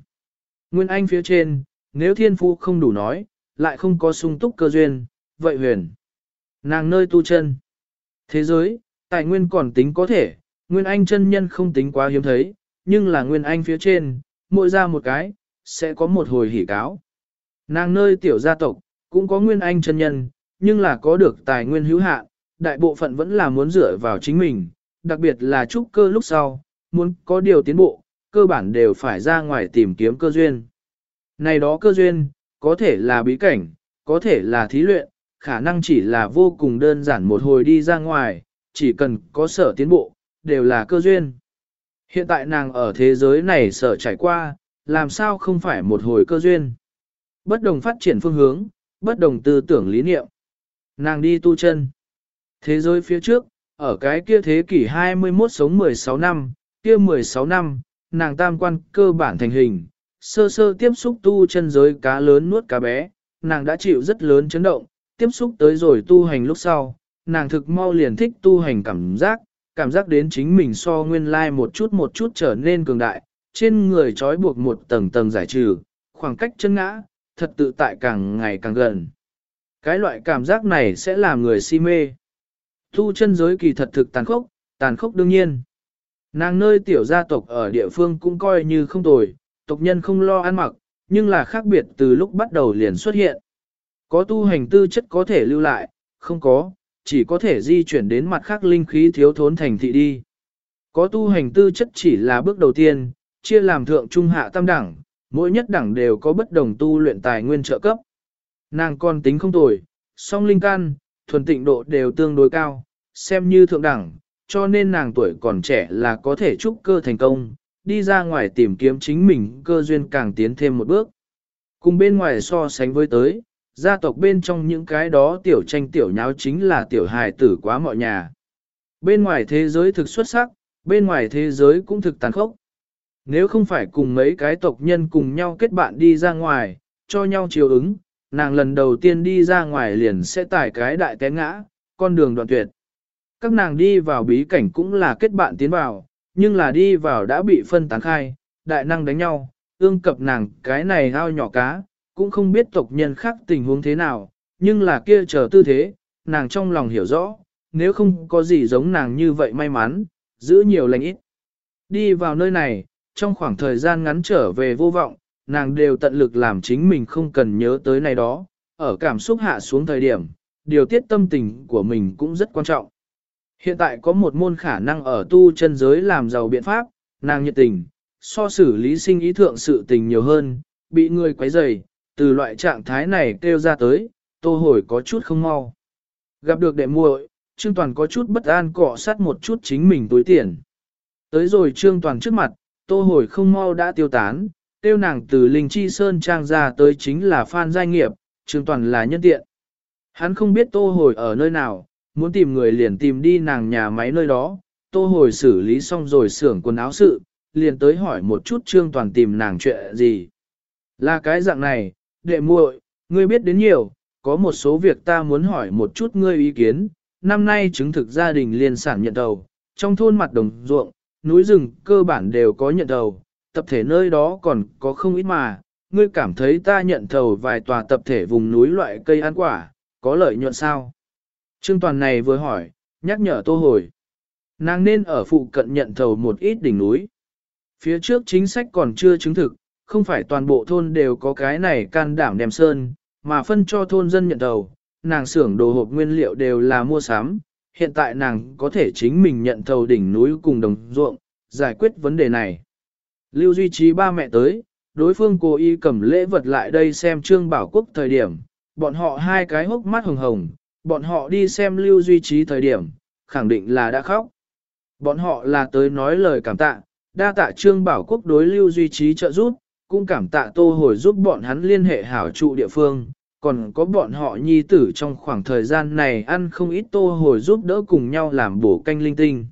A: Nguyên Anh phía trên, nếu thiên phú không đủ nói, lại không có sung túc cơ duyên, vậy huyền. Nàng nơi tu chân. Thế giới, tài nguyên còn tính có thể, Nguyên Anh chân nhân không tính quá hiếm thấy, nhưng là Nguyên Anh phía trên, mỗi ra một cái, sẽ có một hồi hỉ cáo. Nàng nơi tiểu gia tộc, cũng có Nguyên Anh chân nhân, nhưng là có được tài nguyên hữu hạn, đại bộ phận vẫn là muốn dựa vào chính mình, đặc biệt là trúc cơ lúc sau, muốn có điều tiến bộ, cơ bản đều phải ra ngoài tìm kiếm cơ duyên. Này đó cơ duyên, có thể là bí cảnh, có thể là thí luyện, khả năng chỉ là vô cùng đơn giản một hồi đi ra ngoài, chỉ cần có sở tiến bộ, đều là cơ duyên. Hiện tại nàng ở thế giới này sở trải qua, làm sao không phải một hồi cơ duyên. Bất đồng phát triển phương hướng, bất đồng tư tưởng lý niệm. Nàng đi tu chân. Thế giới phía trước, ở cái kia thế kỷ 21 sống 16 năm, kia 16 năm, nàng tam quan cơ bản thành hình, sơ sơ tiếp xúc tu chân giới cá lớn nuốt cá bé, nàng đã chịu rất lớn chấn động, tiếp xúc tới rồi tu hành lúc sau, nàng thực mau liền thích tu hành cảm giác, cảm giác đến chính mình so nguyên lai một chút một chút trở nên cường đại, trên người trói buộc một tầng tầng giải trừ, khoảng cách chân ngã, thật tự tại càng ngày càng gần. Cái loại cảm giác này sẽ làm người si mê. Tu chân giới kỳ thật thực tàn khốc, tàn khốc đương nhiên. Nàng nơi tiểu gia tộc ở địa phương cũng coi như không tồi, tộc nhân không lo ăn mặc, nhưng là khác biệt từ lúc bắt đầu liền xuất hiện. Có tu hành tư chất có thể lưu lại, không có, chỉ có thể di chuyển đến mặt khác linh khí thiếu thốn thành thị đi. Có tu hành tư chất chỉ là bước đầu tiên, chia làm thượng trung hạ tam đẳng, mỗi nhất đẳng đều có bất đồng tu luyện tài nguyên trợ cấp. Nàng con tính không tồi, song linh căn, thuần tịnh độ đều tương đối cao, xem như thượng đẳng, cho nên nàng tuổi còn trẻ là có thể trúc cơ thành công, đi ra ngoài tìm kiếm chính mình cơ duyên càng tiến thêm một bước. Cùng bên ngoài so sánh với tới, gia tộc bên trong những cái đó tiểu tranh tiểu nháo chính là tiểu hài tử quá mọi nhà. Bên ngoài thế giới thực xuất sắc, bên ngoài thế giới cũng thực tàn khốc. Nếu không phải cùng mấy cái tộc nhân cùng nhau kết bạn đi ra ngoài, cho nhau chiều ứng, nàng lần đầu tiên đi ra ngoài liền sẽ tải cái đại té ngã, con đường đoạn tuyệt. Các nàng đi vào bí cảnh cũng là kết bạn tiến vào, nhưng là đi vào đã bị phân tán khai, đại năng đánh nhau, ương cập nàng cái này ao nhỏ cá, cũng không biết tộc nhân khác tình huống thế nào, nhưng là kia chờ tư thế, nàng trong lòng hiểu rõ, nếu không có gì giống nàng như vậy may mắn, giữ nhiều lành ít. Đi vào nơi này, trong khoảng thời gian ngắn trở về vô vọng, nàng đều tận lực làm chính mình không cần nhớ tới này đó, ở cảm xúc hạ xuống thời điểm, điều tiết tâm tình của mình cũng rất quan trọng. Hiện tại có một môn khả năng ở tu chân giới làm giàu biện pháp, nàng nhiệt tình, so xử lý sinh ý thượng sự tình nhiều hơn, bị người quấy rầy, từ loại trạng thái này kêu ra tới, tô hồi có chút không mau. Gặp được đệ muội, Trương Toàn có chút bất an cọ sát một chút chính mình túi tiền. Tới rồi Trương Toàn trước mặt, tô hồi không mau đã tiêu tán, tiêu nàng từ Linh Chi Sơn trang ra tới chính là Phan Giai Nghiệp, Trương Toàn là nhân tiện. Hắn không biết tô hồi ở nơi nào, muốn tìm người liền tìm đi nàng nhà máy nơi đó, tô hồi xử lý xong rồi xưởng quần áo sự, liền tới hỏi một chút Trương Toàn tìm nàng chuyện gì. Là cái dạng này, đệ muội, ngươi biết đến nhiều, có một số việc ta muốn hỏi một chút ngươi ý kiến. Năm nay chứng thực gia đình liên sản nhận đầu, trong thôn mặt đồng ruộng, núi rừng cơ bản đều có nhận đầu, tập thể nơi đó còn có không ít mà. Ngươi cảm thấy ta nhận thầu vài tòa tập thể vùng núi loại cây ăn quả, có lợi nhuận sao? Trương Toàn này vừa hỏi, nhắc nhở tô hồi. Nàng nên ở phụ cận nhận thầu một ít đỉnh núi. Phía trước chính sách còn chưa chứng thực, không phải toàn bộ thôn đều có cái này can đảm đem sơn, mà phân cho thôn dân nhận thầu. Nàng xưởng đồ hộp nguyên liệu đều là mua sắm, hiện tại nàng có thể chính mình nhận thầu đỉnh núi cùng đồng ruộng, giải quyết vấn đề này. Lưu Duy Trí ba mẹ tới, đối phương cố ý cầm lễ vật lại đây xem Trương Bảo Quốc thời điểm, bọn họ hai cái hốc mắt hồng hồng, bọn họ đi xem Lưu Duy Trí thời điểm, khẳng định là đã khóc. Bọn họ là tới nói lời cảm tạ, đa tạ Trương Bảo Quốc đối Lưu Duy Trí trợ giúp, cũng cảm tạ Tô Hồi giúp bọn hắn liên hệ hảo trụ địa phương, còn có bọn họ nhi tử trong khoảng thời gian này ăn không ít Tô Hồi giúp đỡ cùng nhau làm bổ canh linh tinh.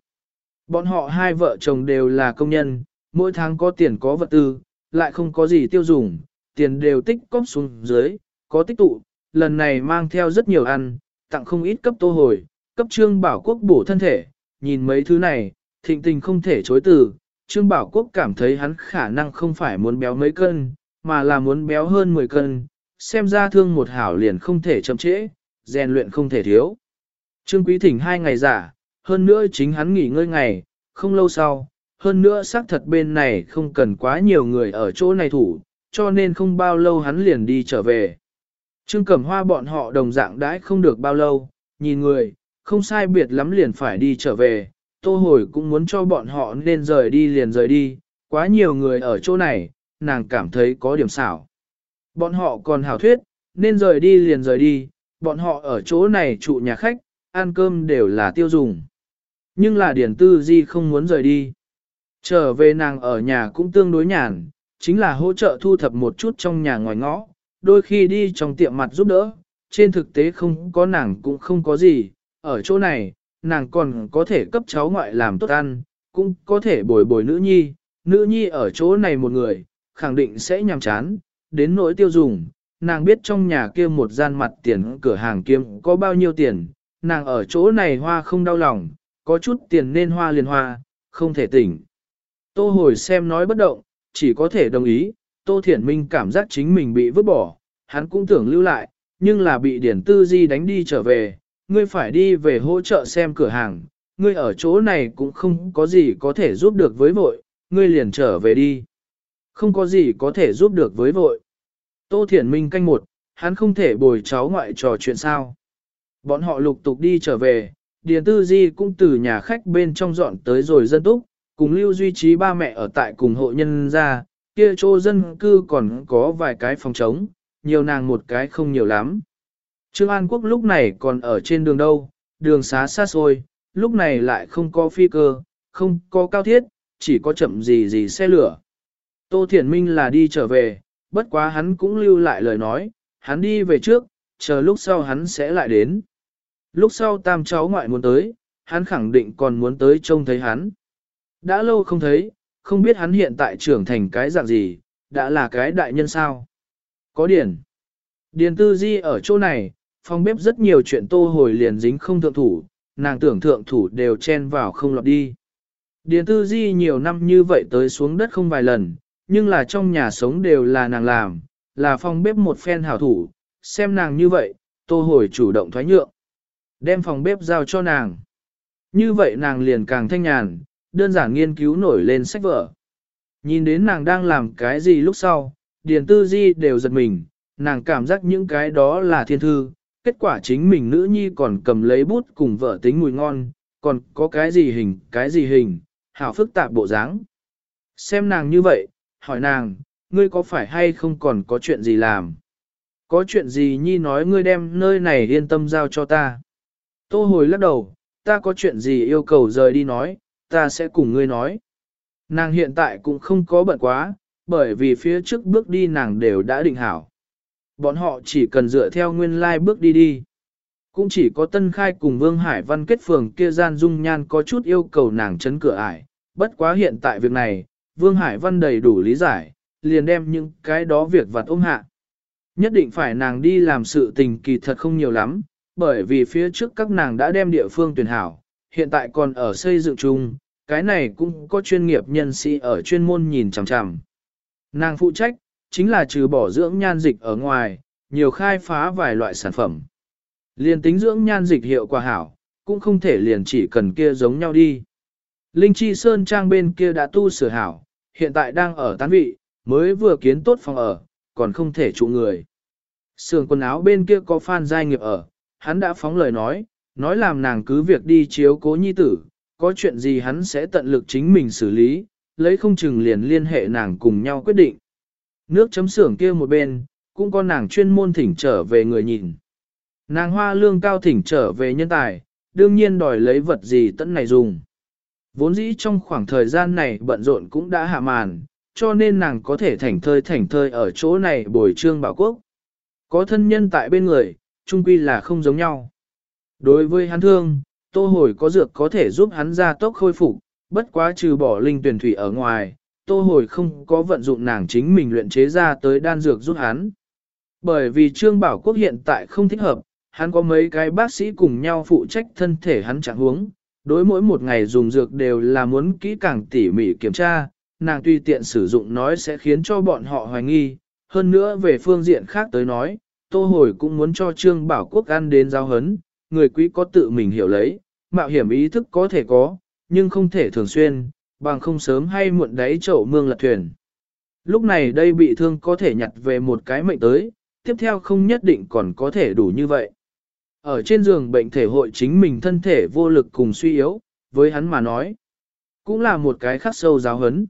A: Bọn họ hai vợ chồng đều là công nhân, mỗi tháng có tiền có vật tư, lại không có gì tiêu dùng, tiền đều tích cóp xuống dưới, có tích tụ, lần này mang theo rất nhiều ăn, tặng không ít cấp tô hồi, cấp trương bảo quốc bổ thân thể, nhìn mấy thứ này, thịnh tình không thể chối từ, trương bảo quốc cảm thấy hắn khả năng không phải muốn béo mấy cân, mà là muốn béo hơn 10 cân, xem ra thương một hảo liền không thể chậm trễ, rèn luyện không thể thiếu. Trương quý thỉnh hai ngày giả, hơn nữa chính hắn nghỉ ngơi ngày, không lâu sau, hơn nữa xác thật bên này không cần quá nhiều người ở chỗ này thủ, cho nên không bao lâu hắn liền đi trở về. Trương Cẩm Hoa bọn họ đồng dạng đãi không được bao lâu, nhìn người, không sai biệt lắm liền phải đi trở về, tô hồi cũng muốn cho bọn họ nên rời đi liền rời đi, quá nhiều người ở chỗ này, nàng cảm thấy có điểm xảo. Bọn họ còn hảo thuyết, nên rời đi liền rời đi, bọn họ ở chỗ này trụ nhà khách, ăn cơm đều là tiêu dùng. Nhưng là Điển Tư Di không muốn rời đi. Trở về nàng ở nhà cũng tương đối nhàn, chính là hỗ trợ thu thập một chút trong nhà ngoài ngõ, đôi khi đi trong tiệm mặt giúp đỡ, trên thực tế không có nàng cũng không có gì, ở chỗ này, nàng còn có thể cấp cháu ngoại làm tốt ăn, cũng có thể bồi bồi nữ nhi, nữ nhi ở chỗ này một người, khẳng định sẽ nhàm chán, đến nỗi tiêu dùng, nàng biết trong nhà kia một gian mặt tiền cửa hàng kiếm có bao nhiêu tiền, nàng ở chỗ này hoa không đau lòng, có chút tiền nên hoa liền hoa, không thể tỉnh. Tô hồi xem nói bất động, chỉ có thể đồng ý, Tô Thiển Minh cảm giác chính mình bị vứt bỏ, hắn cũng tưởng lưu lại, nhưng là bị Điển Tư Di đánh đi trở về, ngươi phải đi về hỗ trợ xem cửa hàng, ngươi ở chỗ này cũng không có gì có thể giúp được với vội, ngươi liền trở về đi. Không có gì có thể giúp được với vội. Tô Thiển Minh canh một, hắn không thể bồi cháu ngoại trò chuyện sao. Bọn họ lục tục đi trở về, Điền Tư Di cũng từ nhà khách bên trong dọn tới rồi dân túc, cùng lưu duy trí ba mẹ ở tại cùng hộ nhân ra, kia chỗ dân cư còn có vài cái phòng trống, nhiều nàng một cái không nhiều lắm. Trương An Quốc lúc này còn ở trên đường đâu, đường xá xa xôi, lúc này lại không có phi cơ, không có cao thiết, chỉ có chậm gì gì xe lửa. Tô Thiển Minh là đi trở về, bất quá hắn cũng lưu lại lời nói, hắn đi về trước, chờ lúc sau hắn sẽ lại đến. Lúc sau tam cháu ngoại muốn tới, hắn khẳng định còn muốn tới trông thấy hắn. Đã lâu không thấy, không biết hắn hiện tại trưởng thành cái dạng gì, đã là cái đại nhân sao. Có điển. Điền tư di ở chỗ này, phòng bếp rất nhiều chuyện tô hồi liền dính không thượng thủ, nàng tưởng thượng thủ đều chen vào không lọt đi. Điền tư di nhiều năm như vậy tới xuống đất không vài lần, nhưng là trong nhà sống đều là nàng làm, là phòng bếp một phen hảo thủ, xem nàng như vậy, tô hồi chủ động thoái nhượng. Đem phòng bếp giao cho nàng. Như vậy nàng liền càng thanh nhàn, đơn giản nghiên cứu nổi lên sách vở. Nhìn đến nàng đang làm cái gì lúc sau, Điền Tư Di đều giật mình, nàng cảm giác những cái đó là thiên thư, kết quả chính mình nữ nhi còn cầm lấy bút cùng vợ tính mùi ngon, còn có cái gì hình, cái gì hình, hảo phức tạp bộ dáng. xem nàng như vậy, hỏi nàng, ngươi có phải hay không còn có chuyện gì làm? Có chuyện gì nhi nói ngươi đem nơi này yên tâm giao cho ta. Tô hồi lắc đầu, ta có chuyện gì yêu cầu rời đi nói, ta sẽ cùng ngươi nói. Nàng hiện tại cũng không có bận quá, bởi vì phía trước bước đi nàng đều đã định hảo. Bọn họ chỉ cần dựa theo nguyên lai like bước đi đi. Cũng chỉ có Tân Khai cùng Vương Hải Văn kết phường kia gian dung nhan có chút yêu cầu nàng chấn cửa ải. Bất quá hiện tại việc này, Vương Hải Văn đầy đủ lý giải, liền đem những cái đó việc vặt ôm hạ. Nhất định phải nàng đi làm sự tình kỳ thật không nhiều lắm, bởi vì phía trước các nàng đã đem địa phương tuyển hảo, hiện tại còn ở xây dựng chung, cái này cũng có chuyên nghiệp nhân sĩ ở chuyên môn nhìn chằm chằm. Nàng phụ trách, chính là trừ bỏ dưỡng nhan dịch ở ngoài, nhiều khai phá vài loại sản phẩm. Liền tính dưỡng nhan dịch hiệu quả hảo, cũng không thể liền chỉ cần kia giống nhau đi. Linh Chi Sơn Trang bên kia đã tu sửa hảo, hiện tại đang ở tán vị, mới vừa kiến tốt phòng ở, còn không thể trụ người. Sườn quần áo bên kia có Phan Giai Nghiệp ở, hắn đã phóng lời nói, nói làm nàng cứ việc đi chiếu cố nhi tử, có chuyện gì hắn sẽ tận lực chính mình xử lý, lấy không chừng liền liên hệ nàng cùng nhau quyết định. Nước chấm sưởng kia một bên, cũng có nàng chuyên môn thỉnh trở về người nhìn. Nàng hoa lương cao thỉnh trở về nhân tài, đương nhiên đòi lấy vật gì tận này dùng. Vốn dĩ trong khoảng thời gian này bận rộn cũng đã hạ màn, cho nên nàng có thể thảnh thơi thảnh thơi ở chỗ này bồi trương bảo quốc. Có thân nhân tại bên người, chung quy là không giống nhau. Đối với hắn thương, tô hồi có dược có thể giúp hắn ra tốc khôi phục, bất quá trừ bỏ linh tuyển thủy ở ngoài, tô hồi không có vận dụng nàng chính mình luyện chế ra tới đan dược giúp hắn. Bởi vì Trương Bảo Quốc hiện tại không thích hợp, hắn có mấy cái bác sĩ cùng nhau phụ trách thân thể hắn trạng huống, đối mỗi một ngày dùng dược đều là muốn kỹ càng tỉ mỉ kiểm tra, nàng tuy tiện sử dụng nói sẽ khiến cho bọn họ hoài nghi, hơn nữa về phương diện khác tới nói, Tô Hồi cũng muốn cho Trương Bảo Quốc ăn đến giao hấn, người quý có tự mình hiểu lấy, mạo hiểm ý thức có thể có, nhưng không thể thường xuyên, bằng không sớm hay muộn đáy chậu mương lật thuyền. Lúc này đây bị thương có thể nhặt về một cái mệnh tới, tiếp theo không nhất định còn có thể đủ như vậy. Ở trên giường bệnh thể hội chính mình thân thể vô lực cùng suy yếu, với hắn mà nói, cũng là một cái khắc sâu giáo hấn.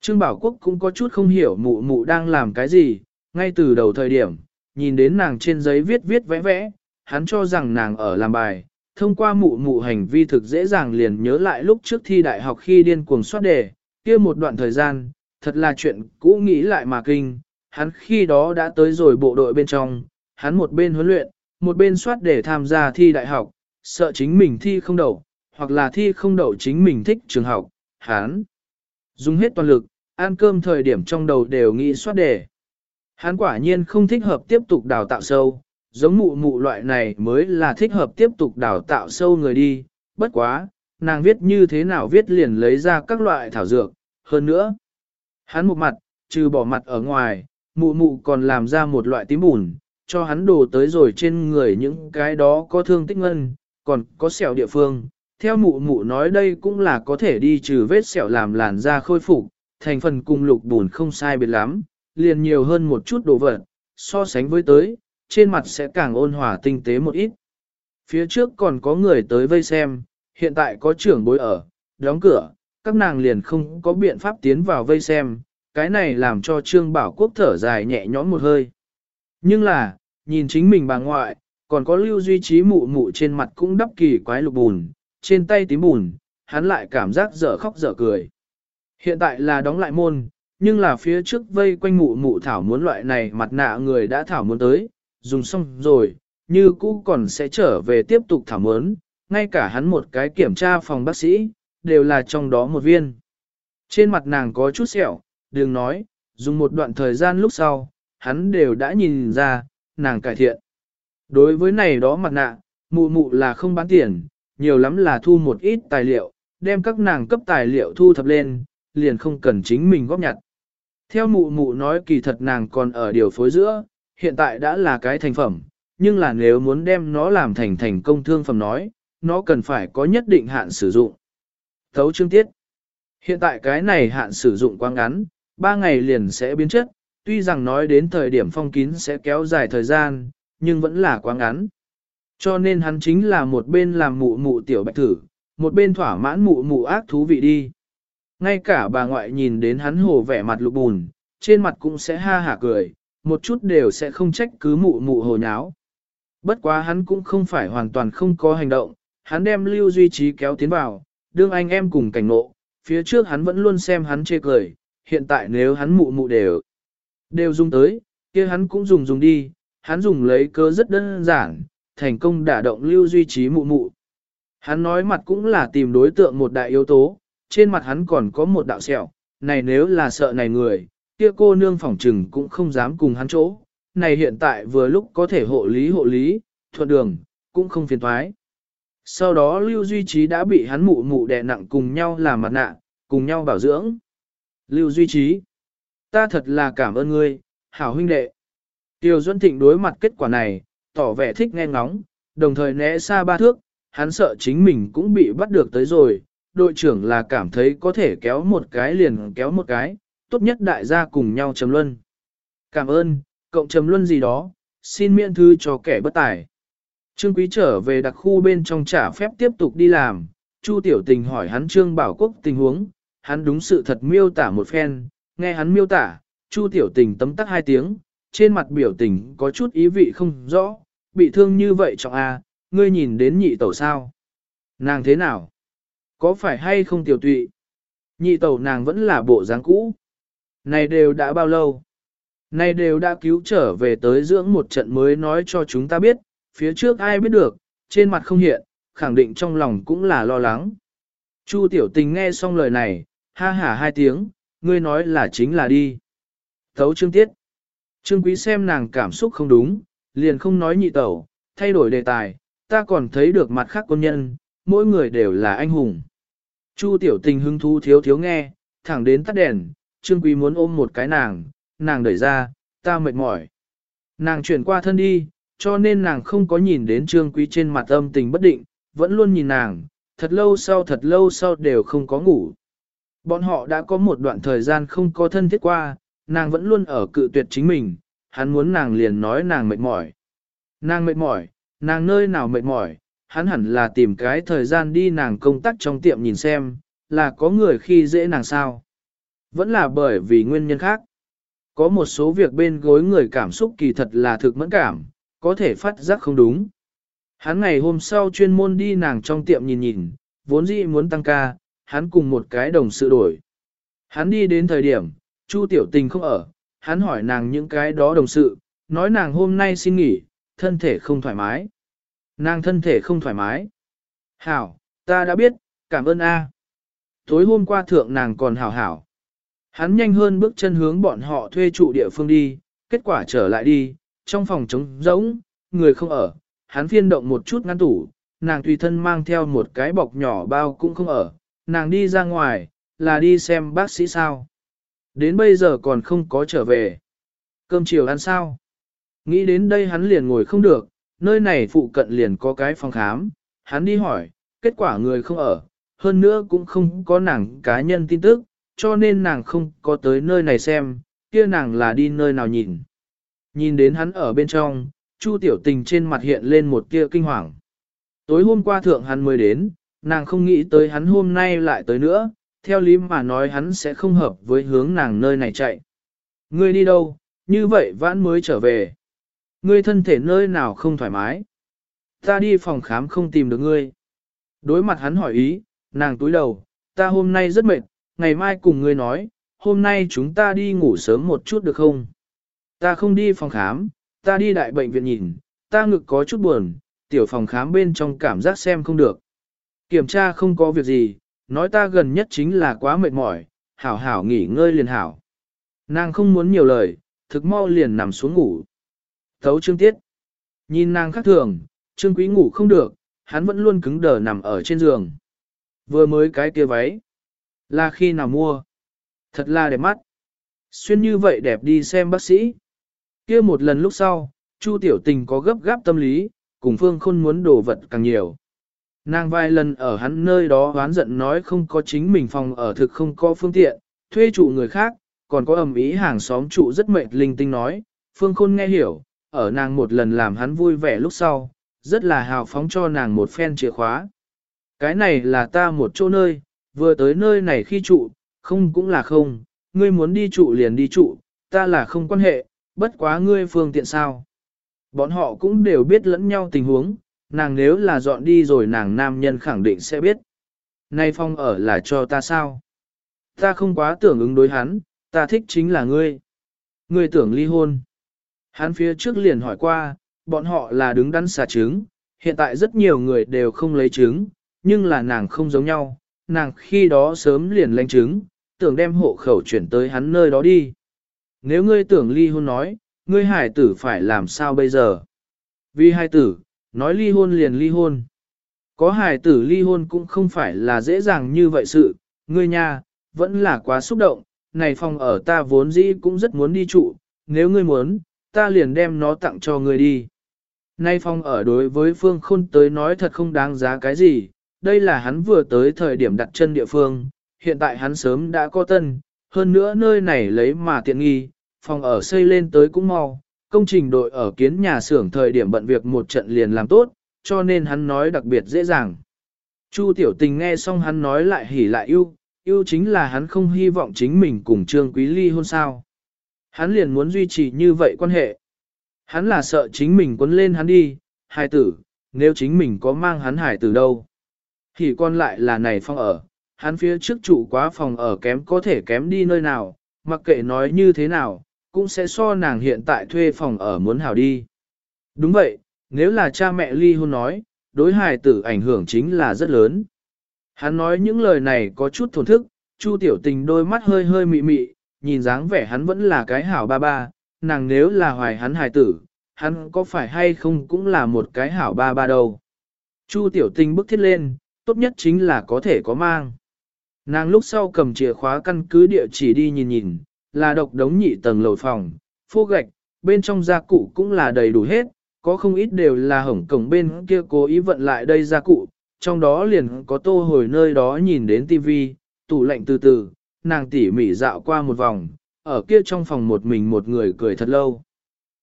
A: Trương Bảo Quốc cũng có chút không hiểu mụ mụ đang làm cái gì, ngay từ đầu thời điểm, nhìn đến nàng trên giấy viết viết vẽ vẽ, hắn cho rằng nàng ở làm bài, thông qua mụ mụ hành vi thực dễ dàng liền nhớ lại lúc trước thi đại học khi điên cuồng soát đề, kia một đoạn thời gian, thật là chuyện cũ nghĩ lại mà kinh, hắn khi đó đã tới rồi bộ đội bên trong, hắn một bên huấn luyện, một bên soát để tham gia thi đại học, sợ chính mình thi không đậu, hoặc là thi không đậu chính mình thích trường học, hắn dùng hết toàn lực, ăn cơm thời điểm trong đầu đều nghĩ soát đề. Hắn quả nhiên không thích hợp tiếp tục đào tạo sâu, giống mụ mụ loại này mới là thích hợp tiếp tục đào tạo sâu người đi, bất quá, nàng viết như thế nào viết liền lấy ra các loại thảo dược, hơn nữa. Hắn một mặt, trừ bỏ mặt ở ngoài, mụ mụ còn làm ra một loại tím bùn, cho hắn đổ tới rồi trên người những cái đó có thương tích ngân, còn có sẹo địa phương. Theo mụ mụ nói đây cũng là có thể đi trừ vết sẹo làm làn da khôi phục, thành phần cùng lục bùn không sai biệt lắm, liền nhiều hơn một chút đồ vật, so sánh với tới, trên mặt sẽ càng ôn hòa tinh tế một ít. Phía trước còn có người tới vây xem, hiện tại có trưởng bối ở, đóng cửa, các nàng liền không có biện pháp tiến vào vây xem, cái này làm cho Trương Bảo Quốc thở dài nhẹ nhõm một hơi. Nhưng là, nhìn chính mình bà ngoại, còn có lưu duy trí mụ mụ trên mặt cũng đắp kỳ quái lục bùn, trên tay tím bùn, hắn lại cảm giác dở khóc dở cười. Hiện tại là đóng lại môn, nhưng là phía trước vây quanh mụ mụ thảo muốn loại này mặt nạ người đã thảo muốn tới, dùng xong rồi, như cũ còn sẽ trở về tiếp tục thảo muốn, ngay cả hắn một cái kiểm tra phòng bác sĩ, đều là trong đó một viên. Trên mặt nàng có chút sẹo, đừng nói, dùng một đoạn thời gian lúc sau, hắn đều đã nhìn ra, nàng cải thiện. Đối với này đó mặt nạ, mụ mụ là không bán tiền, nhiều lắm là thu một ít tài liệu, đem các nàng cấp tài liệu thu thập lên, liền không cần chính mình góp nhặt. Theo mụ mụ nói kỳ thật nàng còn ở điều phối giữa, hiện tại đã là cái thành phẩm, nhưng là nếu muốn đem nó làm thành thành công thương phẩm nói, nó cần phải có nhất định hạn sử dụng. Thấu chương tiết. Hiện tại cái này hạn sử dụng quá ngắn, 3 ngày liền sẽ biến chất, tuy rằng nói đến thời điểm phong kín sẽ kéo dài thời gian, nhưng vẫn là quá ngắn. Cho nên hắn chính là một bên làm mụ mụ tiểu bạch thử, một bên thỏa mãn mụ mụ ác thú vị đi. ngay cả bà ngoại nhìn đến hắn hồ vẻ mặt lục bùn, trên mặt cũng sẽ ha hả cười, một chút đều sẽ không trách cứ mụ mụ hồ nháo. Bất quá hắn cũng không phải hoàn toàn không có hành động, hắn đem lưu duy trí kéo tiến vào, đương anh em cùng cảnh ngộ, phía trước hắn vẫn luôn xem hắn chê cười, hiện tại nếu hắn mụ mụ đều, đều dùng tới, kia hắn cũng dùng dùng đi, hắn dùng lấy cớ rất đơn giản, thành công đả động lưu duy trí mụ mụ. Hắn nói mặt cũng là tìm đối tượng một đại yếu tố, trên mặt hắn còn có một đạo sẹo, này nếu là sợ này người, kia cô nương phỏng trừng cũng không dám cùng hắn chỗ, này hiện tại vừa lúc có thể hộ lý hộ lý, thuận đường, cũng không phiền thoái. Sau đó Lưu Duy Trí đã bị hắn mụ mụ đè nặng cùng nhau làm mặt nạ, cùng nhau bảo dưỡng. Lưu Duy Trí, ta thật là cảm ơn ngươi, hảo huynh đệ. Tiêu Duân Thịnh đối mặt kết quả này, tỏ vẻ thích nghe ngóng, đồng thời né xa ba thước, hắn sợ chính mình cũng bị bắt được tới rồi. Đội trưởng là cảm thấy có thể kéo một cái liền kéo một cái, tốt nhất đại gia cùng nhau trầm luân. Cảm ơn, cộng trầm luân gì đó, xin miễn thư cho kẻ bất tài. Trương Quý trở về đặc khu bên trong trả phép tiếp tục đi làm, Chu Tiểu Tình hỏi hắn Trương Bảo Quốc tình huống, hắn đúng sự thật miêu tả một phen, nghe hắn miêu tả, Chu Tiểu Tình tấm tắc hai tiếng, trên mặt biểu tình có chút ý vị không rõ, bị thương như vậy trọng a, ngươi nhìn đến nhị tẩu sao? Nàng thế nào? Có phải hay không tiểu tụy? Nhị tẩu nàng vẫn là bộ dáng cũ. Này đều đã bao lâu? Này đều đã cứu trở về tới dưỡng một trận mới nói cho chúng ta biết, phía trước ai biết được, trên mặt không hiện, khẳng định trong lòng cũng là lo lắng. Chu tiểu tình nghe xong lời này, ha hả hai tiếng, ngươi nói là chính là đi. Thấu trương tiết. Trương quý xem nàng cảm xúc không đúng, liền không nói nhị tẩu, thay đổi đề tài, ta còn thấy được mặt khác quân nhân, mỗi người đều là anh hùng. Chu tiểu tình hứng thú thiếu thiếu nghe, thẳng đến tắt đèn, trương quý muốn ôm một cái nàng, nàng đẩy ra, ta mệt mỏi. Nàng chuyển qua thân đi, cho nên nàng không có nhìn đến trương quý trên mặt âm tình bất định, vẫn luôn nhìn nàng, thật lâu sau thật lâu sau đều không có ngủ. Bọn họ đã có một đoạn thời gian không có thân thiết qua, nàng vẫn luôn ở cự tuyệt chính mình, hắn muốn nàng liền nói nàng mệt mỏi. Nàng mệt mỏi, nàng nơi nào mệt mỏi, hắn hẳn là tìm cái thời gian đi nàng công tác trong tiệm nhìn xem, là có người khi dễ nàng sao. Vẫn là bởi vì nguyên nhân khác. Có một số việc bên gối người cảm xúc kỳ thật là thực mẫn cảm, có thể phát giác không đúng. Hắn ngày hôm sau chuyên môn đi nàng trong tiệm nhìn nhìn, vốn dĩ muốn tăng ca, hắn cùng một cái đồng sự đổi. Hắn đi đến thời điểm, Chu Tiểu Tình không ở, hắn hỏi nàng những cái đó đồng sự, nói nàng hôm nay xin nghỉ, thân thể không thoải mái. Nàng thân thể không thoải mái. Hảo, ta đã biết, cảm ơn A. Tối hôm qua thượng nàng còn hảo hảo. Hắn nhanh hơn bước chân hướng bọn họ thuê trụ địa phương đi, kết quả trở lại đi, trong phòng trống rỗng, người không ở, hắn phiên động một chút ngăn tủ, nàng tùy thân mang theo một cái bọc nhỏ bao cũng không ở, nàng đi ra ngoài, là đi xem bác sĩ sao. Đến bây giờ còn không có trở về. Cơm chiều ăn sao? Nghĩ đến đây hắn liền ngồi không được, nơi này phụ cận liền có cái phòng khám, hắn đi hỏi, kết quả người không ở, hơn nữa cũng không có nàng cá nhân tin tức, cho nên nàng không có tới nơi này xem, kia nàng là đi nơi nào nhìn. Nhìn đến hắn ở bên trong, Chu tiểu tình trên mặt hiện lên một tia kinh hoàng. Tối hôm qua thượng hắn mới đến, nàng không nghĩ tới hắn hôm nay lại tới nữa, theo lý mà nói hắn sẽ không hợp với hướng nàng nơi này chạy. Ngươi đi đâu, như vậy vãn mới trở về. Ngươi thân thể nơi nào không thoải mái. Ta đi phòng khám không tìm được ngươi. Đối mặt hắn hỏi ý, nàng túi đầu, ta hôm nay rất mệt, ngày mai cùng ngươi nói, hôm nay chúng ta đi ngủ sớm một chút được không? Ta không đi phòng khám, ta đi đại bệnh viện nhìn, ta ngực có chút buồn, tiểu phòng khám bên trong cảm giác xem không được. Kiểm tra không có việc gì, nói ta gần nhất chính là quá mệt mỏi, hảo hảo nghỉ ngơi liền hảo. Nàng không muốn nhiều lời, thực mau liền nằm xuống ngủ. Thấu trương tiết. Nhìn nàng khác thường, trương quý ngủ không được, hắn vẫn luôn cứng đờ nằm ở trên giường. Vừa mới cái kia váy. Là khi nào mua? Thật là đẹp mắt. Xuyên như vậy đẹp đi xem bác sĩ. kia một lần lúc sau, Chu tiểu tình có gấp gáp tâm lý, cùng phương khôn muốn đồ vật càng nhiều. Nàng vài lần ở hắn nơi đó hoán giận nói không có chính mình phòng ở thực không có phương tiện, thuê trụ người khác, còn có ẩm ý hàng xóm trụ rất mệt linh tinh nói, phương khôn nghe hiểu, ở nàng một lần làm hắn vui vẻ lúc sau, rất là hào phóng cho nàng một phen chìa khóa. Cái này là ta một chỗ nơi, vừa tới nơi này khi trụ, không cũng là không, ngươi muốn đi trụ liền đi trụ, ta là không quan hệ, bất quá ngươi phương tiện sao. Bọn họ cũng đều biết lẫn nhau tình huống, nàng nếu là dọn đi rồi nàng nam nhân khẳng định sẽ biết. Nay phong ở là cho ta sao? Ta không quá tưởng ứng đối hắn, ta thích chính là ngươi. Ngươi tưởng ly hôn. Hắn phía trước liền hỏi qua, bọn họ là đứng đắn xà trứng, hiện tại rất nhiều người đều không lấy trứng, nhưng là nàng không giống nhau, nàng khi đó sớm liền lấy chứng, tưởng đem hộ khẩu chuyển tới hắn nơi đó đi. Nếu ngươi tưởng ly hôn nói, ngươi hải tử phải làm sao bây giờ? Vì hải tử, nói ly hôn liền ly hôn. Có hải tử ly hôn cũng không phải là dễ dàng như vậy sự, ngươi nha, vẫn là quá xúc động, này phòng ở ta vốn dĩ cũng rất muốn đi trụ, nếu ngươi muốn, ta liền đem nó tặng cho ngươi đi. Nay phong ở đối với Phương Khôn tới nói thật không đáng giá cái gì, đây là hắn vừa tới thời điểm đặt chân địa phương, hiện tại hắn sớm đã có tân, hơn nữa nơi này lấy mà tiện nghi, phòng ở xây lên tới cũng mau, công trình đội ở kiến nhà xưởng thời điểm bận việc một trận liền làm tốt, cho nên hắn nói đặc biệt dễ dàng. Chu tiểu tình nghe xong hắn nói lại hỉ lại yêu, yêu chính là hắn không hy vọng chính mình cùng Trương Quý Ly hôn sao. Hắn liền muốn duy trì như vậy quan hệ. Hắn là sợ chính mình quấn lên hắn đi, hài tử, nếu chính mình có mang hắn hài tử đâu. Thì còn lại là này phong ở, hắn phía trước trụ quá phòng ở kém có thể kém đi nơi nào, mặc kệ nói như thế nào, cũng sẽ so nàng hiện tại thuê phòng ở muốn hảo đi. Đúng vậy, nếu là cha mẹ ly hôn nói, đối hài tử ảnh hưởng chính là rất lớn. Hắn nói những lời này có chút thổn thức, Chu tiểu tình đôi mắt hơi hơi mị mị, nhìn dáng vẻ hắn vẫn là cái hảo ba ba, nàng nếu là hoài hắn hài tử, hắn có phải hay không cũng là một cái hảo ba ba đâu. Chu tiểu tình bức thiết lên, tốt nhất chính là có thể có mang. Nàng lúc sau cầm chìa khóa căn cứ địa chỉ đi nhìn nhìn, là độc đống nhị tầng lầu phòng, phô gạch, bên trong gia cụ cũng là đầy đủ hết, có không ít đều là hổng cổng bên kia cố ý vận lại đây gia cụ, trong đó liền có tô hồi nơi đó nhìn đến tivi, tủ lạnh từ từ, nàng tỉ mỉ dạo qua một vòng, ở kia trong phòng một mình một người cười thật lâu.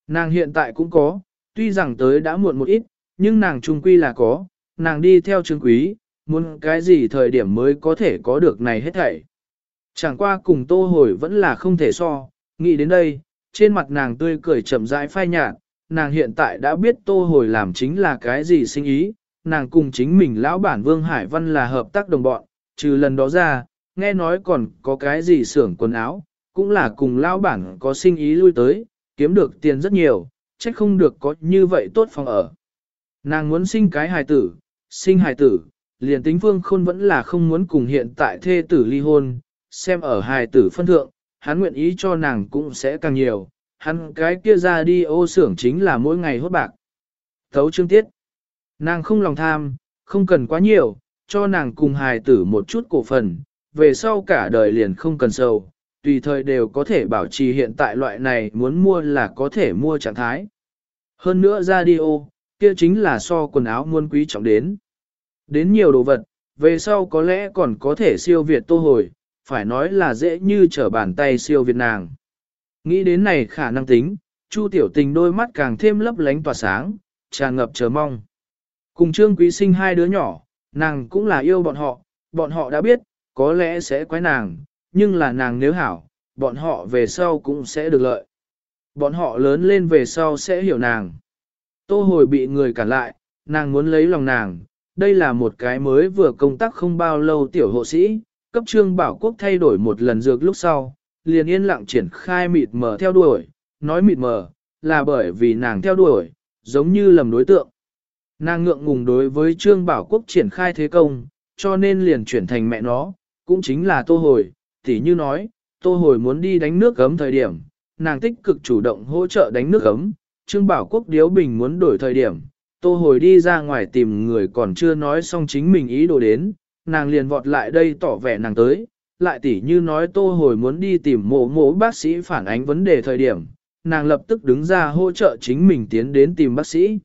A: Nàng hiện tại cũng có, tuy rằng tới đã muộn một ít, nhưng nàng trung quy là có, nàng đi theo chứng quý, muốn cái gì thời điểm mới có thể có được này hết thảy. Chẳng qua cùng tô hồi vẫn là không thể so, nghĩ đến đây, trên mặt nàng tươi cười chậm rãi phai nhạt, nàng hiện tại đã biết tô hồi làm chính là cái gì sinh ý, nàng cùng chính mình lão bản Vương Hải Văn là hợp tác đồng bọn, trừ lần đó ra, nghe nói còn có cái gì xưởng quần áo, cũng là cùng lão bản có sinh ý lui tới, kiếm được tiền rất nhiều, trách không được có như vậy tốt phòng ở. Nàng muốn sinh cái hài tử, sinh hài tử, liền tính Vương Khôn vẫn là không muốn cùng hiện tại thê tử ly hôn, xem ở hài tử phân thượng, hắn nguyện ý cho nàng cũng sẽ càng nhiều, hắn cái kia ra đi ô xưởng chính là mỗi ngày hốt bạc. Thấu chương tiết Nàng không lòng tham, không cần quá nhiều, cho nàng cùng hài tử một chút cổ phần, về sau cả đời liền không cần sầu, tùy thời đều có thể bảo trì hiện tại loại này muốn mua là có thể mua trạng thái. Hơn nữa radio, kia chính là so quần áo muôn quý trọng đến. Đến nhiều đồ vật, về sau có lẽ còn có thể siêu việt tô hồi, phải nói là dễ như trở bàn tay siêu việt nàng. Nghĩ đến này khả năng tính, Chu tiểu tình đôi mắt càng thêm lấp lánh tỏa sáng, tràn ngập chờ mong. Cùng Trương Quý sinh hai đứa nhỏ, nàng cũng là yêu bọn họ, bọn họ đã biết, có lẽ sẽ quái nàng, nhưng là nàng nếu hảo, bọn họ về sau cũng sẽ được lợi. Bọn họ lớn lên về sau sẽ hiểu nàng. Tô hồi bị người cản lại, nàng muốn lấy lòng nàng, đây là một cái mới vừa công tác không bao lâu tiểu hộ sĩ, cấp trương bảo quốc thay đổi một lần dược lúc sau, liền yên lặng triển khai mịt mờ theo đuổi, nói mịt mờ, là bởi vì nàng theo đuổi, giống như lầm đối tượng. Nàng ngượng ngùng đối với Trương Bảo Quốc triển khai thế công, cho nên liền chuyển thành mẹ nó, cũng chính là Tô Hồi, tỉ như nói, Tô Hồi muốn đi đánh nước gấm thời điểm, nàng tích cực chủ động hỗ trợ đánh nước gấm, Trương Bảo Quốc Điếu Bình muốn đổi thời điểm, Tô Hồi đi ra ngoài tìm người còn chưa nói xong chính mình ý đồ đến, nàng liền vọt lại đây tỏ vẻ nàng tới, lại tỉ như nói Tô Hồi muốn đi tìm mộ mộ bác sĩ phản ánh vấn đề thời điểm, nàng lập tức đứng ra hỗ trợ chính mình tiến đến tìm bác sĩ.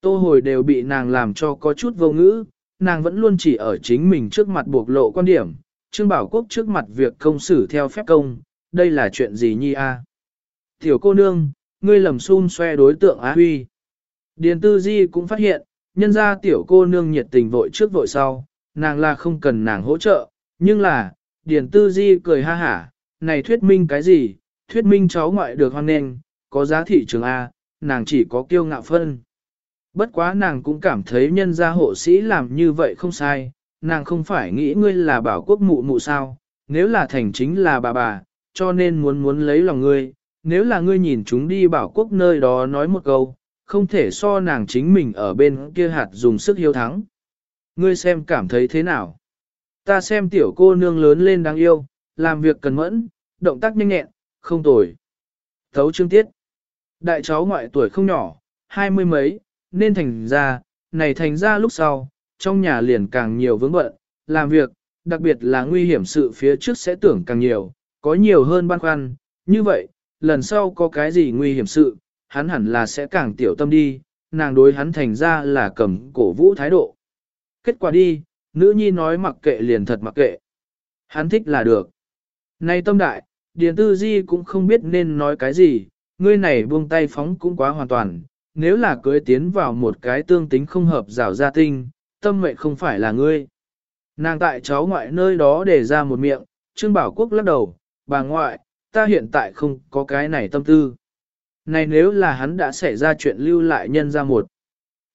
A: Tô hồi đều bị nàng làm cho có chút vô ngữ, nàng vẫn luôn chỉ ở chính mình trước mặt buộc lộ quan điểm, Trương Bảo Quốc trước mặt việc công xử theo phép công, đây là chuyện gì nhi a? Tiểu cô nương, ngươi lầm xun xoe đối tượng Á Huy. Điền Tư Di cũng phát hiện, nhân ra tiểu cô nương nhiệt tình vội trước vội sau, nàng là không cần nàng hỗ trợ, nhưng là, Điền Tư Di cười ha hả, này thuyết minh cái gì, thuyết minh cháu ngoại được hoan nghênh, có giá thị trường A, nàng chỉ có kiêu ngạo phân. Bất quá nàng cũng cảm thấy nhân gia hộ sĩ làm như vậy không sai, nàng không phải nghĩ ngươi là bảo quốc mụ mụ sao, nếu là thành chính là bà bà, cho nên muốn muốn lấy lòng ngươi, nếu là ngươi nhìn chúng đi bảo quốc nơi đó nói một câu, không thể so nàng chính mình ở bên kia hạt dùng sức hiếu thắng. Ngươi xem cảm thấy thế nào? Ta xem tiểu cô nương lớn lên đáng yêu, làm việc cần mẫn, động tác nhanh nhẹn, không tồi. Thấu chương tiết. Đại cháu ngoại tuổi không nhỏ, hai mươi mấy, nên thành ra, này thành ra lúc sau, trong nhà liền càng nhiều vướng bận, làm việc, đặc biệt là nguy hiểm sự phía trước sẽ tưởng càng nhiều, có nhiều hơn băn khoăn, như vậy, lần sau có cái gì nguy hiểm sự, hắn hẳn là sẽ càng tiểu tâm đi, nàng đối hắn thành ra là cầm cổ vũ thái độ. Kết quả đi, nữ nhi nói mặc kệ liền thật mặc kệ. Hắn thích là được. Này tâm đại, Điền Tư Di cũng không biết nên nói cái gì, ngươi này buông tay phóng cũng quá hoàn toàn, nếu là cưới tiến vào một cái tương tính không hợp rào gia tinh, tâm mệnh không phải là ngươi. Nàng tại cháu ngoại nơi đó để ra một miệng, Trương Bảo Quốc lắc đầu, bà ngoại, ta hiện tại không có cái này tâm tư. Này nếu là hắn đã xảy ra chuyện lưu lại nhân ra một.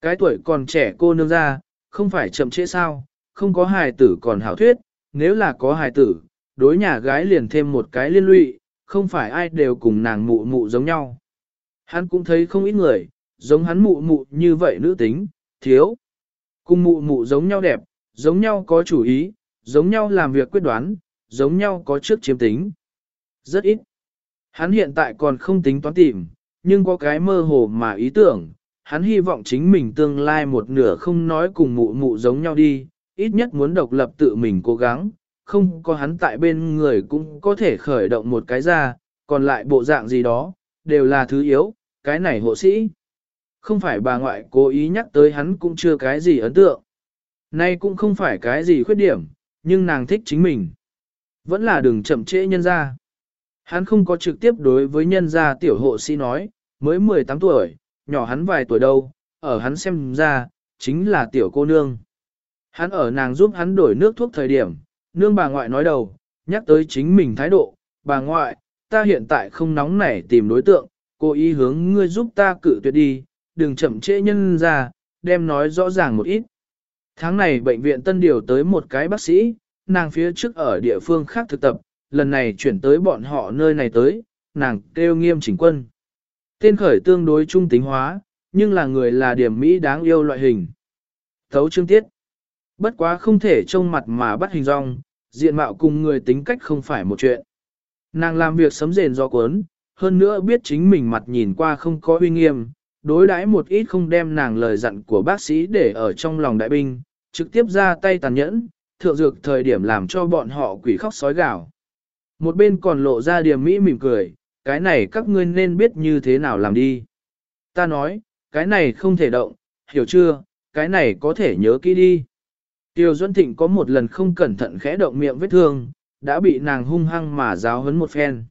A: Cái tuổi còn trẻ cô nương ra, không phải chậm trễ sao, không có hài tử còn hảo thuyết, nếu là có hài tử, đối nhà gái liền thêm một cái liên lụy, không phải ai đều cùng nàng mụ mụ giống nhau. Hắn cũng thấy không ít người, giống hắn mụ mụ như vậy nữ tính, thiếu. Cùng mụ mụ giống nhau đẹp, giống nhau có chủ ý, giống nhau làm việc quyết đoán, giống nhau có trước chiếm tính. Rất ít. Hắn hiện tại còn không tính toán tìm, nhưng có cái mơ hồ mà ý tưởng, hắn hy vọng chính mình tương lai một nửa không nói cùng mụ mụ giống nhau đi, ít nhất muốn độc lập tự mình cố gắng, không có hắn tại bên người cũng có thể khởi động một cái ra, còn lại bộ dạng gì đó, đều là thứ yếu, cái này hộ sĩ. Không phải bà ngoại cố ý nhắc tới hắn cũng chưa cái gì ấn tượng. Nay cũng không phải cái gì khuyết điểm, nhưng nàng thích chính mình. Vẫn là đừng chậm trễ nhân ra. Hắn không có trực tiếp đối với nhân gia tiểu hộ sĩ nói, mới 18 tuổi, nhỏ hắn vài tuổi đâu, ở hắn xem ra, chính là tiểu cô nương. Hắn ở nàng giúp hắn đổi nước thuốc thời điểm, nương bà ngoại nói đầu, nhắc tới chính mình thái độ, bà ngoại, ta hiện tại không nóng nảy tìm đối tượng, cô ý hướng ngươi giúp ta cự tuyệt đi, đừng chậm trễ nhân ra, đem nói rõ ràng một ít. Tháng này bệnh viện tân điều tới một cái bác sĩ, nàng phía trước ở địa phương khác thực tập, lần này chuyển tới bọn họ nơi này tới, nàng kêu nghiêm chỉnh quân. Tên khởi tương đối trung tính hóa, nhưng là người là điểm Mỹ đáng yêu loại hình. Thấu chương tiết. Bất quá không thể trông mặt mà bắt hình rong, diện mạo cùng người tính cách không phải một chuyện. Nàng làm việc sấm rền do cuốn, hơn nữa biết chính mình mặt nhìn qua không có uy nghiêm, đối đãi một ít không đem nàng lời dặn của bác sĩ để ở trong lòng đại binh, trực tiếp ra tay tàn nhẫn, thượng dược thời điểm làm cho bọn họ quỷ khóc sói gào. Một bên còn lộ ra điểm mỹ mỉm cười, cái này các ngươi nên biết như thế nào làm đi. Ta nói, cái này không thể động, hiểu chưa, cái này có thể nhớ kỹ đi. Tiêu Duân Thịnh có một lần không cẩn thận khẽ động miệng vết thương, đã bị nàng hung hăng mà giáo hấn một phen.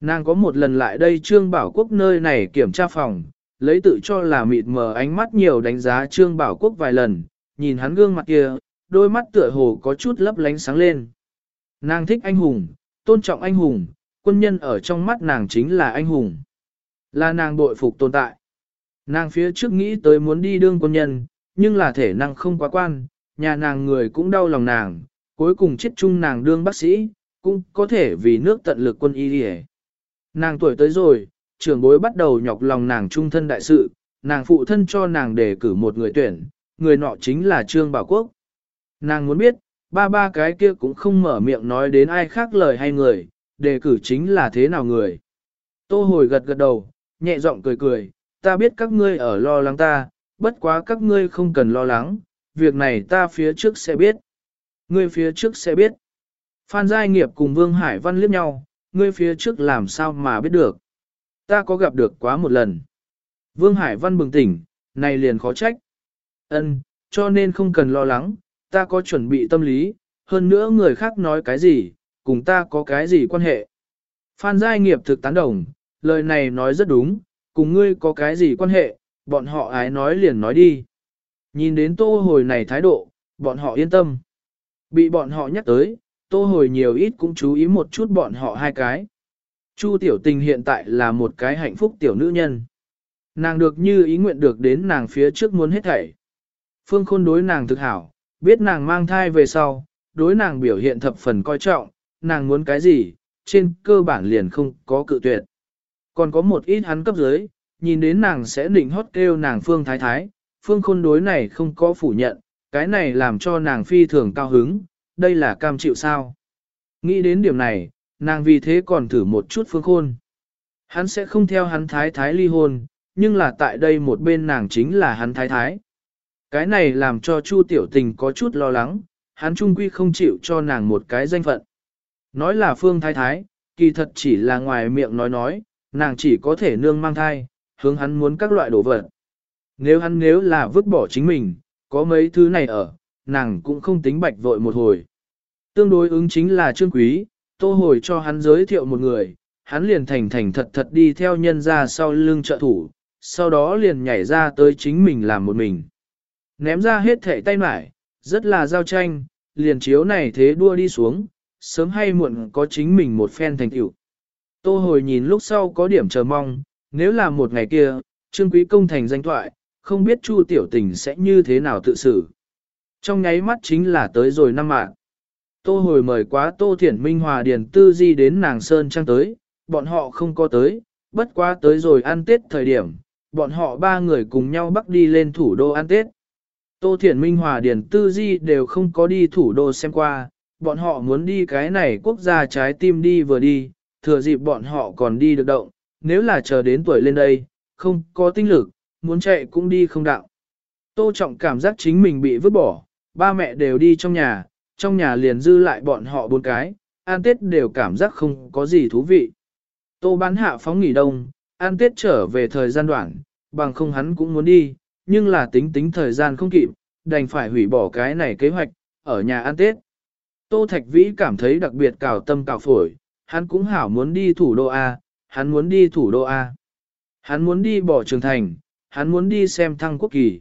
A: Nàng có một lần lại đây Trương Bảo Quốc nơi này kiểm tra phòng, lấy tự cho là mịt mờ ánh mắt nhiều đánh giá Trương Bảo Quốc vài lần, nhìn hắn gương mặt kia, đôi mắt tựa hồ có chút lấp lánh sáng lên. Nàng thích anh hùng, tôn trọng anh hùng, quân nhân ở trong mắt nàng chính là anh hùng. Là nàng bội phục tồn tại. Nàng phía trước nghĩ tới muốn đi đương quân nhân, nhưng là thể năng không quá quan, nhà nàng người cũng đau lòng nàng, cuối cùng chết chung nàng đương bác sĩ, cũng có thể vì nước tận lực quân y đi Nàng tuổi tới rồi, trưởng bối bắt đầu nhọc lòng nàng trung thân đại sự, nàng phụ thân cho nàng đề cử một người tuyển, người nọ chính là Trương Bảo Quốc. Nàng muốn biết, ba ba cái kia cũng không mở miệng nói đến ai khác lời hay người, đề cử chính là thế nào người. Tô hồi gật gật đầu, nhẹ giọng cười cười, ta biết các ngươi ở lo lắng ta, bất quá các ngươi không cần lo lắng, việc này ta phía trước sẽ biết. Ngươi phía trước sẽ biết. Phan Giai Nghiệp cùng Vương Hải Văn liếc nhau, ngươi phía trước làm sao mà biết được. Ta có gặp được quá một lần. Vương Hải Văn bừng tỉnh, này liền khó trách. Ân, cho nên không cần lo lắng, ta có chuẩn bị tâm lý, hơn nữa người khác nói cái gì, cùng ta có cái gì quan hệ. Phan Giai Nghiệp thực tán đồng, lời này nói rất đúng, cùng ngươi có cái gì quan hệ, bọn họ ái nói liền nói đi. Nhìn đến tô hồi này thái độ, bọn họ yên tâm. Bị bọn họ nhắc tới, tô hồi nhiều ít cũng chú ý một chút bọn họ hai cái. Chu tiểu tình hiện tại là một cái hạnh phúc tiểu nữ nhân. Nàng được như ý nguyện được đến nàng phía trước muốn hết thảy. Phương khôn đối nàng thực hảo, biết nàng mang thai về sau, đối nàng biểu hiện thập phần coi trọng, nàng muốn cái gì, trên cơ bản liền không có cự tuyệt. Còn có một ít hắn cấp dưới, nhìn đến nàng sẽ định hót kêu nàng Phương Thái Thái, Phương khôn đối này không có phủ nhận, cái này làm cho nàng phi thường cao hứng, đây là cam chịu sao. Nghĩ đến điểm này, nàng vì thế còn thử một chút Phương khôn. Hắn sẽ không theo hắn Thái Thái ly hôn, nhưng là tại đây một bên nàng chính là hắn Thái Thái. Cái này làm cho Chu Tiểu Tình có chút lo lắng, hắn trung quy không chịu cho nàng một cái danh phận. Nói là Phương Thái Thái, kỳ thật chỉ là ngoài miệng nói nói, nàng chỉ có thể nương mang thai, hướng hắn muốn các loại đồ vật. Nếu hắn nếu là vứt bỏ chính mình, có mấy thứ này ở, nàng cũng không tính bạch vội một hồi. Tương đối ứng chính là Trương Quý, tô hồi cho hắn giới thiệu một người, hắn liền thành thành thật thật đi theo nhân ra sau lưng trợ thủ, sau đó liền nhảy ra tới chính mình làm một mình. Ném ra hết thể tay mải, rất là giao tranh, liền chiếu này thế đua đi xuống, sớm hay muộn có chính mình một phen thành tựu. Tô hồi nhìn lúc sau có điểm chờ mong, nếu là một ngày kia, Trương Quý công thành danh thoại, không biết Chu Tiểu Tình sẽ như thế nào tự xử. Trong nháy mắt chính là tới rồi năm mạng. Tô hồi mời quá Tô Thiển Minh Hòa Điền Tư Di đến nàng Sơn Trang tới, bọn họ không có tới, bất quá tới rồi ăn Tết thời điểm, bọn họ ba người cùng nhau bắt đi lên thủ đô ăn Tết. Tô Thiển Minh Hòa Điền Tư Di đều không có đi thủ đô xem qua, bọn họ muốn đi cái này quốc gia trái tim đi vừa đi, thừa dịp bọn họ còn đi được động, nếu là chờ đến tuổi lên đây, không có tinh lực, muốn chạy cũng đi không đạo. Tô Trọng cảm giác chính mình bị vứt bỏ, ba mẹ đều đi trong nhà, trong nhà liền dư lại bọn họ bốn cái, an tết đều cảm giác không có gì thú vị. Tô bán hạ phóng nghỉ đông, an tết trở về thời gian đoạn, bằng không hắn cũng muốn đi, nhưng là tính tính thời gian không kịp, đành phải hủy bỏ cái này kế hoạch, ở nhà an tết. Tô Thạch Vĩ cảm thấy đặc biệt cào tâm cào phổi, hắn cũng hảo muốn đi thủ đô A, hắn muốn đi thủ đô A. Hắn muốn đi bỏ trường thành, hắn muốn đi xem thăng quốc kỳ.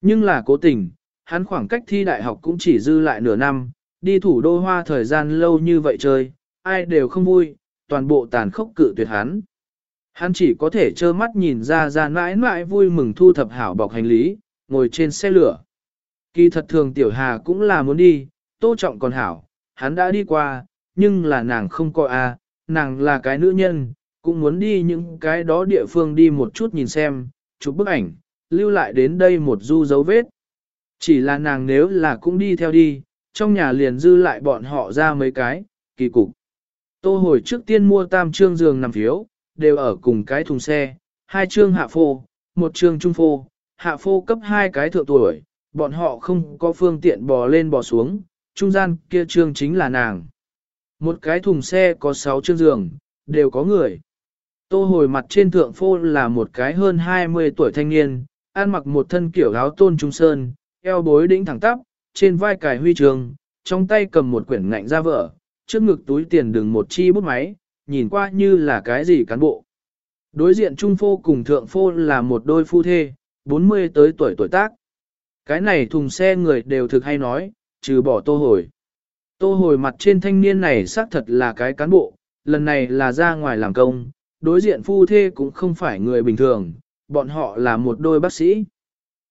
A: Nhưng là cố tình, hắn khoảng cách thi đại học cũng chỉ dư lại nửa năm, đi thủ đô hoa thời gian lâu như vậy chơi, ai đều không vui, toàn bộ tàn khốc cự tuyệt hắn. Hắn chỉ có thể trơ mắt nhìn ra ra mãi mãi vui mừng thu thập hảo bọc hành lý, ngồi trên xe lửa. Kỳ thật thường tiểu hà cũng là muốn đi, tô trọng còn hảo, hắn đã đi qua, nhưng là nàng không coi a, à, nàng là cái nữ nhân, cũng muốn đi những cái đó địa phương đi một chút nhìn xem, chụp bức ảnh, lưu lại đến đây một du dấu vết. Chỉ là nàng nếu là cũng đi theo đi, trong nhà liền dư lại bọn họ ra mấy cái, kỳ cục. Tô hồi trước tiên mua tam trương giường nằm phiếu, đều ở cùng cái thùng xe, hai trương hạ phô, một trương trung phô, hạ phô cấp hai cái thượng tuổi, bọn họ không có phương tiện bò lên bò xuống, trung gian kia trương chính là nàng. Một cái thùng xe có sáu chiếc giường, đều có người. Tô hồi mặt trên thượng phô là một cái hơn 20 tuổi thanh niên, ăn mặc một thân kiểu áo tôn trung sơn, eo bối đĩnh thẳng tắp, trên vai cài huy trường, trong tay cầm một quyển ngạnh ra vợ, trước ngực túi tiền đừng một chi bút máy, nhìn qua như là cái gì cán bộ. Đối diện trung phô cùng thượng phô là một đôi phu thê, 40 tới tuổi tuổi tác. Cái này thùng xe người đều thực hay nói, trừ bỏ tô hồi. Tô hồi mặt trên thanh niên này xác thật là cái cán bộ, lần này là ra ngoài làm công, đối diện phu thê cũng không phải người bình thường, bọn họ là một đôi bác sĩ.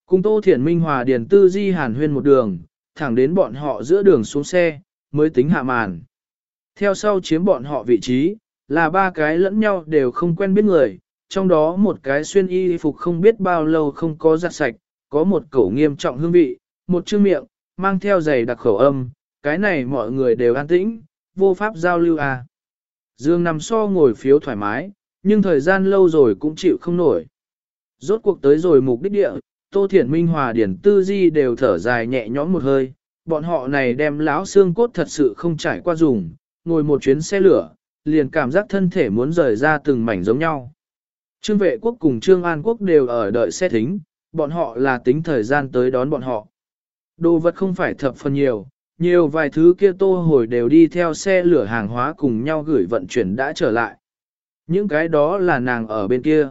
A: Cùng Tô Thiển Minh Hòa Điền Tư Di Hàn Huyên một đường, thẳng đến bọn họ giữa đường xuống xe, mới tính hạ màn. Theo sau chiếm bọn họ vị trí, là ba cái lẫn nhau đều không quen biết người, trong đó một cái xuyên y phục không biết bao lâu không có giặt sạch, có một cổ nghiêm trọng hương vị, một chương miệng, mang theo giày đặc khẩu âm, cái này mọi người đều an tĩnh, vô pháp giao lưu à. Dương nằm so ngồi phiếu thoải mái, nhưng thời gian lâu rồi cũng chịu không nổi. Rốt cuộc tới rồi mục đích địa, Tô Thiển Minh Hòa Điển Tư Di đều thở dài nhẹ nhõm một hơi, bọn họ này đem lão xương cốt thật sự không trải qua dùng, ngồi một chuyến xe lửa, liền cảm giác thân thể muốn rời ra từng mảnh giống nhau. Trương vệ quốc cùng Trương An quốc đều ở đợi xe thính, bọn họ là tính thời gian tới đón bọn họ. Đồ vật không phải thập phần nhiều, nhiều vài thứ kia tô hồi đều đi theo xe lửa hàng hóa cùng nhau gửi vận chuyển đã trở lại. Những cái đó là nàng ở bên kia.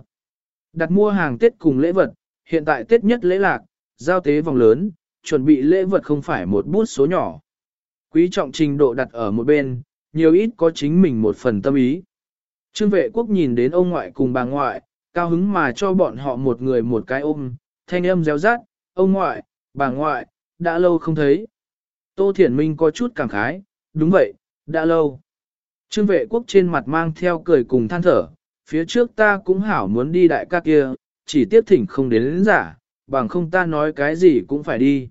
A: Đặt mua hàng Tết cùng lễ vật, hiện tại Tết nhất lễ lạc, giao tế vòng lớn, chuẩn bị lễ vật không phải một bút số nhỏ. Quý trọng trình độ đặt ở một bên, nhiều ít có chính mình một phần tâm ý. Trương vệ quốc nhìn đến ông ngoại cùng bà ngoại, cao hứng mà cho bọn họ một người một cái ôm, thanh âm réo rát, ông ngoại, bà ngoại, đã lâu không thấy. Tô Thiển Minh có chút cảm khái, đúng vậy, đã lâu. Trương vệ quốc trên mặt mang theo cười cùng than thở, phía trước ta cũng hảo muốn đi đại ca kia, chỉ tiếp thỉnh không đến đến giả, bằng không ta nói cái gì cũng phải đi.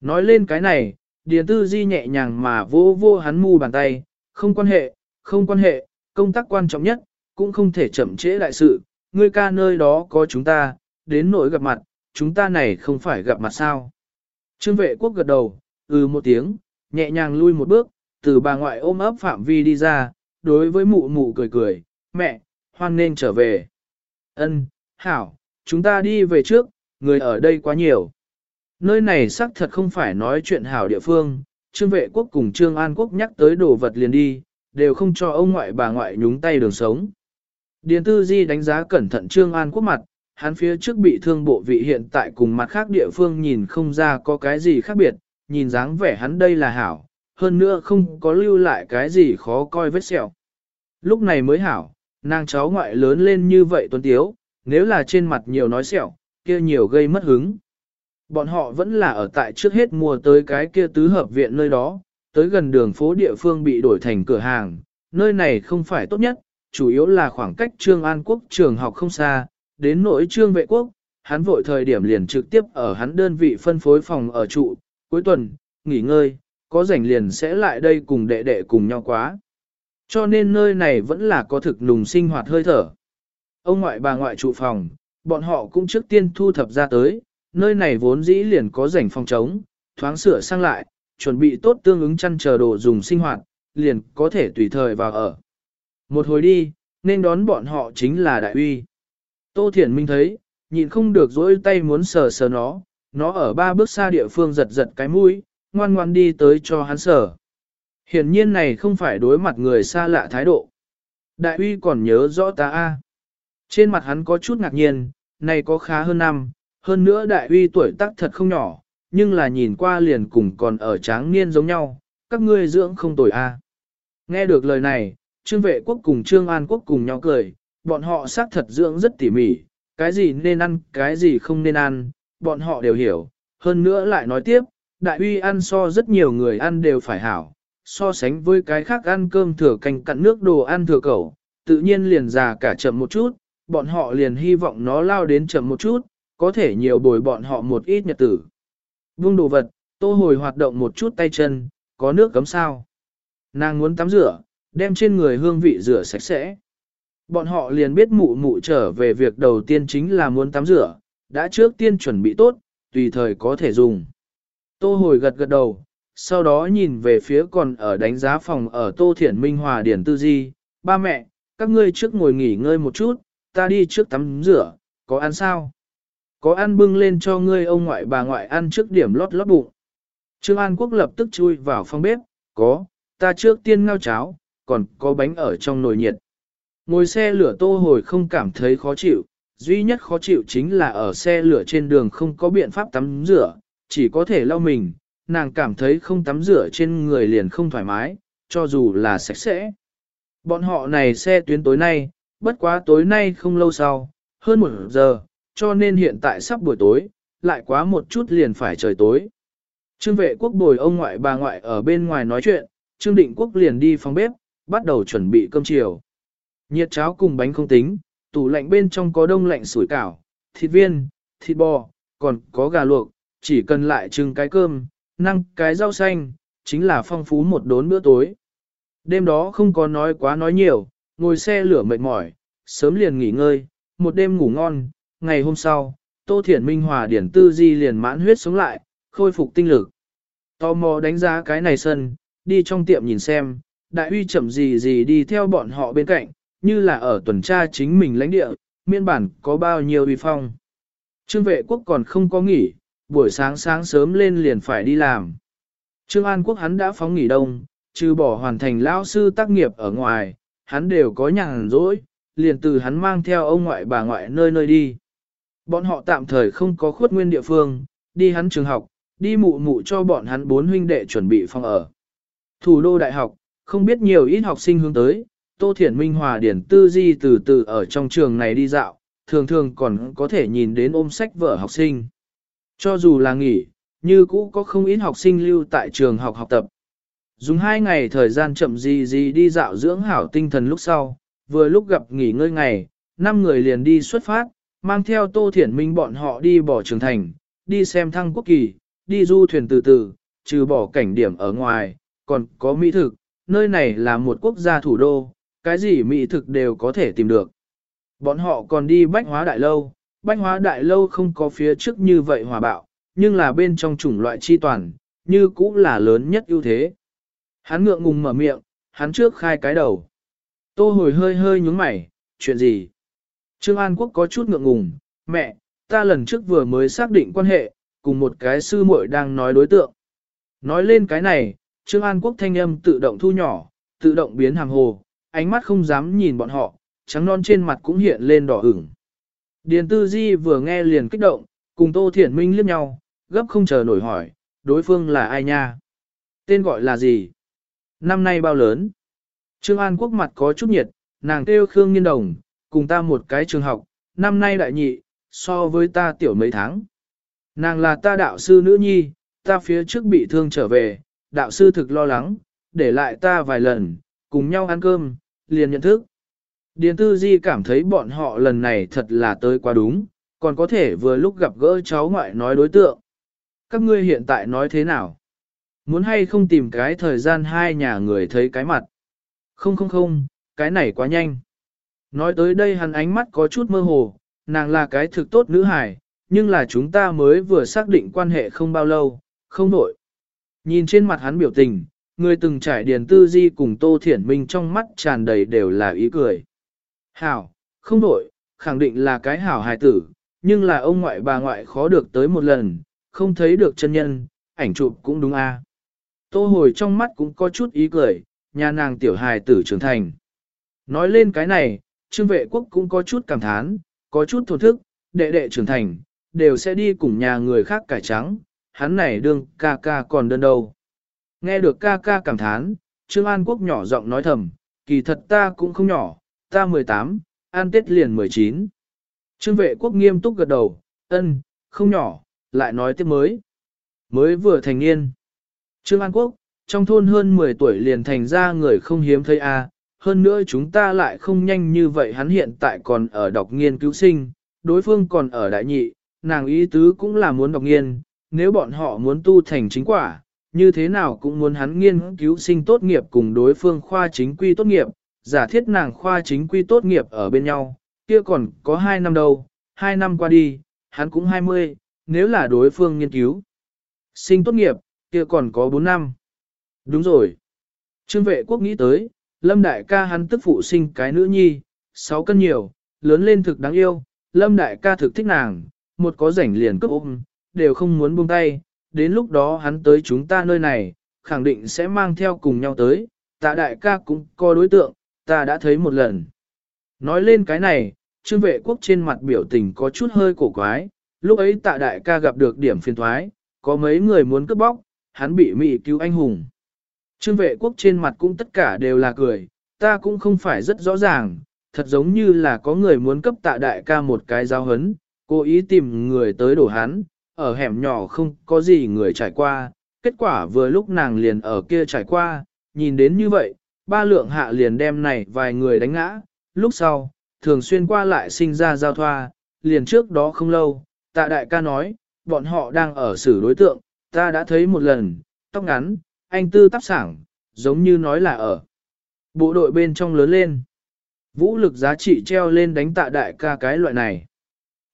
A: Nói lên cái này, Điền Tư Di nhẹ nhàng mà vô vô hắn mu bàn tay, không quan hệ, không quan hệ, công tác quan trọng nhất, cũng không thể chậm trễ đại sự, ngươi ca nơi đó có chúng ta, đến nỗi gặp mặt, chúng ta này không phải gặp mặt sao. Trương vệ quốc gật đầu, ừ một tiếng, nhẹ nhàng lui một bước, từ bà ngoại ôm ấp phạm vi đi ra, đối với mụ mụ cười cười, mẹ, hoan nên trở về. Ân, hảo, chúng ta đi về trước, người ở đây quá nhiều. Nơi này xác thật không phải nói chuyện hảo địa phương, Trương vệ quốc cùng Trương An quốc nhắc tới đồ vật liền đi, đều không cho ông ngoại bà ngoại nhúng tay đường sống. Điền Tư Di đánh giá cẩn thận Trương An quốc mặt, hắn phía trước bị thương bộ vị hiện tại cùng mặt khác địa phương nhìn không ra có cái gì khác biệt, nhìn dáng vẻ hắn đây là hảo, hơn nữa không có lưu lại cái gì khó coi vết sẹo. Lúc này mới hảo, nàng cháu ngoại lớn lên như vậy tuấn tiếu, nếu là trên mặt nhiều nói sẹo, kia nhiều gây mất hứng. Bọn họ vẫn là ở tại trước hết mùa tới cái kia tứ hợp viện nơi đó, tới gần đường phố địa phương bị đổi thành cửa hàng, nơi này không phải tốt nhất, chủ yếu là khoảng cách Trương An Quốc trường học không xa, đến nỗi Trương Vệ Quốc, hắn vội thời điểm liền trực tiếp ở hắn đơn vị phân phối phòng ở trụ, cuối tuần, nghỉ ngơi, có rảnh liền sẽ lại đây cùng đệ đệ cùng nhau quá. Cho nên nơi này vẫn là có thực nùng sinh hoạt hơi thở. Ông ngoại bà ngoại trụ phòng, bọn họ cũng trước tiên thu thập ra tới, nơi này vốn dĩ liền có rảnh phòng trống, thoáng sửa sang lại, chuẩn bị tốt tương ứng chăn chờ đồ dùng sinh hoạt, liền có thể tùy thời vào ở. Một hồi đi, nên đón bọn họ chính là đại uy. Tô Thiển Minh thấy, nhịn không được dỗi tay muốn sờ sờ nó, nó ở ba bước xa địa phương giật giật cái mũi, ngoan ngoan đi tới cho hắn sờ. Hiển nhiên này không phải đối mặt người xa lạ thái độ. Đại uy còn nhớ rõ ta a. Trên mặt hắn có chút ngạc nhiên, này có khá hơn năm, hơn nữa đại uy tuổi tác thật không nhỏ, nhưng là nhìn qua liền cùng còn ở tráng niên giống nhau, các ngươi dưỡng không tồi a. Nghe được lời này, Trương Vệ Quốc cùng Trương An Quốc cùng nhau cười, bọn họ xác thật dưỡng rất tỉ mỉ, cái gì nên ăn, cái gì không nên ăn, bọn họ đều hiểu, hơn nữa lại nói tiếp, đại uy ăn so rất nhiều người ăn đều phải hảo, so sánh với cái khác ăn cơm thừa canh cặn nước đồ ăn thừa cẩu, tự nhiên liền già cả chậm một chút, bọn họ liền hy vọng nó lao đến chậm một chút, có thể nhiều bồi bọn họ một ít nhật tử. Vung đồ vật, tô hồi hoạt động một chút tay chân, có nước cấm sao. Nàng muốn tắm rửa, đem trên người hương vị rửa sạch sẽ. Bọn họ liền biết mụ mụ trở về việc đầu tiên chính là muốn tắm rửa, đã trước tiên chuẩn bị tốt, tùy thời có thể dùng. Tô hồi gật gật đầu, sau đó nhìn về phía còn ở đánh giá phòng ở Tô Thiển Minh Hòa Điển Tư Di, ba mẹ, các ngươi trước ngồi nghỉ ngơi một chút, ta đi trước tắm rửa, có ăn sao? Có ăn bưng lên cho ngươi ông ngoại bà ngoại ăn trước điểm lót lót bụng. Trương An Quốc lập tức chui vào phòng bếp, có, ta trước tiên ngao cháo, còn có bánh ở trong nồi nhiệt. Ngồi xe lửa tô hồi không cảm thấy khó chịu, duy nhất khó chịu chính là ở xe lửa trên đường không có biện pháp tắm rửa, chỉ có thể lau mình, nàng cảm thấy không tắm rửa trên người liền không thoải mái, cho dù là sạch sẽ. Bọn họ này xe tuyến tối nay, bất quá tối nay không lâu sau, hơn một giờ, cho nên hiện tại sắp buổi tối, lại quá một chút liền phải trời tối. Trương vệ quốc bồi ông ngoại bà ngoại ở bên ngoài nói chuyện, Trương định quốc liền đi phòng bếp, bắt đầu chuẩn bị cơm chiều. Nhiệt cháo cùng bánh không tính, tủ lạnh bên trong có đông lạnh sủi cảo, thịt viên, thịt bò, còn có gà luộc, chỉ cần lại trưng cái cơm, năng cái rau xanh, chính là phong phú một đốn bữa tối. Đêm đó không có nói quá nói nhiều, ngồi xe lửa mệt mỏi, sớm liền nghỉ ngơi, một đêm ngủ ngon, ngày hôm sau, Tô Thiển Minh Hòa Điển Tư Di liền mãn huyết sống lại, khôi phục tinh lực. Tò mò đánh giá cái này sân, đi trong tiệm nhìn xem, đại uy chậm gì gì đi theo bọn họ bên cạnh, như là ở tuần tra chính mình lãnh địa, miên bản có bao nhiêu uy phong. Trương vệ quốc còn không có nghỉ, buổi sáng sáng sớm lên liền phải đi làm. Trương An Quốc hắn đã phóng nghỉ đông, trừ bỏ hoàn thành lao sư tác nghiệp ở ngoài, hắn đều có nhàn rỗi, liền từ hắn mang theo ông ngoại bà ngoại nơi nơi đi. Bọn họ tạm thời không có khuất nguyên địa phương, đi hắn trường học, đi mụ mụ cho bọn hắn bốn huynh đệ chuẩn bị phòng ở. Thủ đô đại học, không biết nhiều ít học sinh hướng tới, Tô Thiển Minh Hòa Điển Tư Di từ từ ở trong trường này đi dạo, thường thường còn có thể nhìn đến ôm sách vở học sinh. Cho dù là nghỉ, như cũ có không ít học sinh lưu tại trường học học tập. Dùng hai ngày thời gian chậm gì gì đi dạo dưỡng hảo tinh thần lúc sau, vừa lúc gặp nghỉ ngơi ngày, năm người liền đi xuất phát, mang theo Tô Thiển Minh bọn họ đi bỏ trường thành, đi xem thăng quốc kỳ, đi du thuyền từ từ, trừ bỏ cảnh điểm ở ngoài, còn có mỹ thực, nơi này là một quốc gia thủ đô, cái gì mỹ thực đều có thể tìm được. Bọn họ còn đi bách hóa đại lâu, bách hóa đại lâu không có phía trước như vậy hòa bạo, nhưng là bên trong chủng loại chi toàn, như cũ là lớn nhất ưu thế. Hắn ngượng ngùng mở miệng, hắn trước khai cái đầu. Tô hồi hơi hơi nhúng mày, chuyện gì? Trương An Quốc có chút ngượng ngùng, mẹ, ta lần trước vừa mới xác định quan hệ, cùng một cái sư muội đang nói đối tượng. Nói lên cái này, Trương An Quốc thanh âm tự động thu nhỏ, tự động biến hàng hồ, ánh mắt không dám nhìn bọn họ, trắng non trên mặt cũng hiện lên đỏ ửng. Điền Tư Di vừa nghe liền kích động, cùng Tô Thiển Minh liếc nhau, gấp không chờ nổi hỏi, đối phương là ai nha? Tên gọi là gì? Năm nay bao lớn? Trương An Quốc mặt có chút nhiệt, nàng kêu Khương Nghiên Đồng, cùng ta một cái trường học, năm nay đại nhị, so với ta tiểu mấy tháng. Nàng là ta đạo sư nữ nhi, ta phía trước bị thương trở về, đạo sư thực lo lắng, để lại ta vài lần, cùng nhau ăn cơm, liền nhận thức. Điền Tư Di cảm thấy bọn họ lần này thật là tới quá đúng, còn có thể vừa lúc gặp gỡ cháu ngoại nói đối tượng. Các ngươi hiện tại nói thế nào? Muốn hay không tìm cái thời gian hai nhà người thấy cái mặt? Không không không, cái này quá nhanh. Nói tới đây hắn ánh mắt có chút mơ hồ, nàng là cái thực tốt nữ hài, nhưng là chúng ta mới vừa xác định quan hệ không bao lâu, không nổi. Nhìn trên mặt hắn biểu tình, người từng trải điền tư di cùng Tô Thiển Minh trong mắt tràn đầy đều là ý cười. Hảo, không đổi, khẳng định là cái hảo hài tử, nhưng là ông ngoại bà ngoại khó được tới một lần, không thấy được chân nhân, ảnh chụp cũng đúng a. Tô hồi trong mắt cũng có chút ý cười, nhà nàng tiểu hài tử trưởng thành. Nói lên cái này, trương vệ quốc cũng có chút cảm thán, có chút thổ thức, đệ đệ trưởng thành, đều sẽ đi cùng nhà người khác cải trắng, hắn này đương ca ca còn đơn đâu. Nghe được ca ca cảm thán, Trương An Quốc nhỏ giọng nói thầm, kỳ thật ta cũng không nhỏ, ta 18, an tết liền 19. Trương vệ quốc nghiêm túc gật đầu, ân, không nhỏ, lại nói tiếp mới. Mới vừa thành niên. Trương An Quốc, trong thôn hơn 10 tuổi liền thành ra người không hiếm thấy a. hơn nữa chúng ta lại không nhanh như vậy hắn hiện tại còn ở đọc nghiên cứu sinh, đối phương còn ở đại nhị, nàng ý tứ cũng là muốn đọc nghiên, nếu bọn họ muốn tu thành chính quả, như thế nào cũng muốn hắn nghiên cứu sinh tốt nghiệp cùng đối phương khoa chính quy tốt nghiệp, giả thiết nàng khoa chính quy tốt nghiệp ở bên nhau, kia còn có 2 năm đâu, 2 năm qua đi, hắn cũng 20, nếu là đối phương nghiên cứu. Sinh tốt nghiệp, kia còn có 4 năm. Đúng rồi. Trương vệ quốc nghĩ tới, Lâm đại ca hắn tức phụ sinh cái nữ nhi, 6 cân nhiều, lớn lên thực đáng yêu, Lâm đại ca thực thích nàng, một có rảnh liền cướp ôm, đều không muốn buông tay, đến lúc đó hắn tới chúng ta nơi này, khẳng định sẽ mang theo cùng nhau tới, tạ đại ca cũng có đối tượng, ta đã thấy một lần. Nói lên cái này, trương vệ quốc trên mặt biểu tình có chút hơi cổ quái, lúc ấy tạ đại ca gặp được điểm phiền thoái, có mấy người muốn cướp bóc, hắn bị mị cứu anh hùng. Trương vệ quốc trên mặt cũng tất cả đều là cười, ta cũng không phải rất rõ ràng, thật giống như là có người muốn cấp tạ đại ca một cái giao hấn, cố ý tìm người tới đổ hắn, ở hẻm nhỏ không có gì người trải qua, kết quả vừa lúc nàng liền ở kia trải qua, nhìn đến như vậy, ba lượng hạ liền đem này vài người đánh ngã, lúc sau, thường xuyên qua lại sinh ra giao thoa, liền trước đó không lâu, tạ đại ca nói, bọn họ đang ở xử đối tượng, ta đã thấy một lần, tóc ngắn, anh tư tắp sảng, giống như nói là ở. Bộ đội bên trong lớn lên, vũ lực giá trị treo lên đánh tạ đại ca cái loại này.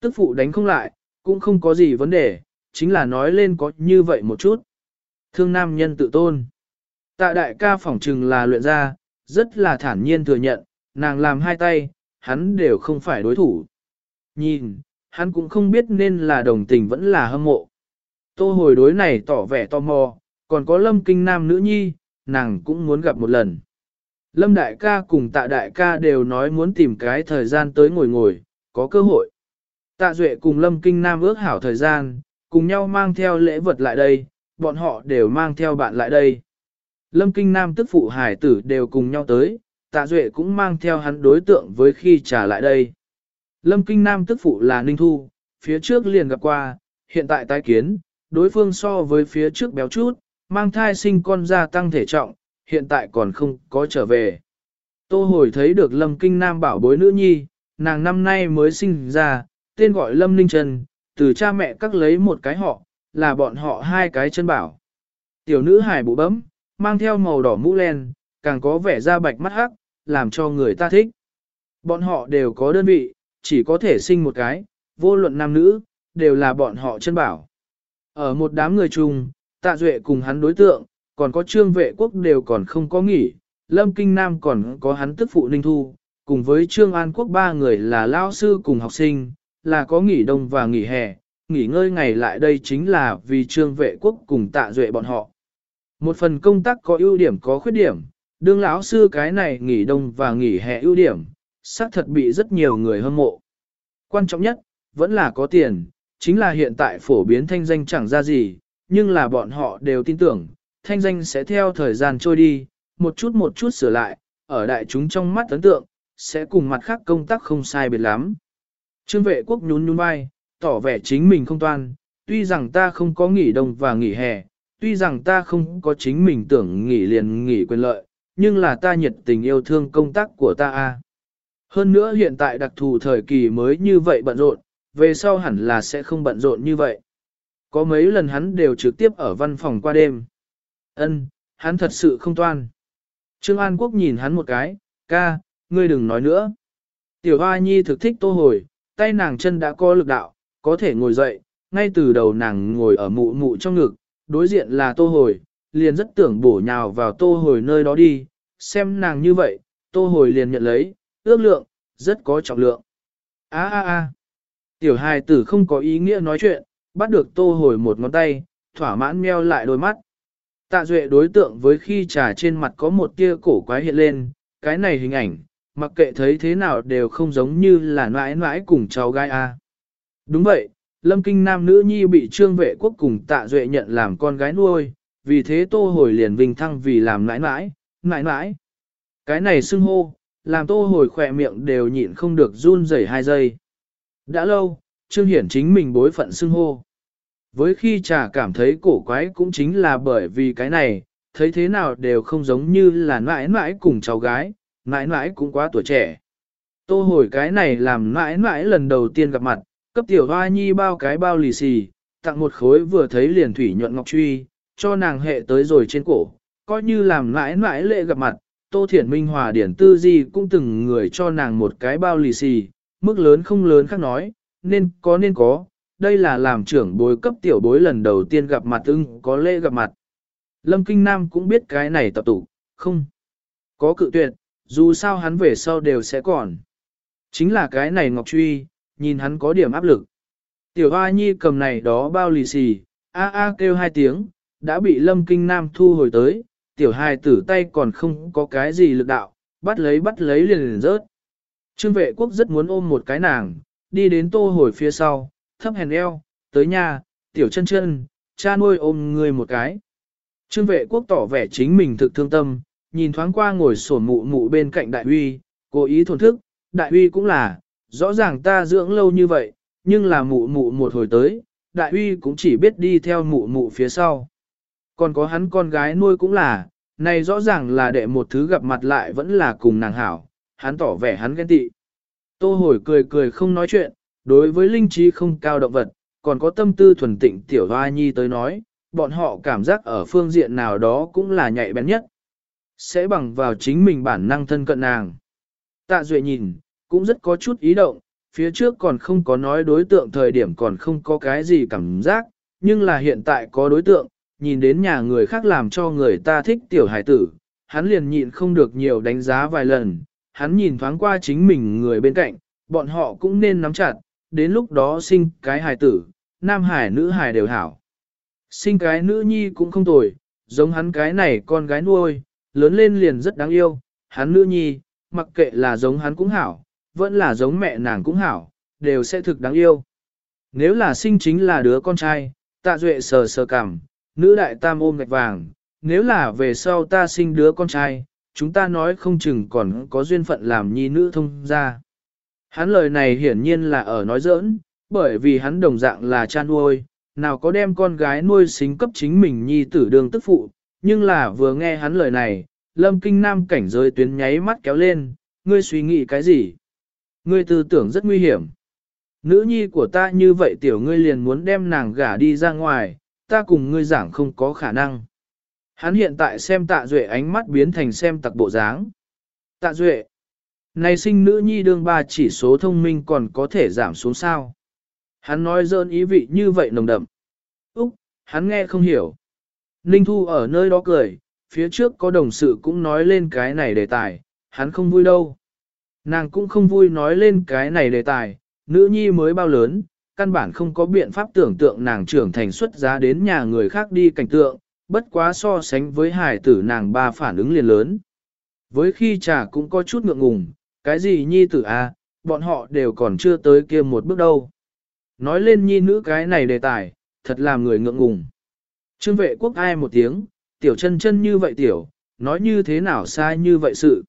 A: Tức phụ đánh không lại, cũng không có gì vấn đề, chính là nói lên có như vậy một chút. Thương nam nhân tự tôn. Tạ đại ca phỏng trừng là luyện ra, rất là thản nhiên thừa nhận, nàng làm hai tay, hắn đều không phải đối thủ. Nhìn, hắn cũng không biết nên là đồng tình vẫn là hâm mộ. Tô hồi đối này tỏ vẻ tò mò, còn có lâm kinh nam nữ nhi, nàng cũng muốn gặp một lần. Lâm đại ca cùng tạ đại ca đều nói muốn tìm cái thời gian tới ngồi ngồi, có cơ hội. Tạ Duệ cùng Lâm Kinh Nam ước hảo thời gian, cùng nhau mang theo lễ vật lại đây, bọn họ đều mang theo bạn lại đây. Lâm Kinh Nam tức phụ hải tử đều cùng nhau tới, tạ duệ cũng mang theo hắn đối tượng với khi trả lại đây. Lâm Kinh Nam tức phụ là Ninh Thu, phía trước liền gặp qua, hiện tại tái kiến, đối phương so với phía trước béo chút, mang thai sinh con gia tăng thể trọng, hiện tại còn không có trở về. Tô hồi thấy được Lâm Kinh Nam bảo bối nữ nhi, nàng năm nay mới sinh ra, tên gọi Lâm Ninh Trần, từ cha mẹ cắt lấy một cái họ, là bọn họ hai cái chân bảo. Tiểu nữ hải bụ bấm, mang theo màu đỏ mũ len, càng có vẻ da bạch mắt hắc, làm cho người ta thích. Bọn họ đều có đơn vị, chỉ có thể sinh một cái, vô luận nam nữ, đều là bọn họ chân bảo. Ở một đám người chung, tạ duệ cùng hắn đối tượng, còn có trương vệ quốc đều còn không có nghỉ, lâm kinh nam còn có hắn tức phụ ninh thu, cùng với trương an quốc ba người là lao sư cùng học sinh, là có nghỉ đông và nghỉ hè, nghỉ ngơi ngày lại đây chính là vì trương vệ quốc cùng tạ duệ bọn họ. Một phần công tác có ưu điểm có khuyết điểm, đương lão sư cái này nghỉ đông và nghỉ hè ưu điểm, xác thật bị rất nhiều người hâm mộ. Quan trọng nhất, vẫn là có tiền, chính là hiện tại phổ biến thanh danh chẳng ra gì, nhưng là bọn họ đều tin tưởng, thanh danh sẽ theo thời gian trôi đi, một chút một chút sửa lại, ở đại chúng trong mắt ấn tượng, sẽ cùng mặt khác công tác không sai biệt lắm. Trương vệ quốc nhún nhún vai, tỏ vẻ chính mình không toan, tuy rằng ta không có nghỉ đông và nghỉ hè, tuy rằng ta không có chính mình tưởng nghỉ liền nghỉ quyền lợi, nhưng là ta nhiệt tình yêu thương công tác của ta a. Hơn nữa hiện tại đặc thù thời kỳ mới như vậy bận rộn, về sau hẳn là sẽ không bận rộn như vậy. Có mấy lần hắn đều trực tiếp ở văn phòng qua đêm. Ân, hắn thật sự không toan. Trương An Quốc nhìn hắn một cái, ca, ngươi đừng nói nữa. Tiểu Hoa Nhi thực thích tô hồi, tay nàng chân đã có lực đạo, có thể ngồi dậy, ngay từ đầu nàng ngồi ở mụ mụ trong ngực, đối diện là tô hồi, liền rất tưởng bổ nhào vào tô hồi nơi đó đi, xem nàng như vậy, tô hồi liền nhận lấy, ước lượng, rất có trọng lượng. a a a tiểu hài tử không có ý nghĩa nói chuyện, bắt được tô hồi một ngón tay, thỏa mãn meo lại đôi mắt. Tạ duệ đối tượng với khi trà trên mặt có một tia cổ quái hiện lên, cái này hình ảnh, mặc kệ thấy thế nào đều không giống như là nãi nãi cùng cháu gái A. Đúng vậy, lâm kinh nam nữ nhi bị trương vệ quốc cùng tạ duệ nhận làm con gái nuôi, vì thế tô hồi liền vinh thăng vì làm nãi nãi, nãi nãi. Cái này xưng hô, làm tô hồi khỏe miệng đều nhịn không được run rẩy hai giây. Đã lâu, trương hiển chính mình bối phận xưng hô. Với khi trà cảm thấy cổ quái cũng chính là bởi vì cái này, thấy thế nào đều không giống như là nãi nãi cùng cháu gái, mãi nãi cũng quá tuổi trẻ. Tô hồi cái này làm mãi nãi lần đầu tiên gặp mặt, cấp tiểu hoa nhi bao cái bao lì xì, tặng một khối vừa thấy liền thủy nhuận ngọc truy, cho nàng hệ tới rồi trên cổ, coi như làm mãi nãi lệ gặp mặt, Tô Thiển Minh Hòa Điển Tư Di cũng từng người cho nàng một cái bao lì xì, mức lớn không lớn khác nói, nên có nên có, đây là làm trưởng bối cấp tiểu bối lần đầu tiên gặp mặt ưng có lễ gặp mặt. Lâm Kinh Nam cũng biết cái này tập tụ, không có cự tuyệt, dù sao hắn về sau đều sẽ còn. Chính là cái này Ngọc Truy, nhìn hắn có điểm áp lực. Tiểu Hoa Nhi cầm này đó bao lì xì, a a kêu hai tiếng, đã bị Lâm Kinh Nam thu hồi tới, tiểu hài tử tay còn không có cái gì lực đạo, bắt lấy bắt lấy liền liền rớt. Trương vệ quốc rất muốn ôm một cái nàng, đi đến tô hồi phía sau, thấp hèn eo, tới nhà, tiểu chân chân, cha nuôi ôm người một cái. Trương vệ quốc tỏ vẻ chính mình thực thương tâm, nhìn thoáng qua ngồi sổn mụ mụ bên cạnh đại huy, cố ý thổn thức, đại huy cũng là, rõ ràng ta dưỡng lâu như vậy, nhưng là mụ mụ một hồi tới, đại huy cũng chỉ biết đi theo mụ mụ phía sau. Còn có hắn con gái nuôi cũng là, này rõ ràng là đệ một thứ gặp mặt lại vẫn là cùng nàng hảo, hắn tỏ vẻ hắn ghen tị. Tô hồi cười cười không nói chuyện, đối với linh trí không cao động vật, còn có tâm tư thuần tịnh tiểu hoa nhi tới nói, bọn họ cảm giác ở phương diện nào đó cũng là nhạy bén nhất. Sẽ bằng vào chính mình bản năng thân cận nàng. Tạ Duệ nhìn, cũng rất có chút ý động, phía trước còn không có nói đối tượng thời điểm còn không có cái gì cảm giác, nhưng là hiện tại có đối tượng, nhìn đến nhà người khác làm cho người ta thích tiểu hải tử, hắn liền nhịn không được nhiều đánh giá vài lần, hắn nhìn thoáng qua chính mình người bên cạnh, bọn họ cũng nên nắm chặt, đến lúc đó sinh cái hài tử, nam hải nữ hải đều hảo. Sinh cái nữ nhi cũng không tồi, giống hắn cái này con gái nuôi, lớn lên liền rất đáng yêu, hắn nữ nhi, mặc kệ là giống hắn cũng hảo, vẫn là giống mẹ nàng cũng hảo, đều sẽ thực đáng yêu. Nếu là sinh chính là đứa con trai, tạ duệ sờ sờ cảm, nữ đại tam ôm ngạch vàng, nếu là về sau ta sinh đứa con trai, chúng ta nói không chừng còn có duyên phận làm nhi nữ thông ra. Hắn lời này hiển nhiên là ở nói giỡn, bởi vì hắn đồng dạng là cha nuôi, nào có đem con gái nuôi xính cấp chính mình nhi tử đường tức phụ, nhưng là vừa nghe hắn lời này, lâm kinh nam cảnh giới tuyến nháy mắt kéo lên, ngươi suy nghĩ cái gì? Ngươi tư tưởng rất nguy hiểm. Nữ nhi của ta như vậy tiểu ngươi liền muốn đem nàng gả đi ra ngoài, ta cùng ngươi giảng không có khả năng. Hắn hiện tại xem tạ duệ ánh mắt biến thành xem tặc bộ dáng. Tạ duệ, này sinh nữ nhi đương ba chỉ số thông minh còn có thể giảm xuống sao. Hắn nói dơn ý vị như vậy nồng đậm. Úc, hắn nghe không hiểu. Ninh Thu ở nơi đó cười, phía trước có đồng sự cũng nói lên cái này đề tài, hắn không vui đâu. Nàng cũng không vui nói lên cái này đề tài, nữ nhi mới bao lớn, căn bản không có biện pháp tưởng tượng nàng trưởng thành xuất giá đến nhà người khác đi cảnh tượng, bất quá so sánh với hải tử nàng ba phản ứng liền lớn. Với khi trà cũng có chút ngượng ngùng, cái gì nhi tử a, à, bọn họ đều còn chưa tới kia một bước đâu. Nói lên nhi nữ cái này đề tài, thật làm người ngượng ngùng. Trương vệ quốc ai một tiếng, tiểu chân chân như vậy tiểu, nói như thế nào sai như vậy sự.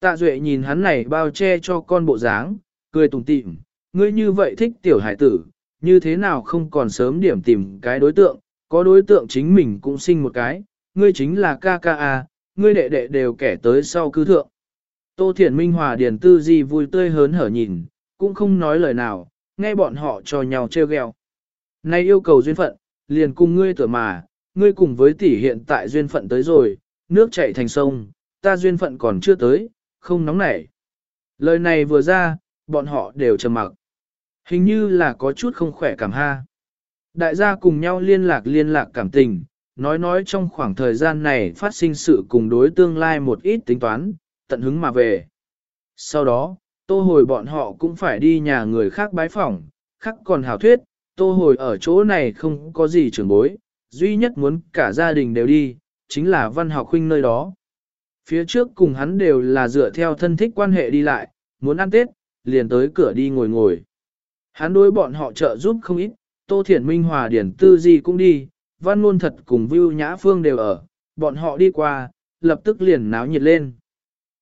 A: Tạ Duệ nhìn hắn này bao che cho con bộ dáng, cười tùng tịm, ngươi như vậy thích tiểu hải tử, như thế nào không còn sớm điểm tìm cái đối tượng, có đối tượng chính mình cũng sinh một cái, ngươi chính là ca ca a, ngươi đệ đệ đều kẻ tới sau cư thượng. Tô Thiển Minh Hòa Điền Tư Di vui tươi hớn hở nhìn, cũng không nói lời nào, nghe bọn họ cho nhau trêu ghẹo. Nay yêu cầu duyên phận, liền cùng ngươi tựa mà, ngươi cùng với tỷ hiện tại duyên phận tới rồi, nước chảy thành sông, ta duyên phận còn chưa tới, không nóng nảy. Lời này vừa ra, bọn họ đều trầm mặc. Hình như là có chút không khỏe cảm ha. Đại gia cùng nhau liên lạc liên lạc cảm tình, nói nói trong khoảng thời gian này phát sinh sự cùng đối tương lai một ít tính toán, tận hứng mà về. Sau đó, tô hồi bọn họ cũng phải đi nhà người khác bái phỏng, khác còn hảo thuyết, tô hồi ở chỗ này không có gì trưởng bối, duy nhất muốn cả gia đình đều đi, chính là văn học huynh nơi đó. Phía trước cùng hắn đều là dựa theo thân thích quan hệ đi lại, muốn ăn Tết, liền tới cửa đi ngồi ngồi. Hắn đối bọn họ trợ giúp không ít, Tô Thiển Minh Hòa Điển Tư Di cũng đi, Văn luân Thật cùng Vưu Nhã Phương đều ở, bọn họ đi qua, lập tức liền náo nhiệt lên.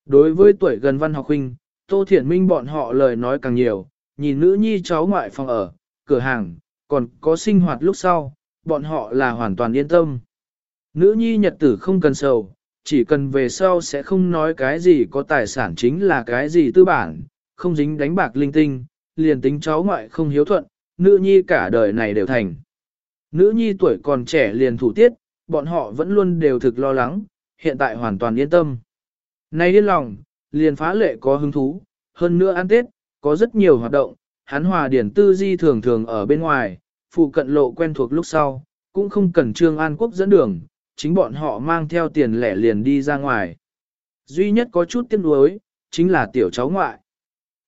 A: Đối với tuổi gần văn học huynh, Tô Thiển Minh bọn họ lời nói càng nhiều, nhìn nữ nhi cháu ngoại phòng ở, cửa hàng, còn có sinh hoạt lúc sau, bọn họ là hoàn toàn yên tâm. Nữ nhi nhật tử không cần sầu, chỉ cần về sau sẽ không nói cái gì có tài sản chính là cái gì tư bản, không dính đánh bạc linh tinh, liền tính cháu ngoại không hiếu thuận, nữ nhi cả đời này đều thành. Nữ nhi tuổi còn trẻ liền thủ tiết, bọn họ vẫn luôn đều thực lo lắng, hiện tại hoàn toàn yên tâm. Nay yên lòng, liền phá lệ có hứng thú, hơn nữa ăn Tết, có rất nhiều hoạt động, hắn hòa điển tư di thường thường ở bên ngoài, phụ cận lộ quen thuộc lúc sau, cũng không cần Trương An Quốc dẫn đường, chính bọn họ mang theo tiền lẻ liền đi ra ngoài. Duy nhất có chút tiếc nuối, chính là tiểu cháu ngoại.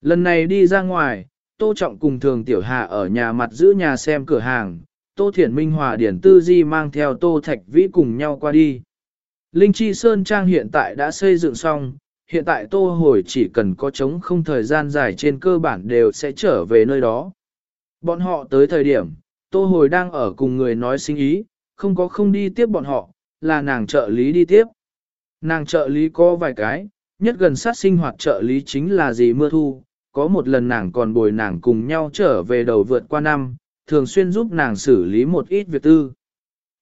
A: Lần này đi ra ngoài, Tô Trọng cùng thường tiểu hạ ở nhà mặt giữ nhà xem cửa hàng, Tô Thiển Minh Hòa Điển Tư Di mang theo Tô Thạch Vĩ cùng nhau qua đi. Linh Chi Sơn Trang hiện tại đã xây dựng xong, hiện tại Tô Hồi chỉ cần có trống không thời gian dài trên cơ bản đều sẽ trở về nơi đó. Bọn họ tới thời điểm, Tô Hồi đang ở cùng người nói sinh ý, không có không đi tiếp bọn họ, là nàng trợ lý đi tiếp. Nàng trợ lý có vài cái, nhất gần sát sinh hoạt trợ lý chính là gì mưa thu, có một lần nàng còn bồi nàng cùng nhau trở về đầu vượt qua năm, thường xuyên giúp nàng xử lý một ít việc tư.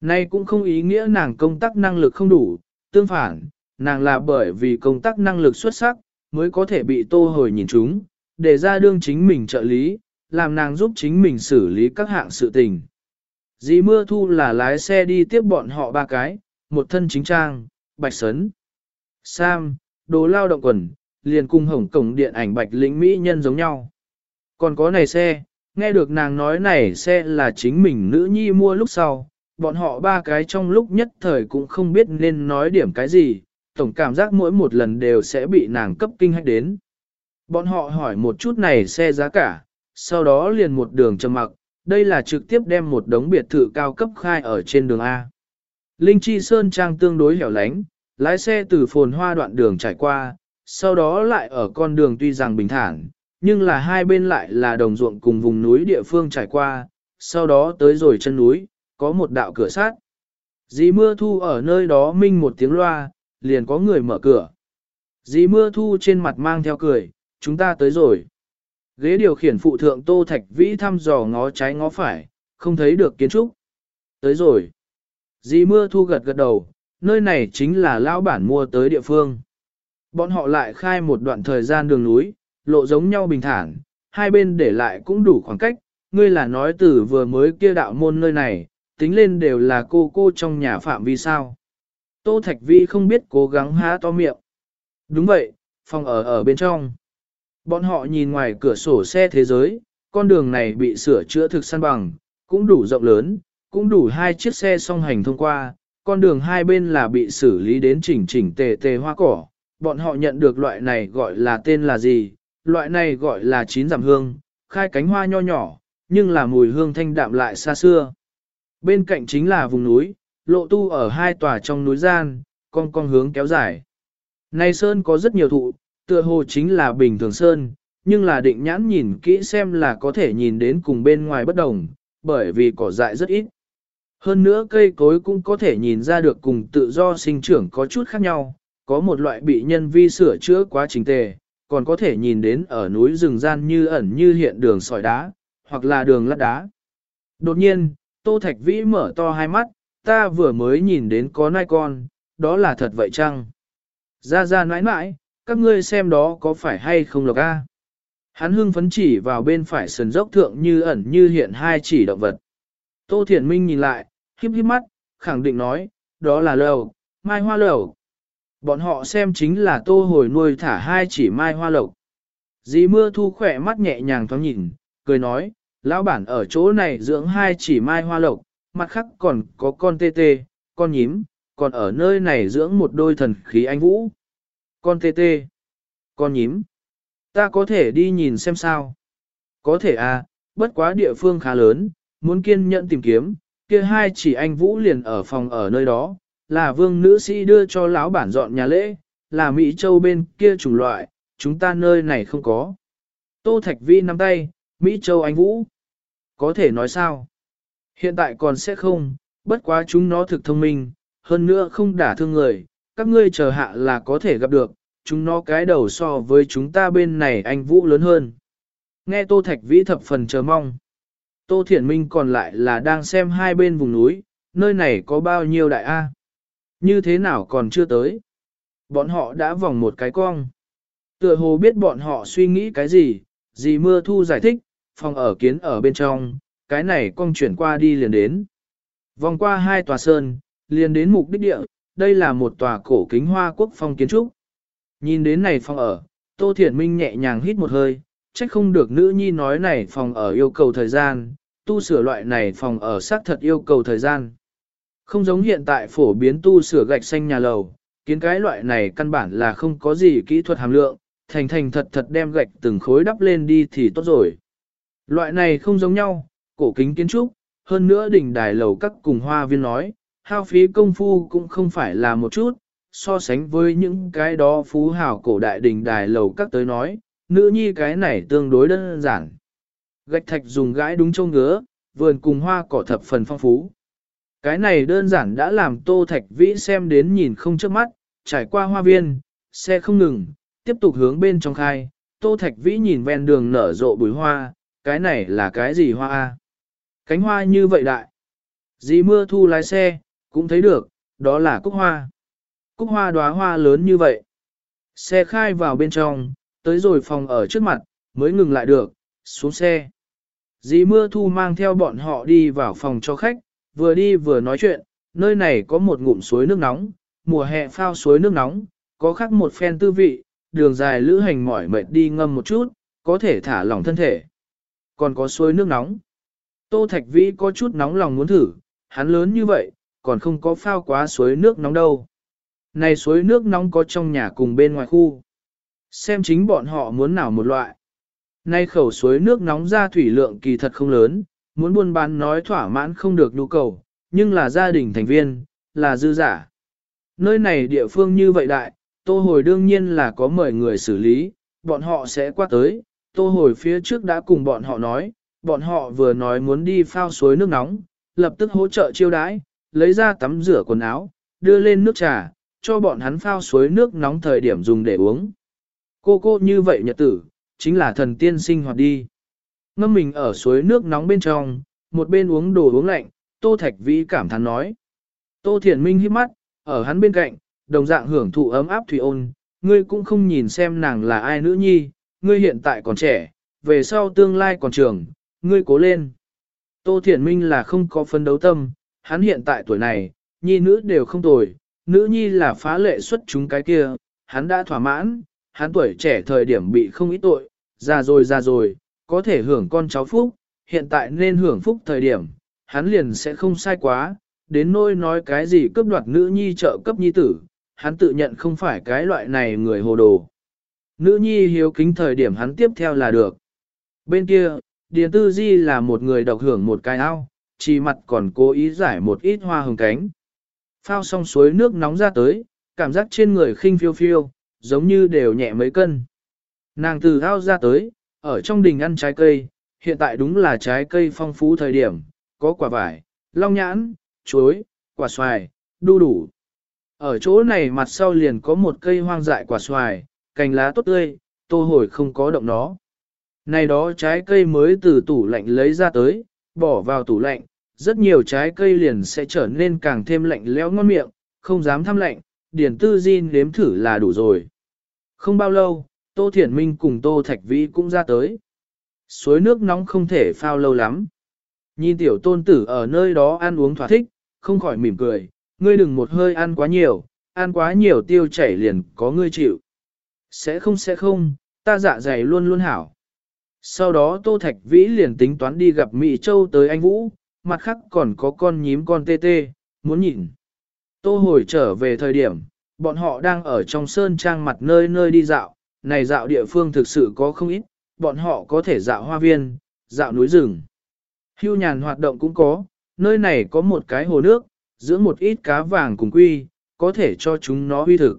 A: Nay cũng không ý nghĩa nàng công tác năng lực không đủ, tương phản, nàng là bởi vì công tác năng lực xuất sắc, mới có thể bị tô hồi nhìn chúng, để ra đương chính mình trợ lý, làm nàng giúp chính mình xử lý các hạng sự tình. Dì mưa thu là lái xe đi tiếp bọn họ ba cái, một thân chính trang, bạch sấn, sam, đồ lao động quần, liền cùng hổng cổng điện ảnh bạch lĩnh Mỹ nhân giống nhau. Còn có này xe, nghe được nàng nói này xe là chính mình nữ nhi mua lúc sau, bọn họ ba cái trong lúc nhất thời cũng không biết nên nói điểm cái gì, tổng cảm giác mỗi một lần đều sẽ bị nàng cấp kinh hách đến. Bọn họ hỏi một chút này xe giá cả, sau đó liền một đường trầm mặc, đây là trực tiếp đem một đống biệt thự cao cấp khai ở trên đường A. Linh Chi Sơn Trang tương đối hẻo lánh, lái xe từ phồn hoa đoạn đường trải qua, sau đó lại ở con đường tuy rằng bình thản, nhưng là hai bên lại là đồng ruộng cùng vùng núi địa phương trải qua, sau đó tới rồi chân núi, có một đạo cửa sát. Dì mưa thu ở nơi đó minh một tiếng loa, liền có người mở cửa. Dì mưa thu trên mặt mang theo cười, chúng ta tới rồi. Ghế điều khiển phụ thượng Tô Thạch Vĩ thăm dò ngó trái ngó phải, không thấy được kiến trúc. Tới rồi. Dì mưa thu gật gật đầu, nơi này chính là lão bản mua tới địa phương. Bọn họ lại khai một đoạn thời gian đường núi, lộ giống nhau bình thản, hai bên để lại cũng đủ khoảng cách, ngươi là nói từ vừa mới kia đạo môn nơi này, tính lên đều là cô cô trong nhà phạm vi sao. Tô Thạch Vi không biết cố gắng há to miệng. Đúng vậy, phòng ở ở bên trong. Bọn họ nhìn ngoài cửa sổ xe thế giới, con đường này bị sửa chữa thực săn bằng, cũng đủ rộng lớn, cũng đủ hai chiếc xe song hành thông qua, con đường hai bên là bị xử lý đến chỉnh chỉnh tề tề hoa cỏ. Bọn họ nhận được loại này gọi là tên là gì, loại này gọi là chín giảm hương, khai cánh hoa nho nhỏ, nhưng là mùi hương thanh đạm lại xa xưa. Bên cạnh chính là vùng núi, lộ tu ở hai tòa trong núi gian, con con hướng kéo dài. Này sơn có rất nhiều thụ, tựa hồ chính là bình thường sơn, nhưng là định nhãn nhìn kỹ xem là có thể nhìn đến cùng bên ngoài bất đồng, bởi vì cỏ dại rất ít. Hơn nữa cây cối cũng có thể nhìn ra được cùng tự do sinh trưởng có chút khác nhau, có một loại bị nhân vi sửa chữa quá trình tề, còn có thể nhìn đến ở núi rừng gian như ẩn như hiện đường sỏi đá, hoặc là đường lát đá. Đột nhiên, Tô Thạch Vĩ mở to hai mắt, ta vừa mới nhìn đến có nai con, đó là thật vậy chăng? Ra ra nãi nãi, các ngươi xem đó có phải hay không lộc a? Hắn hưng phấn chỉ vào bên phải sườn dốc thượng như ẩn như hiện hai chỉ động vật. Tô Thiển Minh nhìn lại, híp híp mắt, khẳng định nói, đó là lầu, mai hoa lầu. Bọn họ xem chính là tô hồi nuôi thả hai chỉ mai hoa lộc. Dì mưa thu khỏe mắt nhẹ nhàng thoáng nhìn, cười nói, lão bản ở chỗ này dưỡng hai chỉ mai hoa lộc, mặt khác còn có con tê tê, con nhím, còn ở nơi này dưỡng một đôi thần khí anh vũ. Con tê tê, con nhím, ta có thể đi nhìn xem sao. Có thể à, bất quá địa phương khá lớn, muốn kiên nhẫn tìm kiếm, kia hai chỉ anh vũ liền ở phòng ở nơi đó, là vương nữ sĩ đưa cho lão bản dọn nhà lễ, là Mỹ Châu bên kia chủng loại, chúng ta nơi này không có. Tô Thạch Vi nắm tay, Mỹ Châu anh Vũ. Có thể nói sao? Hiện tại còn sẽ không, bất quá chúng nó thực thông minh, hơn nữa không đả thương người, các ngươi chờ hạ là có thể gặp được, chúng nó cái đầu so với chúng ta bên này anh Vũ lớn hơn. Nghe Tô Thạch Vĩ thập phần chờ mong. Tô Thiển Minh còn lại là đang xem hai bên vùng núi, nơi này có bao nhiêu đại A. Như thế nào còn chưa tới? Bọn họ đã vòng một cái cong. Tựa hồ biết bọn họ suy nghĩ cái gì, gì mưa thu giải thích, phòng ở kiến ở bên trong, cái này cong chuyển qua đi liền đến. Vòng qua hai tòa sơn, liền đến mục đích địa, đây là một tòa cổ kính hoa quốc phong kiến trúc. Nhìn đến này phòng ở, Tô Thiển Minh nhẹ nhàng hít một hơi, trách không được nữ nhi nói này phòng ở yêu cầu thời gian, tu sửa loại này phòng ở xác thật yêu cầu thời gian. Không giống hiện tại phổ biến tu sửa gạch xanh nhà lầu, kiến cái loại này căn bản là không có gì kỹ thuật hàm lượng, thành thành thật thật đem gạch từng khối đắp lên đi thì tốt rồi. Loại này không giống nhau, cổ kính kiến trúc, hơn nữa đỉnh đài lầu các cùng hoa viên nói, hao phí công phu cũng không phải là một chút, so sánh với những cái đó phú hào cổ đại đỉnh đài lầu các tới nói, nữ nhi cái này tương đối đơn giản. Gạch thạch dùng gãi đúng châu ngứa, vườn cùng hoa cỏ thập phần phong phú. Cái này đơn giản đã làm Tô Thạch Vĩ xem đến nhìn không trước mắt, trải qua hoa viên, xe không ngừng, tiếp tục hướng bên trong khai. Tô Thạch Vĩ nhìn ven đường nở rộ bùi hoa, cái này là cái gì hoa a? Cánh hoa như vậy đại. Dì mưa thu lái xe, cũng thấy được, đó là cúc hoa. Cúc hoa đóa hoa lớn như vậy. Xe khai vào bên trong, tới rồi phòng ở trước mặt, mới ngừng lại được, xuống xe. Dì mưa thu mang theo bọn họ đi vào phòng cho khách, vừa đi vừa nói chuyện, nơi này có một ngụm suối nước nóng, mùa hè phao suối nước nóng, có khác một phen tư vị, đường dài lữ hành mỏi mệt đi ngâm một chút, có thể thả lỏng thân thể. Còn có suối nước nóng. Tô Thạch Vĩ có chút nóng lòng muốn thử, hắn lớn như vậy, còn không có phao quá suối nước nóng đâu. Này suối nước nóng có trong nhà cùng bên ngoài khu. Xem chính bọn họ muốn nào một loại. Nay khẩu suối nước nóng ra thủy lượng kỳ thật không lớn, muốn buôn bán nói thỏa mãn không được nhu cầu, nhưng là gia đình thành viên, là dư giả. Nơi này địa phương như vậy đại, tô hồi đương nhiên là có mời người xử lý, bọn họ sẽ qua tới, tô hồi phía trước đã cùng bọn họ nói, bọn họ vừa nói muốn đi phao suối nước nóng, lập tức hỗ trợ chiêu đãi, lấy ra tắm rửa quần áo, đưa lên nước trà, cho bọn hắn phao suối nước nóng thời điểm dùng để uống. Cô cô như vậy nhật tử, chính là thần tiên sinh hoạt đi. Ngâm mình ở suối nước nóng bên trong, một bên uống đồ uống lạnh, Tô Thạch Vĩ cảm thán nói. Tô Thiển Minh hít mắt, ở hắn bên cạnh, đồng dạng hưởng thụ ấm áp thủy ôn, ngươi cũng không nhìn xem nàng là ai nữ nhi, ngươi hiện tại còn trẻ, về sau tương lai còn trường, ngươi cố lên. Tô Thiển Minh là không có phân đấu tâm, hắn hiện tại tuổi này, nhi nữ đều không tồi, nữ nhi là phá lệ xuất chúng cái kia, hắn đã thỏa mãn, hắn tuổi trẻ thời điểm bị không ít tội, già rồi già rồi, có thể hưởng con cháu phúc, hiện tại nên hưởng phúc thời điểm, hắn liền sẽ không sai quá, đến nỗi nói cái gì cướp đoạt nữ nhi trợ cấp nhi tử, hắn tự nhận không phải cái loại này người hồ đồ. Nữ nhi hiếu kính thời điểm hắn tiếp theo là được. Bên kia, Điền Tư Di là một người độc hưởng một cái ao, chỉ mặt còn cố ý giải một ít hoa hồng cánh. Phao xong suối nước nóng ra tới, cảm giác trên người khinh phiêu phiêu, giống như đều nhẹ mấy cân. Nàng từ ao ra tới, ở trong đình ăn trái cây, hiện tại đúng là trái cây phong phú thời điểm, có quả vải, long nhãn, chuối, quả xoài, đu đủ. Ở chỗ này mặt sau liền có một cây hoang dại quả xoài, cành lá tốt tươi, tô hồi không có động nó. Này đó trái cây mới từ tủ lạnh lấy ra tới, bỏ vào tủ lạnh, rất nhiều trái cây liền sẽ trở nên càng thêm lạnh lẽo ngon miệng, không dám thăm lạnh, điển tư di nếm thử là đủ rồi. Không bao lâu, Tô Thiển Minh cùng Tô Thạch Vĩ cũng ra tới. Suối nước nóng không thể phao lâu lắm. Nhìn tiểu tôn tử ở nơi đó ăn uống thỏa thích, không khỏi mỉm cười, ngươi đừng một hơi ăn quá nhiều, ăn quá nhiều tiêu chảy liền có ngươi chịu. Sẽ không sẽ không, ta dạ dày luôn luôn hảo. Sau đó Tô Thạch Vĩ liền tính toán đi gặp Mỹ Châu tới anh Vũ, mặt khác còn có con nhím con tê tê, muốn nhìn. Tô hồi trở về thời điểm, bọn họ đang ở trong sơn trang mặt nơi nơi đi dạo, này dạo địa phương thực sự có không ít, bọn họ có thể dạo hoa viên, dạo núi rừng. Hưu nhàn hoạt động cũng có, nơi này có một cái hồ nước, dưỡng một ít cá vàng cùng quy, có thể cho chúng nó huy thực.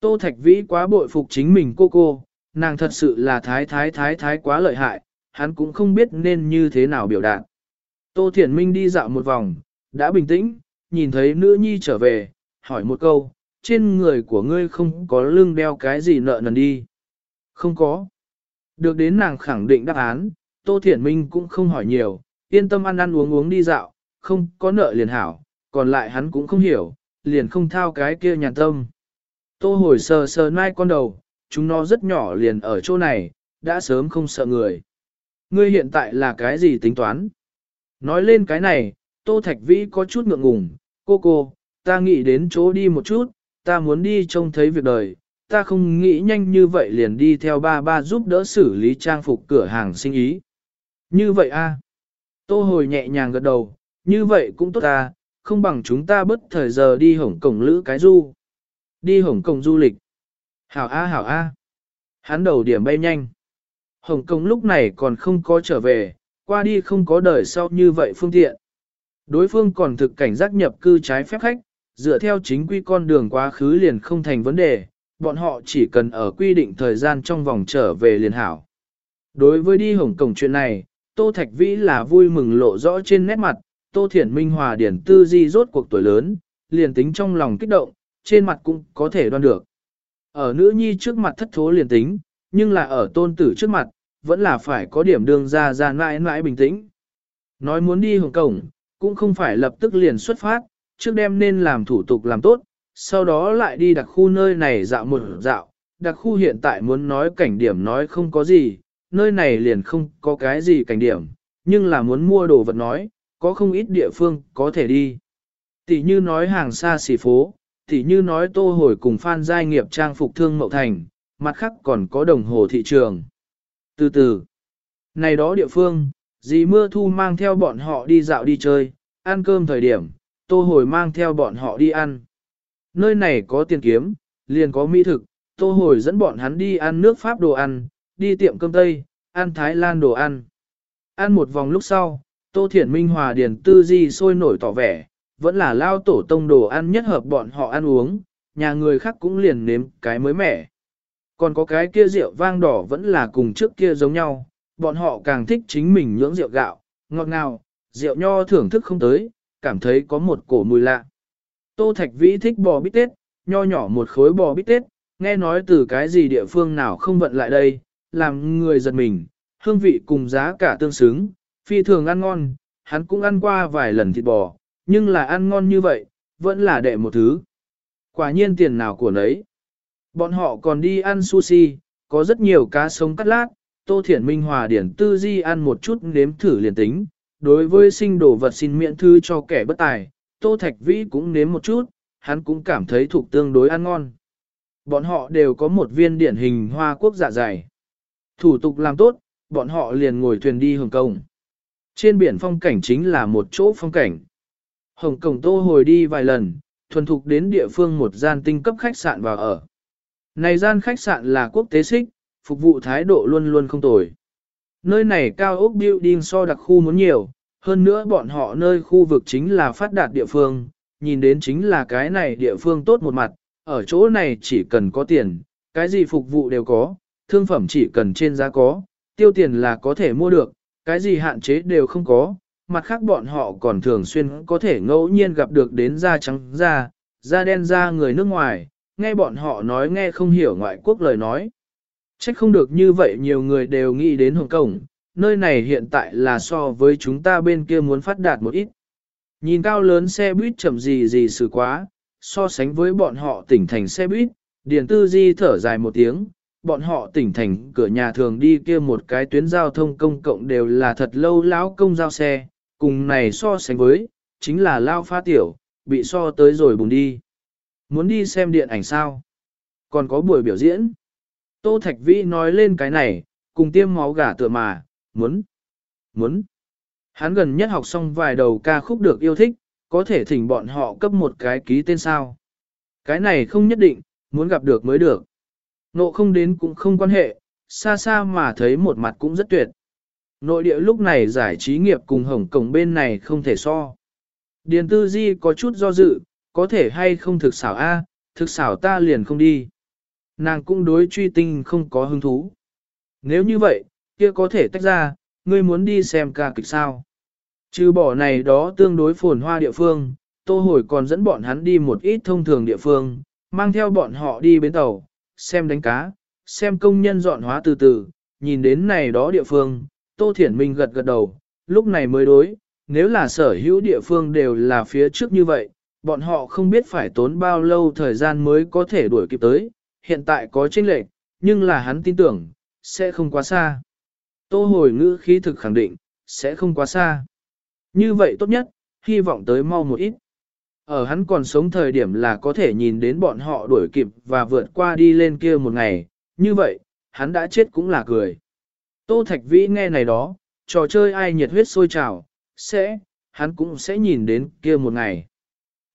A: Tô Thạch Vĩ quá bội phục chính mình cô cô, nàng thật sự là thái thái thái thái quá lợi hại, hắn cũng không biết nên như thế nào biểu đạt. Tô Thiển Minh đi dạo một vòng, đã bình tĩnh, nhìn thấy nữ nhi trở về, hỏi một câu, trên người của ngươi không có lưng đeo cái gì nợ nần đi. Không có. Được đến nàng khẳng định đáp án, Tô Thiển Minh cũng không hỏi nhiều, yên tâm ăn ăn uống uống đi dạo, không có nợ liền hảo, còn lại hắn cũng không hiểu, liền không thao cái kia nhàn tâm. Tô hồi sờ sờ mai con đầu, chúng nó rất nhỏ liền ở chỗ này, đã sớm không sợ người. Ngươi hiện tại là cái gì tính toán? Nói lên cái này, Tô Thạch Vĩ có chút ngượng ngùng, cô cô, ta nghĩ đến chỗ đi một chút, ta muốn đi trông thấy việc đời, ta không nghĩ nhanh như vậy liền đi theo ba ba giúp đỡ xử lý trang phục cửa hàng sinh ý. Như vậy a Tô hồi nhẹ nhàng gật đầu, như vậy cũng tốt ta, không bằng chúng ta bất thời giờ đi Hồng cổng lữ cái du. Đi Hồng cổng du lịch. Hảo A hảo A. Hắn đầu điểm bay nhanh. Hồng Kông lúc này còn không có trở về, qua đi không có đời sau như vậy phương tiện. Đối phương còn thực cảnh giác nhập cư trái phép khách, dựa theo chính quy con đường quá khứ liền không thành vấn đề, bọn họ chỉ cần ở quy định thời gian trong vòng trở về liền hảo. Đối với đi Hồng Kông chuyện này, Tô Thạch Vĩ là vui mừng lộ rõ trên nét mặt, Tô Thiển Minh Hòa Điển Tư Di rốt cuộc tuổi lớn, liền tính trong lòng kích động, trên mặt cũng có thể đoan được. Ở nữ nhi trước mặt thất thố liền tính, nhưng là ở tôn tử trước mặt, vẫn là phải có điểm đường ra ra mãi mãi bình tĩnh. Nói muốn đi Hồng Cổng, cũng không phải lập tức liền xuất phát, trước đêm nên làm thủ tục làm tốt, sau đó lại đi đặc khu nơi này dạo một dạo. Đặc khu hiện tại muốn nói cảnh điểm nói không có gì, nơi này liền không có cái gì cảnh điểm, nhưng là muốn mua đồ vật nói, có không ít địa phương có thể đi. Tỷ như nói hàng xa xỉ phố, thì như nói tô hồi cùng phan giai nghiệp trang phục thương mậu thành, mặt khác còn có đồng hồ thị trường. Từ từ, này đó địa phương, dì mưa thu mang theo bọn họ đi dạo đi chơi, ăn cơm thời điểm, tô hồi mang theo bọn họ đi ăn. Nơi này có tiền kiếm, liền có mỹ thực, tô hồi dẫn bọn hắn đi ăn nước Pháp đồ ăn, đi tiệm cơm Tây, ăn Thái Lan đồ ăn. Ăn một vòng lúc sau, Tô Thiển Minh Hòa Điền Tư Di sôi nổi tỏ vẻ, vẫn là lao tổ tông đồ ăn nhất hợp bọn họ ăn uống, nhà người khác cũng liền nếm cái mới mẻ. Còn có cái kia rượu vang đỏ vẫn là cùng trước kia giống nhau, bọn họ càng thích chính mình nhưỡng rượu gạo, ngọt ngào, rượu nho thưởng thức không tới, cảm thấy có một cổ mùi lạ. Tô Thạch Vĩ thích bò bít tết, nho nhỏ một khối bò bít tết, nghe nói từ cái gì địa phương nào không vận lại đây, làm người giật mình, hương vị cùng giá cả tương xứng, phi thường ăn ngon, hắn cũng ăn qua vài lần thịt bò, nhưng là ăn ngon như vậy, vẫn là đệ một thứ. Quả nhiên tiền nào của nấy. Bọn họ còn đi ăn sushi, có rất nhiều cá sống cắt lát, Tô Thiển Minh Hòa điển tư di ăn một chút nếm thử liền tính. Đối với sinh đồ vật xin miễn thư cho kẻ bất tài, Tô Thạch Vĩ cũng nếm một chút, hắn cũng cảm thấy thuộc tương đối ăn ngon. Bọn họ đều có một viên điển hình hoa quốc dạ dày. Thủ tục làm tốt, bọn họ liền ngồi thuyền đi Hồng Kông. Trên biển phong cảnh chính là một chỗ phong cảnh. Hồng Cổng Tô hồi đi vài lần, thuần thục đến địa phương một gian tinh cấp khách sạn vào ở. Này gian khách sạn là quốc tế xích, phục vụ thái độ luôn luôn không tồi. Nơi này cao ốc building so đặc khu muốn nhiều, hơn nữa bọn họ nơi khu vực chính là phát đạt địa phương, nhìn đến chính là cái này địa phương tốt một mặt, ở chỗ này chỉ cần có tiền, cái gì phục vụ đều có, thương phẩm chỉ cần trên giá có, tiêu tiền là có thể mua được, cái gì hạn chế đều không có, mặt khác bọn họ còn thường xuyên có thể ngẫu nhiên gặp được đến da trắng da, da đen da người nước ngoài, nghe bọn họ nói nghe không hiểu ngoại quốc lời nói. Trách không được như vậy nhiều người đều nghĩ đến Hồng Kông, nơi này hiện tại là so với chúng ta bên kia muốn phát đạt một ít. Nhìn cao lớn xe buýt chậm gì gì xử quá, so sánh với bọn họ tỉnh thành xe buýt, Điền Tư Di thở dài một tiếng, bọn họ tỉnh thành cửa nhà thường đi kia một cái tuyến giao thông công cộng đều là thật lâu lão công giao xe, cùng này so sánh với, chính là lao pha tiểu, bị so tới rồi bùng đi. Muốn đi xem điện ảnh sao? Còn có buổi biểu diễn. Tô Thạch Vĩ nói lên cái này, cùng tiêm máu gà tựa mà, muốn, muốn. Hắn gần nhất học xong vài đầu ca khúc được yêu thích, có thể thỉnh bọn họ cấp một cái ký tên sao. Cái này không nhất định, muốn gặp được mới được. Nộ không đến cũng không quan hệ, xa xa mà thấy một mặt cũng rất tuyệt. Nội địa lúc này giải trí nghiệp cùng Hồng Cổng bên này không thể so. Điền Tư Di có chút do dự, có thể hay không thực xảo a, thực xảo ta liền không đi. Nàng cũng đối truy tinh không có hứng thú. Nếu như vậy, kia có thể tách ra, ngươi muốn đi xem ca kịch sao. Trừ bỏ này đó tương đối phồn hoa địa phương, tô hồi còn dẫn bọn hắn đi một ít thông thường địa phương, mang theo bọn họ đi bến tàu, xem đánh cá, xem công nhân dọn hóa từ từ, nhìn đến này đó địa phương, tô thiển minh gật gật đầu, lúc này mới đối, nếu là sở hữu địa phương đều là phía trước như vậy, bọn họ không biết phải tốn bao lâu thời gian mới có thể đuổi kịp tới, hiện tại có chênh lệch, nhưng là hắn tin tưởng, sẽ không quá xa. Tô hồi ngữ khí thực khẳng định, sẽ không quá xa. Như vậy tốt nhất, hy vọng tới mau một ít. Ở hắn còn sống thời điểm là có thể nhìn đến bọn họ đuổi kịp và vượt qua đi lên kia một ngày, như vậy, hắn đã chết cũng là cười. Tô Thạch Vĩ nghe này đó, trò chơi ai nhiệt huyết sôi trào, sẽ, hắn cũng sẽ nhìn đến kia một ngày.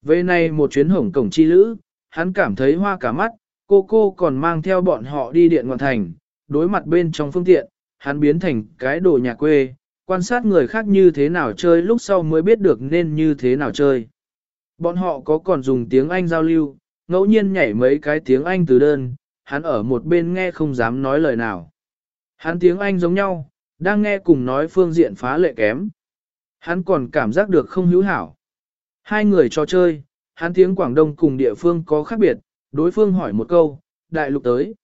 A: Về này một chuyến hổng cổng chi lữ, hắn cảm thấy hoa cả mắt, cô cô còn mang theo bọn họ đi điện ngoại thành, đối mặt bên trong phương tiện, hắn biến thành cái đồ nhà quê, quan sát người khác như thế nào chơi lúc sau mới biết được nên như thế nào chơi. Bọn họ có còn dùng tiếng Anh giao lưu, ngẫu nhiên nhảy mấy cái tiếng Anh từ đơn, hắn ở một bên nghe không dám nói lời nào. Hắn tiếng Anh giống nhau, đang nghe cùng nói phương diện phá lệ kém. Hắn còn cảm giác được không hữu hảo. Hai người trò chơi, hắn tiếng Quảng Đông cùng địa phương có khác biệt, đối phương hỏi một câu, đại lục tới.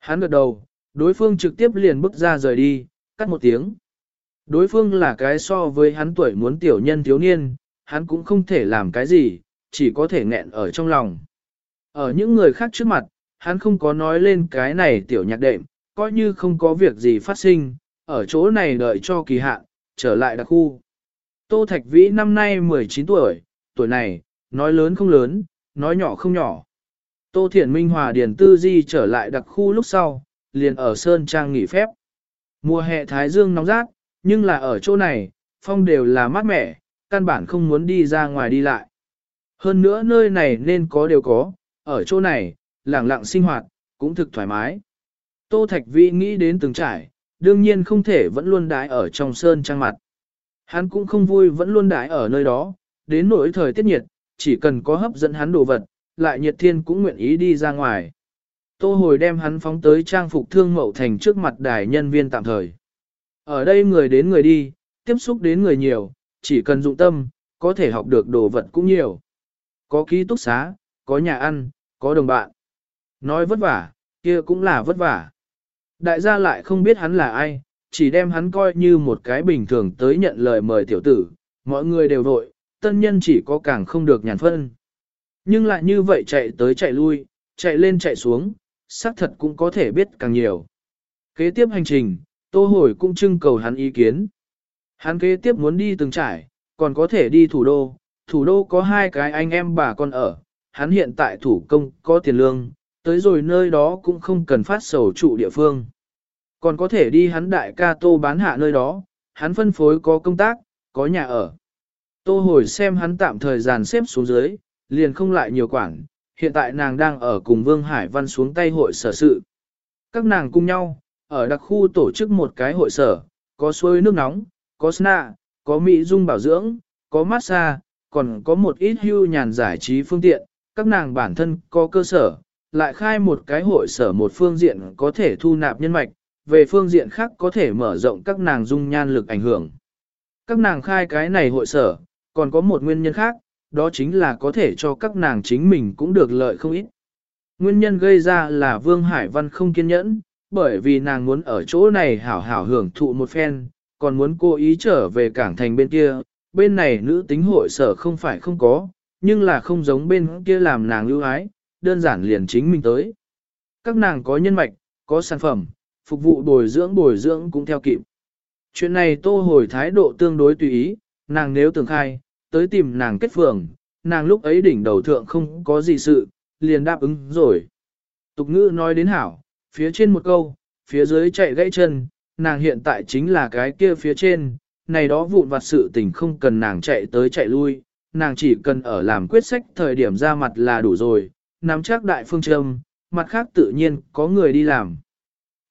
A: Hắn gật đầu, đối phương trực tiếp liền bước ra rời đi, cắt một tiếng. Đối phương là cái so với hắn tuổi muốn tiểu nhân thiếu niên, hắn cũng không thể làm cái gì, chỉ có thể nghẹn ở trong lòng. Ở những người khác trước mặt, hắn không có nói lên cái này tiểu nhạc đệm, coi như không có việc gì phát sinh, ở chỗ này đợi cho kỳ hạn, trở lại đặc khu. Tô Thạch Vĩ năm nay 19 tuổi, tuổi này, nói lớn không lớn, nói nhỏ không nhỏ. Tô Thiển Minh Hòa Điền Tư Di trở lại đặc khu lúc sau, liền ở Sơn Trang nghỉ phép. Mùa hè Thái Dương nóng rát, nhưng là ở chỗ này, phong đều là mát mẻ, căn bản không muốn đi ra ngoài đi lại. Hơn nữa nơi này nên có đều có, ở chỗ này, lẳng lặng sinh hoạt, cũng thực thoải mái. Tô Thạch Vĩ nghĩ đến từng trải, đương nhiên không thể vẫn luôn đái ở trong Sơn Trang mặt. Hắn cũng không vui vẫn luôn đái ở nơi đó, đến nỗi thời tiết nhiệt, chỉ cần có hấp dẫn hắn đồ vật, lại nhiệt thiên cũng nguyện ý đi ra ngoài. Tô hồi đem hắn phóng tới trang phục thương mậu thành trước mặt đài nhân viên tạm thời. Ở đây người đến người đi, tiếp xúc đến người nhiều, chỉ cần dụng tâm, có thể học được đồ vật cũng nhiều. Có ký túc xá, có nhà ăn, có đồng bạn. Nói vất vả, kia cũng là vất vả. Đại gia lại không biết hắn là ai, chỉ đem hắn coi như một cái bình thường tới nhận lời mời tiểu tử, mọi người đều vội, tân nhân chỉ có càng không được nhàn phân. Nhưng lại như vậy chạy tới chạy lui, chạy lên chạy xuống, xác thật cũng có thể biết càng nhiều. Kế tiếp hành trình, Tô Hồi cũng trưng cầu hắn ý kiến. Hắn kế tiếp muốn đi từng trải, còn có thể đi thủ đô, thủ đô có hai cái anh em bà con ở, hắn hiện tại thủ công có tiền lương, tới rồi nơi đó cũng không cần phát sầu trụ địa phương. Còn có thể đi hắn đại ca tô bán hạ nơi đó, hắn phân phối có công tác, có nhà ở. Tô hồi xem hắn tạm thời dàn xếp xuống dưới, liền không lại nhiều quản, hiện tại nàng đang ở cùng Vương Hải Văn xuống tay hội sở sự. Các nàng cùng nhau, ở đặc khu tổ chức một cái hội sở, có suối nước nóng, có sna, có mỹ dung bảo dưỡng, có massage, còn có một ít hưu nhàn giải trí phương tiện, các nàng bản thân có cơ sở, lại khai một cái hội sở một phương diện có thể thu nạp nhân mạch, về phương diện khác có thể mở rộng các nàng dung nhan lực ảnh hưởng. Các nàng khai cái này hội sở, còn có một nguyên nhân khác, đó chính là có thể cho các nàng chính mình cũng được lợi không ít. Nguyên nhân gây ra là Vương Hải Văn không kiên nhẫn, bởi vì nàng muốn ở chỗ này hảo hảo hưởng thụ một phen, còn muốn cố ý trở về cảng thành bên kia, bên này nữ tính hội sở không phải không có, nhưng là không giống bên kia làm nàng lưu ái, đơn giản liền chính mình tới. Các nàng có nhân mạch, có sản phẩm, phục vụ bồi dưỡng bồi dưỡng cũng theo kịp. Chuyện này tô hồi thái độ tương đối tùy ý, nàng nếu tưởng khai, tới tìm nàng kết phường, nàng lúc ấy đỉnh đầu thượng không có gì sự, liền đáp ứng rồi. Tục ngữ nói đến hảo, phía trên một câu, phía dưới chạy gãy chân, nàng hiện tại chính là cái kia phía trên, này đó vụn vặt sự tình không cần nàng chạy tới chạy lui, nàng chỉ cần ở làm quyết sách thời điểm ra mặt là đủ rồi, nắm chắc đại phương châm, mặt khác tự nhiên có người đi làm.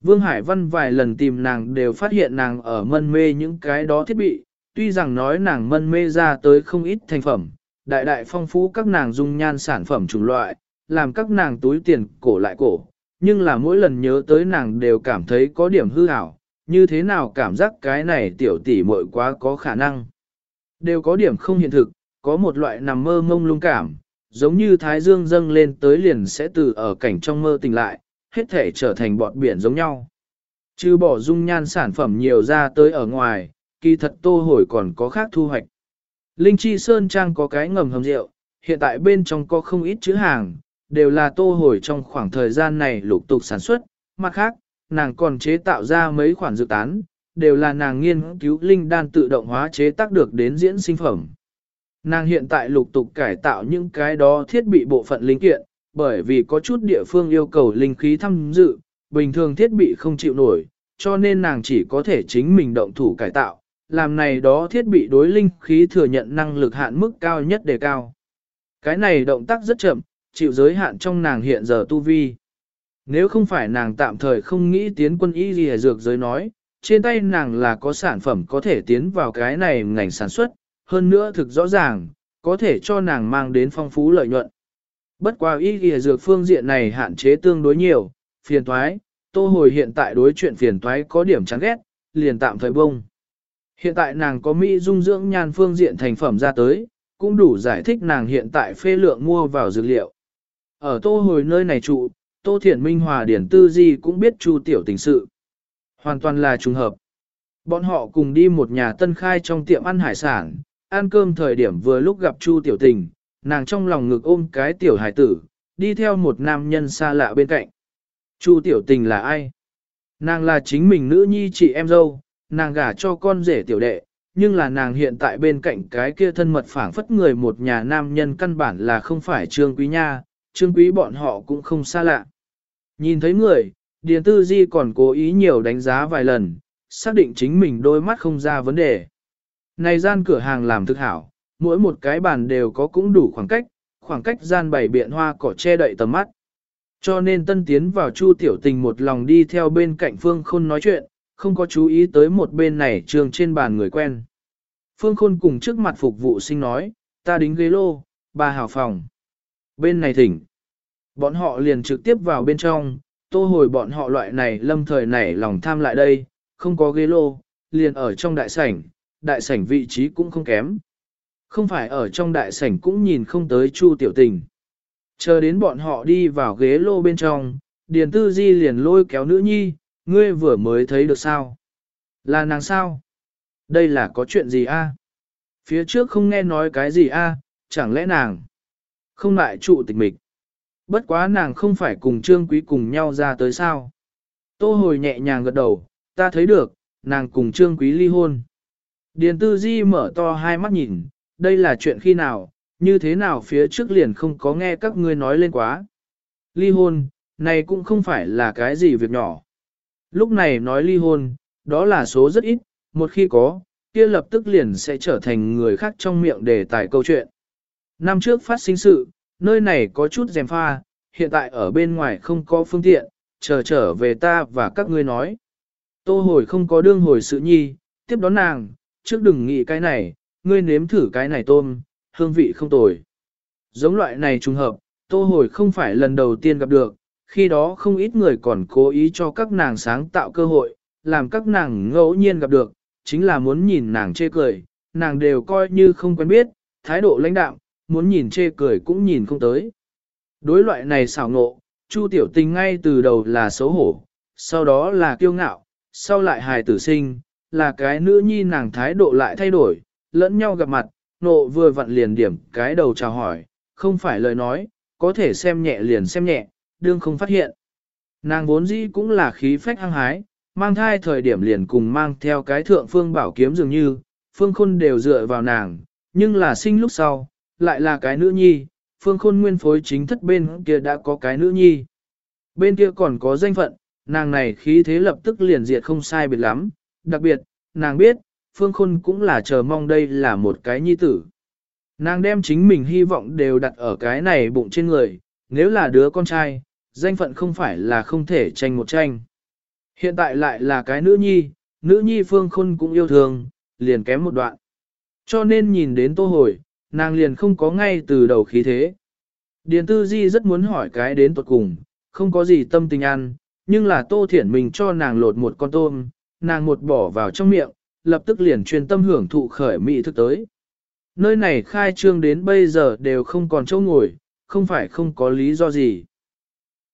A: Vương Hải Văn vài lần tìm nàng đều phát hiện nàng ở mân mê những cái đó thiết bị, tuy rằng nói nàng mân mê ra tới không ít thành phẩm, đại đại phong phú các nàng dung nhan sản phẩm chủng loại, làm các nàng túi tiền cổ lại cổ, nhưng là mỗi lần nhớ tới nàng đều cảm thấy có điểm hư ảo, như thế nào cảm giác cái này tiểu tỷ muội quá có khả năng. Đều có điểm không hiện thực, có một loại nằm mơ mông lung cảm, giống như thái dương dâng lên tới liền sẽ từ ở cảnh trong mơ tỉnh lại, hết thể trở thành bọt biển giống nhau. Chứ bỏ dung nhan sản phẩm nhiều ra tới ở ngoài, kỳ thật tô hồi còn có khác thu hoạch. Linh Chi Sơn Trang có cái ngầm hầm rượu, hiện tại bên trong có không ít chữ hàng, đều là tô hồi trong khoảng thời gian này lục tục sản xuất, mặt khác, nàng còn chế tạo ra mấy khoản dự tán, đều là nàng nghiên cứu linh đan tự động hóa chế tác được đến diễn sinh phẩm. Nàng hiện tại lục tục cải tạo những cái đó thiết bị bộ phận linh kiện, bởi vì có chút địa phương yêu cầu linh khí tham dự, bình thường thiết bị không chịu nổi, cho nên nàng chỉ có thể chính mình động thủ cải tạo, làm này đó thiết bị đối linh khí thừa nhận năng lực hạn mức cao nhất đề cao. Cái này động tác rất chậm, chịu giới hạn trong nàng hiện giờ tu vi. Nếu không phải nàng tạm thời không nghĩ tiến quân y gì dược giới nói, trên tay nàng là có sản phẩm có thể tiến vào cái này ngành sản xuất, hơn nữa thực rõ ràng, có thể cho nàng mang đến phong phú lợi nhuận. Bất quá y ghi dược phương diện này hạn chế tương đối nhiều, phiền thoái, tô hồi hiện tại đối chuyện phiền thoái có điểm chán ghét, liền tạm thời bông. Hiện tại nàng có Mỹ dung dưỡng nhan phương diện thành phẩm ra tới, cũng đủ giải thích nàng hiện tại phê lượng mua vào dược liệu. Ở tô hồi nơi này trụ, tô thiển minh hòa điển tư di cũng biết chu tiểu tình sự. Hoàn toàn là trùng hợp. Bọn họ cùng đi một nhà tân khai trong tiệm ăn hải sản, ăn cơm thời điểm vừa lúc gặp chu tiểu tình, nàng trong lòng ngực ôm cái tiểu hải tử, đi theo một nam nhân xa lạ bên cạnh. Chu tiểu tình là ai? Nàng là chính mình nữ nhi chị em dâu, nàng gả cho con rể tiểu đệ, nhưng là nàng hiện tại bên cạnh cái kia thân mật phảng phất người một nhà nam nhân căn bản là không phải trương quý nha, trương quý bọn họ cũng không xa lạ. Nhìn thấy người, Điền Tư Di còn cố ý nhiều đánh giá vài lần, xác định chính mình đôi mắt không ra vấn đề. Này gian cửa hàng làm thực hảo, mỗi một cái bàn đều có cũng đủ khoảng cách, khoảng cách gian bày biện hoa cỏ che đậy tầm mắt. Cho nên tân tiến vào chu tiểu tình một lòng đi theo bên cạnh Phương Khôn nói chuyện, không có chú ý tới một bên này trường trên bàn người quen. Phương Khôn cùng trước mặt phục vụ sinh nói, ta đính ghế lô, ba hào phòng. Bên này thỉnh. Bọn họ liền trực tiếp vào bên trong, tô hồi bọn họ loại này lâm thời này lòng tham lại đây, không có ghế lô, liền ở trong đại sảnh, đại sảnh vị trí cũng không kém. Không phải ở trong đại sảnh cũng nhìn không tới Chu Tiểu Tình. Chờ đến bọn họ đi vào ghế lô bên trong, Điền Tư Di liền lôi kéo nữ nhi, ngươi vừa mới thấy được sao? Là nàng sao? Đây là có chuyện gì a? Phía trước không nghe nói cái gì a, chẳng lẽ nàng không lại trụ tịch mịch? Bất quá nàng không phải cùng Trương Quý cùng nhau ra tới sao? Tô hồi nhẹ nhàng gật đầu, ta thấy được, nàng cùng Trương Quý ly hôn. Điền Tư Di mở to hai mắt nhìn, đây là chuyện khi nào, như thế nào phía trước liền không có nghe các ngươi nói lên quá. Ly hôn, này cũng không phải là cái gì việc nhỏ. Lúc này nói ly hôn, đó là số rất ít, một khi có, kia lập tức liền sẽ trở thành người khác trong miệng để tải câu chuyện. Năm trước phát sinh sự, nơi này có chút dèm pha, hiện tại ở bên ngoài không có phương tiện, chờ trở về ta và các ngươi nói. Tô hồi không có đương hồi sự nhi, tiếp đón nàng, trước đừng nghĩ cái này, ngươi nếm thử cái này tôm, hương vị không tồi. Giống loại này trùng hợp, tô hồi không phải lần đầu tiên gặp được, khi đó không ít người còn cố ý cho các nàng sáng tạo cơ hội, làm các nàng ngẫu nhiên gặp được, chính là muốn nhìn nàng chê cười, nàng đều coi như không quen biết, thái độ lãnh đạm, muốn nhìn chê cười cũng nhìn không tới. Đối loại này xảo ngộ, Chu tiểu tình ngay từ đầu là xấu hổ, sau đó là kiêu ngạo, sau lại hài tử sinh, là cái nữ nhi nàng thái độ lại thay đổi, lẫn nhau gặp mặt, nộ vừa vặn liền điểm cái đầu chào hỏi, không phải lời nói, có thể xem nhẹ liền xem nhẹ, đương không phát hiện. Nàng vốn dĩ cũng là khí phách hăng hái, mang thai thời điểm liền cùng mang theo cái thượng phương bảo kiếm dường như, phương khôn đều dựa vào nàng, nhưng là sinh lúc sau, lại là cái nữ nhi, phương khôn nguyên phối chính thất bên kia đã có cái nữ nhi. Bên kia còn có danh phận, nàng này khí thế lập tức liền diệt không sai biệt lắm, đặc biệt, nàng biết, phương khôn cũng là chờ mong đây là một cái nhi tử. Nàng đem chính mình hy vọng đều đặt ở cái này bụng trên người, nếu là đứa con trai, danh phận không phải là không thể tranh một tranh. Hiện tại lại là cái nữ nhi, nữ nhi phương khôn cũng yêu thương, liền kém một đoạn. Cho nên nhìn đến tô hồi, nàng liền không có ngay từ đầu khí thế. Điền tư di rất muốn hỏi cái đến tuột cùng, không có gì tâm tình ăn, nhưng là tô thiển mình cho nàng lột một con tôm, nàng một bỏ vào trong miệng, lập tức liền chuyên tâm hưởng thụ khởi mỹ thức tới. Nơi này khai trương đến bây giờ đều không còn chỗ ngồi, không phải không có lý do gì.